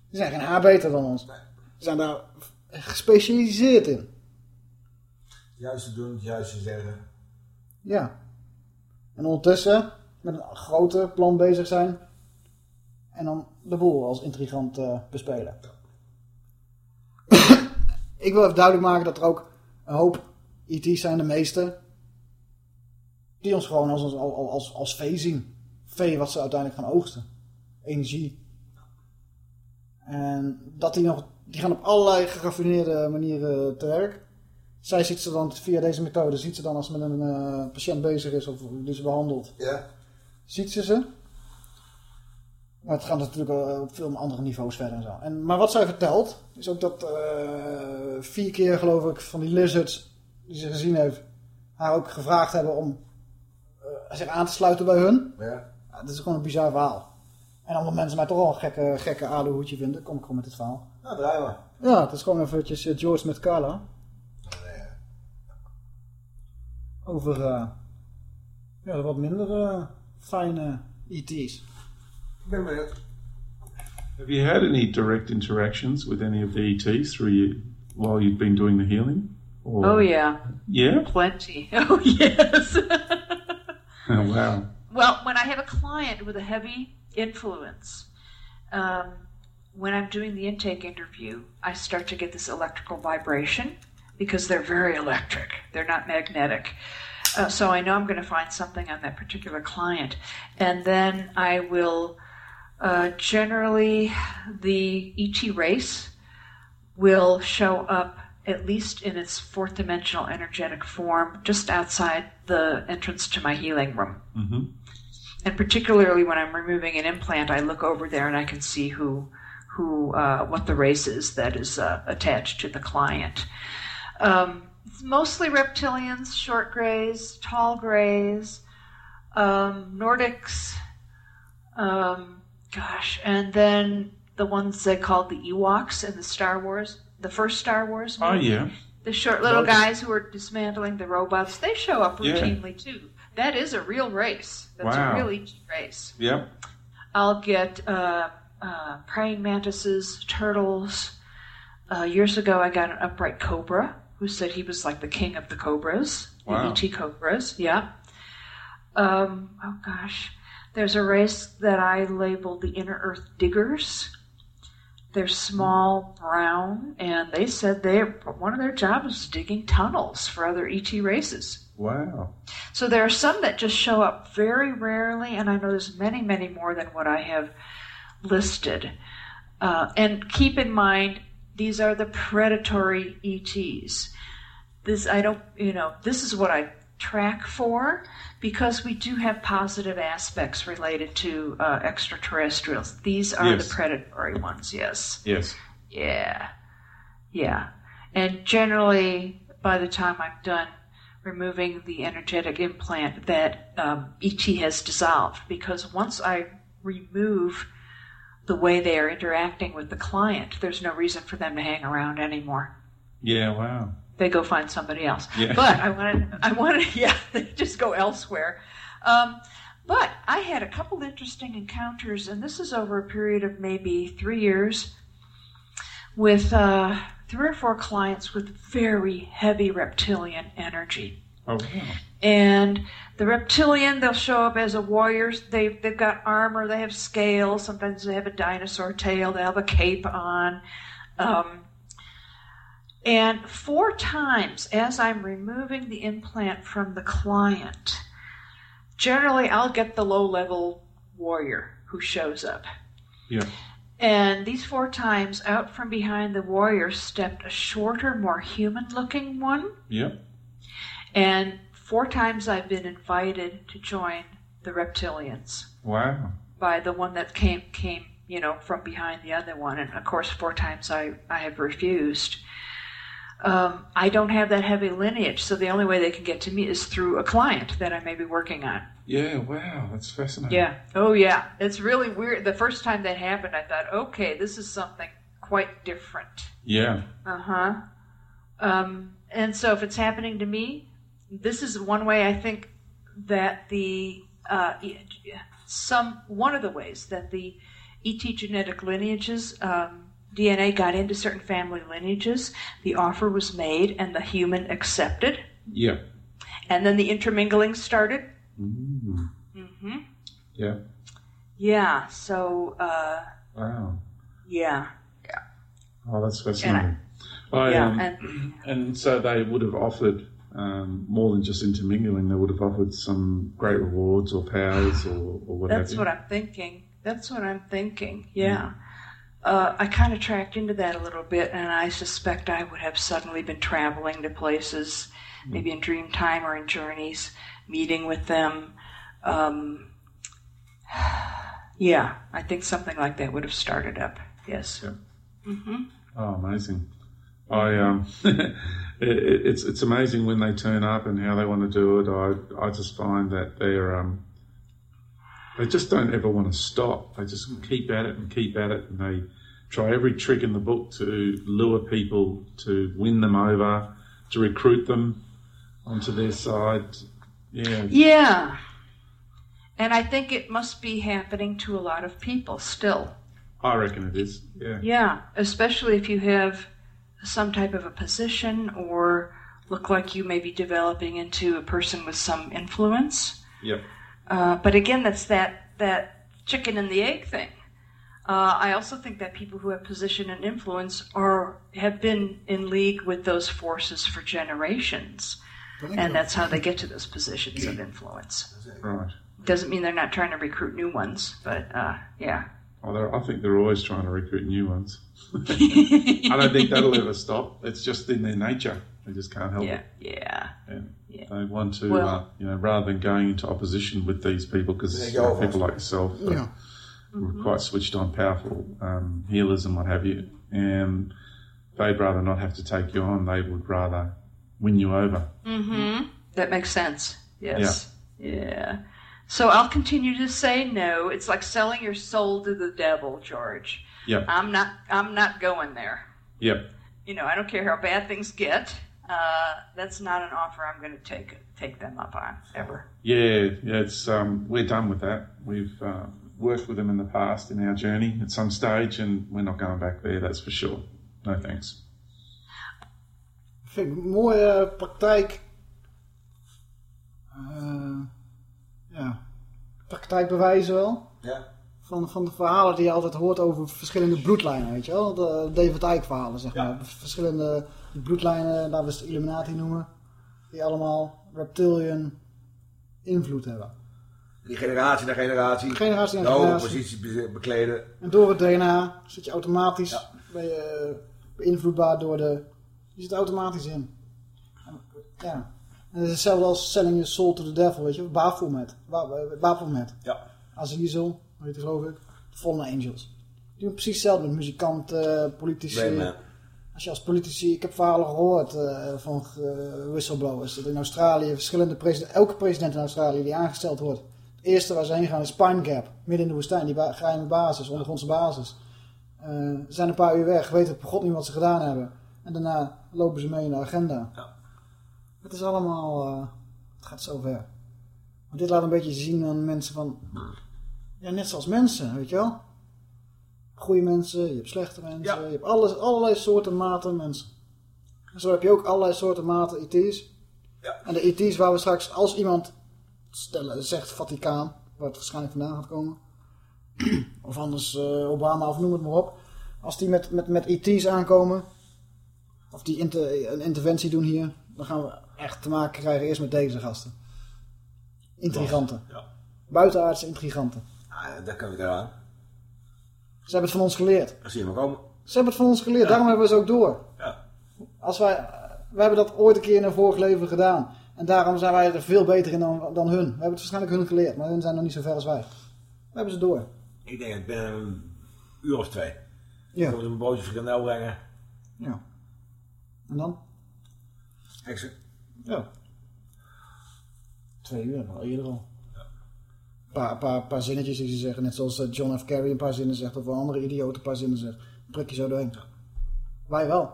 Die zijn geen haar beter dan ons. Die zijn daar gespecialiseerd in. Juist te doen, het juiste zeggen. Ja. En ondertussen met een groter plan bezig zijn. En dan de boel als intrigant eh, bespelen. Ik wil even duidelijk maken dat er ook een hoop ET's zijn, de meeste. Die ons gewoon als, als, als, als vee zien. Vee wat ze uiteindelijk gaan oogsten. Energie. En dat die nog, die gaan op allerlei geraffineerde manieren te werk. Zij ziet ze dan via deze methode, ziet ze dan als ze met een eh, patiënt bezig is of die ze behandelt. Ja. Ziet ze ze. Maar het gaat natuurlijk eh, op veel andere niveaus verder en zo. En, maar wat zij vertelt, is ook dat eh, vier keer geloof ik van die lizards die ze gezien heeft, haar ook gevraagd hebben om eh, zich aan te sluiten bij hun. Ja. Ja, dat is gewoon een bizar verhaal. En omdat mensen mij toch wel een gekke, gekke aluhoedje vinden, kom ik gewoon met dit verhaal. Nou, draai maar. Ja, het is gewoon eventjes George met Carla. Over ja, wat minder fijne ET's. Ik ben benieuwd. Have you had any direct interactions with any of the ETs through you while you've been doing the healing? Or- Oh, yeah. Yeah? Plenty. Oh, yes. Oh, wow. well, when I have a client with a heavy influence, um, when I'm doing the intake interview, I start to get this electrical vibration because they're very electric. They're not magnetic. Uh, so I know I'm going to find something on that particular client. And then I will uh, generally, the ET race will show up at least in its fourth dimensional energetic form just outside the entrance to my healing room. Mm-hmm. And particularly when I'm removing an implant, I look over there and I can see who, who, uh, what the race is that is uh, attached to the client. Um, it's mostly reptilians, short grays, tall grays, um, Nordics, um, gosh, and then the ones they called the Ewoks in the Star Wars, the first Star Wars. Oh, movie. yeah. The short little guys who are dismantling the robots, they show up Yeah. routinely too. That is a real race. That's Wow. a real ET race. Yep. I'll get uh, uh, praying mantises, turtles. Uh, years ago, I got an upright cobra who said he was like the king of the cobras, Wow. the ET cobras. Yeah. Um, oh gosh, there's a race that I labeled the Inner Earth Diggers. They're small, brown, and they said they one of their jobs is digging tunnels for other ET races. Wow. So there are some that just show up very rarely, and I know there's many, many more than what I have listed. Uh, and keep in mind, these are the predatory ETs. This I don't, you know, this is what I track for because we do have positive aspects related to uh, extraterrestrials. These are Yes. the predatory ones, yes. Yes. Yeah. Yeah. And generally, by the time I'm done removing the energetic implant, that um, ET has dissolved because once I remove the way they are interacting with the client, there's no reason for them to hang around anymore. Yeah. Wow. They go find somebody else. Yeah. But I wanted, I wanted, yeah, they just go elsewhere. Um, but I had a couple interesting encounters, and this is over a period of maybe three years with uh, three or four clients with very heavy reptilian energy. Oh, wow. And the reptilian, they'll show up as a warrior. They've, they've got armor, they have scales, sometimes they have a dinosaur tail, they have a cape on. Um, and four times as I'm removing the implant from the client, generally I'll get the low level warrior who shows up. Yeah. And these four times, out from behind the warrior stepped a shorter, more human looking one. Yep. And four times I've been invited to join the reptilians Wow. by the one that came came, you know, from behind the other one. And of course four times I, I have refused. Um, I don't have that heavy lineage, so the only way they can get to me is through a client that I may be working on. Yeah. Wow. That's fascinating. Yeah. Oh, yeah. It's really weird. The first time that happened, I thought, okay, this is something quite different. Yeah. Uh huh. Um, and so if it's happening to me, this is one way I think that the uh, some one of the ways that the ET genetic lineages um, DNA got into certain family lineages. The offer was made, and the human accepted, Yeah. and then the intermingling started. Mm. hmm Yeah. Yeah. So uh, Wow. yeah. Yeah. Oh, that's fascinating. I, yeah, um, and- and so they would have offered um, more than just intermingling. They would have offered some great rewards or powers or, or what That's what I'm thinking. That's what I'm thinking. Yeah. Uh, I kind of tracked into that a little bit, and I suspect I would have suddenly been traveling to places, maybe in dream time or in journeys, meeting with them. Um, yeah, I think something like that would have started up. Yes. hmm Oh, amazing! I um, it- it's it's amazing when they turn up and how they want to do it. I I just find that they're um, they just don't ever want to stop. They just keep at it and keep at it, and they try every trick in the book to lure people, to win them over, to recruit them onto their side. Yeah, Yeah. And I think it must be happening to a lot of people still. I reckon it is. Yeah, Yeah, especially if you have some type of a position or look like you may be developing into a person with some influence. yep, Uh, but again, that's that that chicken and the egg thing. Uh, I also think that people who have position and influence are have been in league with those forces for generations, and that's how they get to those positions of influence. Right. Doesn't mean they're not trying to recruit new ones, but uh, yeah. They're- I think they're always trying to recruit new ones. I don't think that'll ever stop. It's just in their nature. They just can't help Yeah, it. yeah. Yeah. They want to, Well- uh, you know, rather than going into opposition with these people, because you know, people like yourself Yeah. who are quite switched on, powerful um, healers and what have you, and they'd rather not have to take you on. They would rather win you over. Mm-hmm. That makes sense. Yes. Yeah. So I'll continue to say no. It's like selling your soul to the devil, George. Yep. I'm not. I'm not going there. Yep. You know, I don't care how bad things get. Uh, that's not an offer I'm going to take take them up on ever. Yeah, yeah, it's um, we're done with that. We've uh, worked with them in the past in our journey at some stage, and we're not going back there. That's for sure. No thanks. Vind ik een mooie praktijk. eh, ja, praktijkbewijzen wel. Ja. Van, van de verhalen die je altijd hoort over verschillende bloedlijnen, weet je wel? De David verhalen, zeg maar. Verschillende bloedlijnen, laten we ze Illuminati noemen. Die allemaal reptilian invloed hebben. Die generatie na generatie. Generatie na de hoge positie be- bekleden. En door het DNA zit je automatisch ben je eh, beïnvloedbaar door de... Je zit automatisch in. Ja. En het is hetzelfde als selling your soul to the devil, weet je. Baphomet. Ba- eh, Baphomet. Ja. Azazel, weet je geloof ik. Fallen Angels. Die doen precies hetzelfde met muzikanten, politici. Als je als politici, ik heb verhalen gehoord eh, van whistleblowers. Dat in Australië verschillende presidenten, elke president in Australië die aangesteld wordt. Het eerste waar ze heen gaan is Pine Gap, midden in de woestijn, die geheime basis, ondergrondse basis. Ze zijn een paar uur weg, weten per god niet wat ze gedaan hebben. En daarna lopen ze mee in de agenda. Het is allemaal, eh, het gaat zo ver. Maar dit laat een beetje zien aan mensen van, ja net zoals mensen, weet je wel. Goede mensen, je hebt slechte mensen, je hebt alles, allerlei soorten maten mensen. En zo heb je ook allerlei soorten maten IT's. En de IT's waar we straks, als iemand stellen, zegt Vaticaan, waar het waarschijnlijk vandaan gaat komen. of anders eh, Obama of noem het maar op. Als die met, met, met IT's aankomen, of die inter- een interventie doen hier, dan gaan we echt te maken krijgen eerst met deze gasten. Intriganten. Ja. Buitenaardse intriganten. Ah, daar kunnen we eraan. Ze hebben het van ons geleerd. Dan zie je maar komen. Ze hebben het van ons geleerd, daarom hebben we ze ook door. Ja. Als wij, we hebben dat ooit een keer in een vorig leven gedaan. En daarom zijn wij er veel beter in dan, dan hun. We hebben het waarschijnlijk hun geleerd, maar hun zijn nog niet zo ver als wij. We hebben ze door. Ik denk dat binnen een uur of twee. Ja. We een broodje frikandel brengen. Ja. En dan? Heksen. Ja. Twee uur, al eerder al. Een paar, paar, paar zinnetjes die ze zeggen, net zoals eh, John F. Kerry een paar zinnen zegt, of een andere idioot een paar zinnen zegt. Prik je zo doorheen. Wij wel.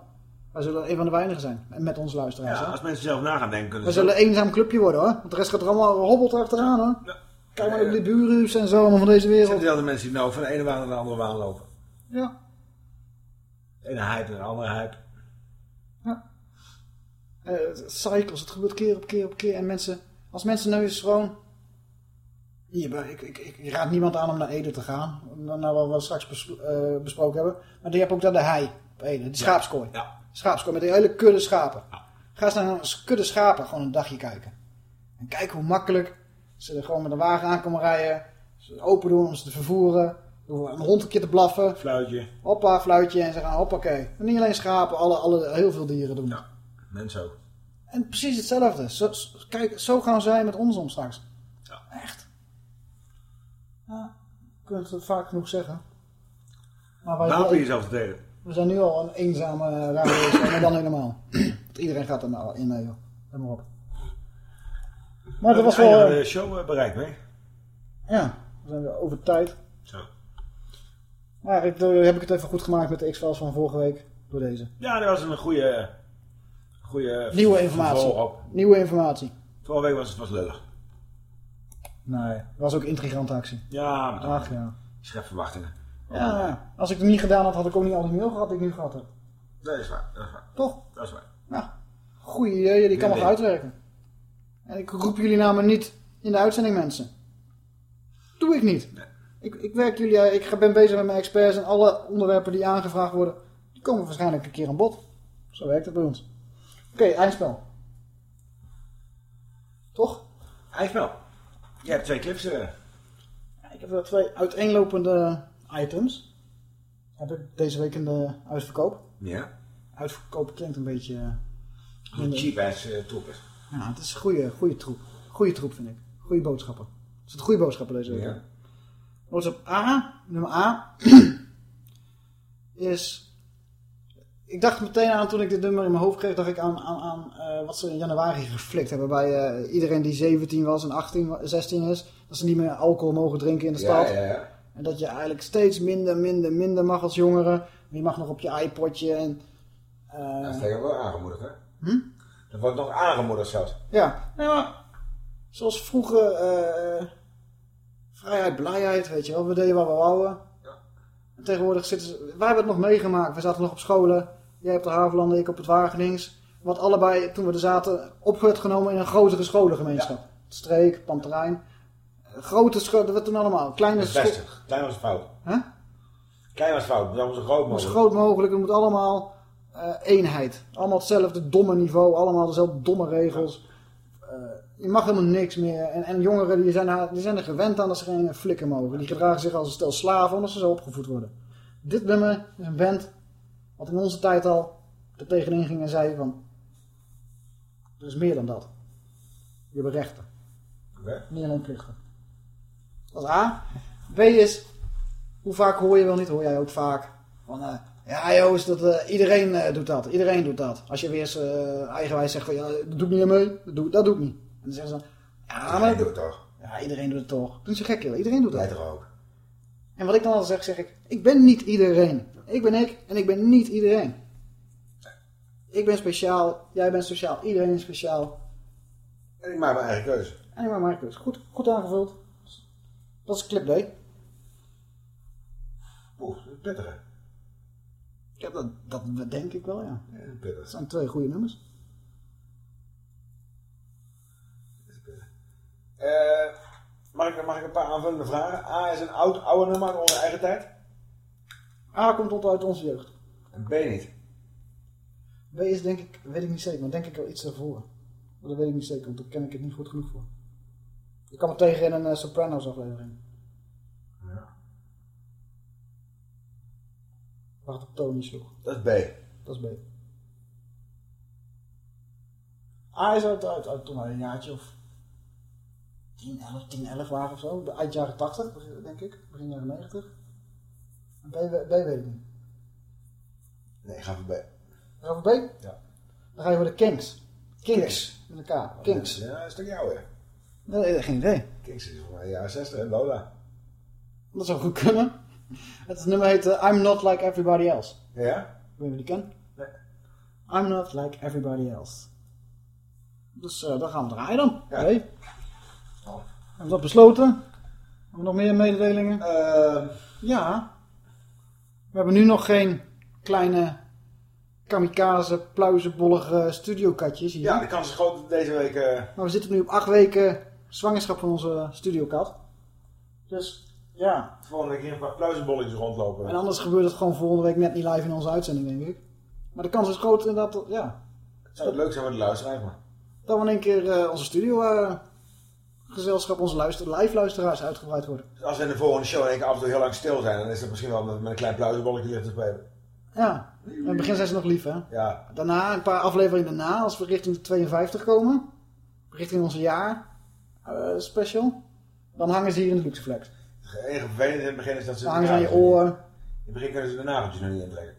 Wij zullen een van de weinigen zijn. En met ons luisteraars. Ja, hè? als mensen zelf na gaan denken. kunnen We zullen een eenzaam clubje worden hoor. Want de rest gaat er allemaal hobbelt achteraan hoor. Kijk maar naar die burenhuis en zo allemaal van deze Het zijn wereld. dezelfde mensen die nou van de ene waan naar de andere waan lopen. Ja. De ene hype naar de andere hype. Eh, het- cycles, het gebeurt keer op keer op keer. En mensen, als mensen nou eens gewoon... Ik, ik, ik, raad niemand aan om naar Ede te gaan. Nou, wat we straks bes- eh, besproken hebben. Maar die hebben ook daar de hei op Ede. De schaapskooi. Ja. Schaapskooi met die hele kudde schapen. Ga eens naar een kudde schapen gewoon een dagje kijken. En kijk hoe makkelijk ze er gewoon met een wagen aan komen rijden. Ze open doen om ze te vervoeren. Door een hond een keer te blaffen. Fluitje. Hoppa, fluitje. En ze gaan hoppakee. En niet alleen schapen, alle, alle, heel veel dieren doen. dat. Mensen ook. En precies hetzelfde. Zo, kijk, zo gaan zij met ons om straks. Echt. Kan het vaak genoeg zeggen. Maar wij Wapen jezelf tegen. we zijn nu al een eenzame radio, maar dan helemaal. Want iedereen gaat er nou in mee, joh. Let maar op. Maar dat was wel... de show eh, bereikt, mee. Ja, we zijn weer over tijd. Zo. Maar ik, eh, heb ik het even goed gemaakt met de X-Files van vorige week. Door deze. Ja, dat was een goede... goede Nieuwe informatie. Nieuwe informatie. Vorige week was het was lullig. Nee, dat was ook een intrigante actie. Ja, maar Ach ja. schep verwachtingen. Ja, als ik het niet gedaan had, had ik ook niet al die mail gehad die ik nu gehad heb. Dat is waar, dat is waar. Toch? Dat is waar. Nou, goeie ideeën, die kan nog uitwerken. En ik roep jullie namen niet in de uitzending, mensen. Doe ik niet. Ik, ik werk jullie, uit. ik ben bezig met mijn experts en alle onderwerpen die aangevraagd worden, die komen waarschijnlijk een keer aan bod. Zo werkt het bij ons. Oké, eindspel. Toch? Eindspel. Je hebt twee clips. eh. Ik heb wel twee uiteenlopende items. Heb ik deze week in de uitverkoop. Ja. Uitverkoop klinkt een beetje... eh, Een cheap ass uh, troepen. Ja, het is een goede, goede troep. Goede troep vind ik. Goede boodschappen. Het zijn goede boodschappen deze week. Ja. Boodschap A, nummer A, is... Ik dacht meteen aan, toen ik dit nummer in mijn hoofd kreeg, dacht ik aan, aan, aan eh, wat ze in januari geflikt hebben. Bij eh, iedereen die 17 was en 18, wa- 16 is, dat ze niet meer alcohol mogen drinken in de Ja, stad. ja, ja. En dat je eigenlijk steeds minder, minder, minder mag als jongere. Je mag nog op je iPodje en... eh, Dat tegen wel aangemoedigd, hè? Hm? Dat wordt nog aangemoedigd zelfs. Ja, nee, maar zoals vroeger vrijheid, blijheid, weet je wel. We deden wat we wouden. En tegenwoordig zitten ze... Wij hebben het nog meegemaakt. We zaten nog op scholen. Jij op de Havelanden, ik op het Wagenings. Wat allebei, toen we er zaten, op werd genomen in een grotere scholengemeenschap. Streek, Panterijn. Grote scholen, dat werd toen allemaal. Kleine beste. Klein was fout. Huh? Klein was fout. Dat was zo groot Zo mogelijk. groot mogelijk. Het moet allemaal eh, eenheid. Allemaal hetzelfde domme niveau. Allemaal dezelfde domme regels. Eh, je mag helemaal niks meer. En, en jongeren die zijn, daar- die zijn er gewend aan dat ze geen flikken mogen. Die gedragen zich als een stel slaven omdat ze zo opgevoed worden. Dit nummer is een band wat in onze tijd al er tegenin ging en zei van... Er is meer dan dat. Je hebt rechten. Niet alleen plichten. Dat is A. B is, hoe vaak hoor je wel niet, hoor jij ook vaak, van, eh, ja Joost, dat, eh, iedereen eh, doet dat, iedereen doet dat. Als je weer eens eigenwijs zegt van, ja, dat doe ik niet aan mee, dat doe, dat doe ik niet. En dan zeggen ze, ja, Iedereen maar... doet het toch? Ja, iedereen doet het toch. Doe je gek joh, iedereen doet Jij dat. toch ook? En wat ik dan altijd zeg, zeg ik, ik ben niet iedereen. Ik ben ik en ik ben niet iedereen. Ik ben speciaal, jij bent speciaal, iedereen is speciaal. En ik maak mijn eigen keuze. En ik maak mijn keuze. Goed, goed aangevuld. Dat is clip D. Oeh, pittige. Ja, dat, dat denk ik wel, ja. Ja, pittig. Dat zijn twee goede nummers. Eh, mag, ik, mag ik een paar aanvullende vragen? A is een oud, oude nummer uit onze eigen tijd. A komt tot uit onze jeugd. En B niet. B is denk ik, weet ik niet zeker, maar denk ik wel iets daarvoor. Maar dat weet ik niet zeker, want daar ken ik het niet goed genoeg voor. Ik kwam het tegen in een eh, Sopranos aflevering. Ja. Waar het op Tony sloeg. Dat is B. Dat is B. A is uit, uit, uit toen een jaartje of 10, 11, 10, 11 waren of zo. Uit jaren 80, denk ik. Begin jaren 90. En B, B weet ik niet. Nee, ik ga voor B. Ga voor B? Ja. Dan ga je voor de Kings. Kings. Kings. Met elkaar. Kings. Ja, is toch jou weer? Nee, geen idee. Kings is voor mij jaren 60 en Lola. Dat zou goed kunnen. Het nummer heet eh, I'm Not Like Everybody Else. Ja? Weet je die ken? Nee. I'm Not Like Everybody Else. Dus eh dan gaan we draaien dan. Ja. Oké. Hebben we dat besloten? Hebben we nog meer mededelingen? Ehm, Ja. We hebben nu nog geen kleine kamikaze, pluizenbollige studiokatjes hier. Ja, de kans is groot dat deze week... eh, Maar we zitten nu op acht weken zwangerschap van onze studiokat. Dus ja. volgende week hier een paar pluizenbolletjes rondlopen. En anders gebeurt het gewoon volgende week net niet live in onze uitzending, denk ik. Maar de kans is groot inderdaad, dat- ja. Het zou leuk zijn voor de luisteraars, maar... Dat we in één keer eh, onze studio eh, gezelschap, onze luister, live luisteraars uitgebreid worden. Dus Als we in de volgende show één keer af en toe heel lang stil zijn, dan is het misschien wel met, een klein pluizenbolletje licht te spelen. Ja. In het begin zijn ze nog lief, hè? Ja. Daarna, een paar afleveringen daarna, als we richting de 52 komen, richting onze jaar eh, special, dan hangen ze hier in de Luxeflex. Het enige vervelende in het begin is dat ze... Dan hangen ze aan je oor. niet- In het begin kunnen ze de nageltjes nog niet intrekken.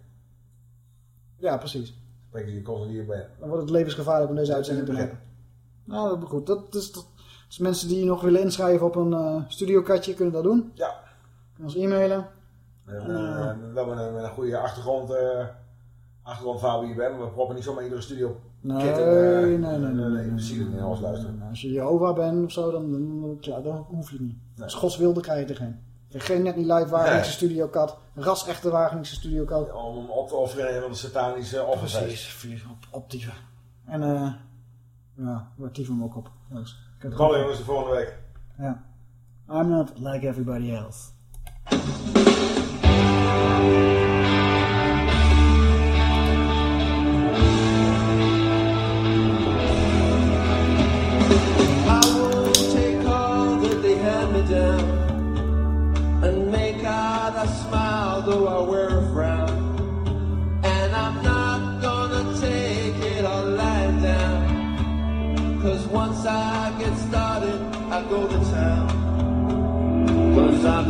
Ja, precies. Spreken ze je constant hierbij. Dan wordt het levensgevaarlijk om deze uitzending te maken. Nou, dat is goed. Dat is, dat, dus mensen die nog willen inschrijven op een eh studiokatje kunnen dat doen. Ja. Kunnen ons e-mailen. En, eh, wel met een, met een goede achtergrond, eh achtergrondverhaal hierbij, maar we proppen niet zomaar iedere studio Nee, kit in, nee, eh, nee, nee, nee, nee, nee, nee, als luisteren. Als je Jehovah bent of zo, dan, dan, ja, dan hoef je het niet. Als Gods wilde krijg je er geen. Geen net niet live Wageningse Nee. studiokat. Ras echte Wageningse studiokat. Om hem op te offeren in een van de satanische offers. Precies, vier op, optieven. En eh, ja, waar tieven hem ook op. jongens. Ballen jongens, de volgende week. Ja. I'm not like everybody else.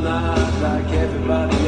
not like everybody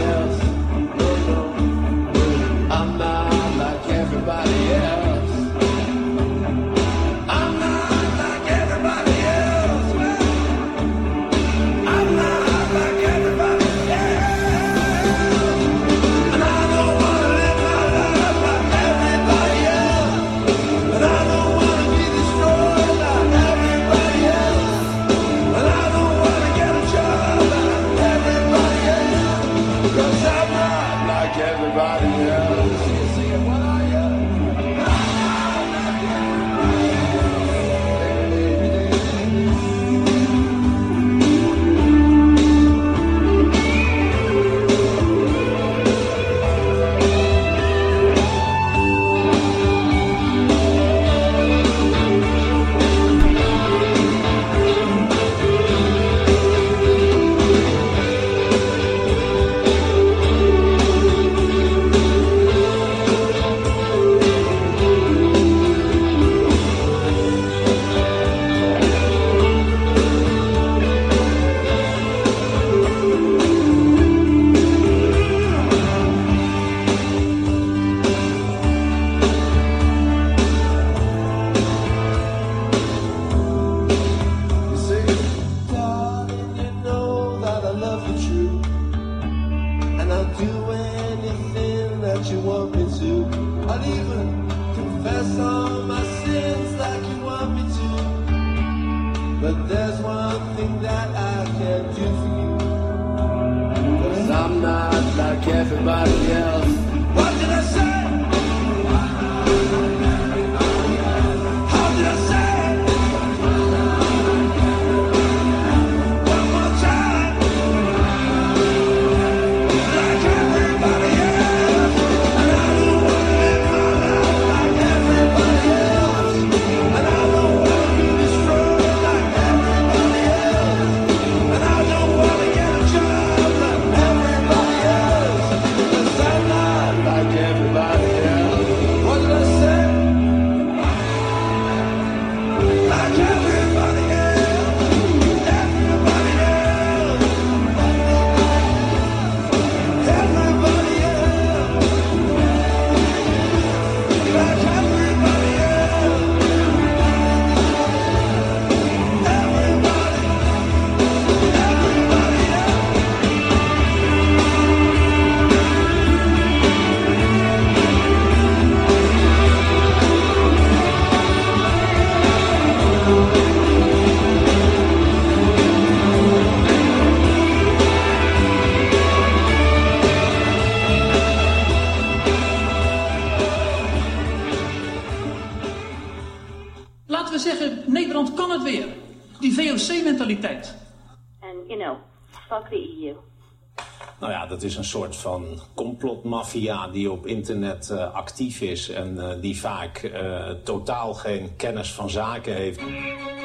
die op internet eh, actief is en eh, die vaak eh, totaal geen kennis van zaken heeft.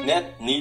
Net niet.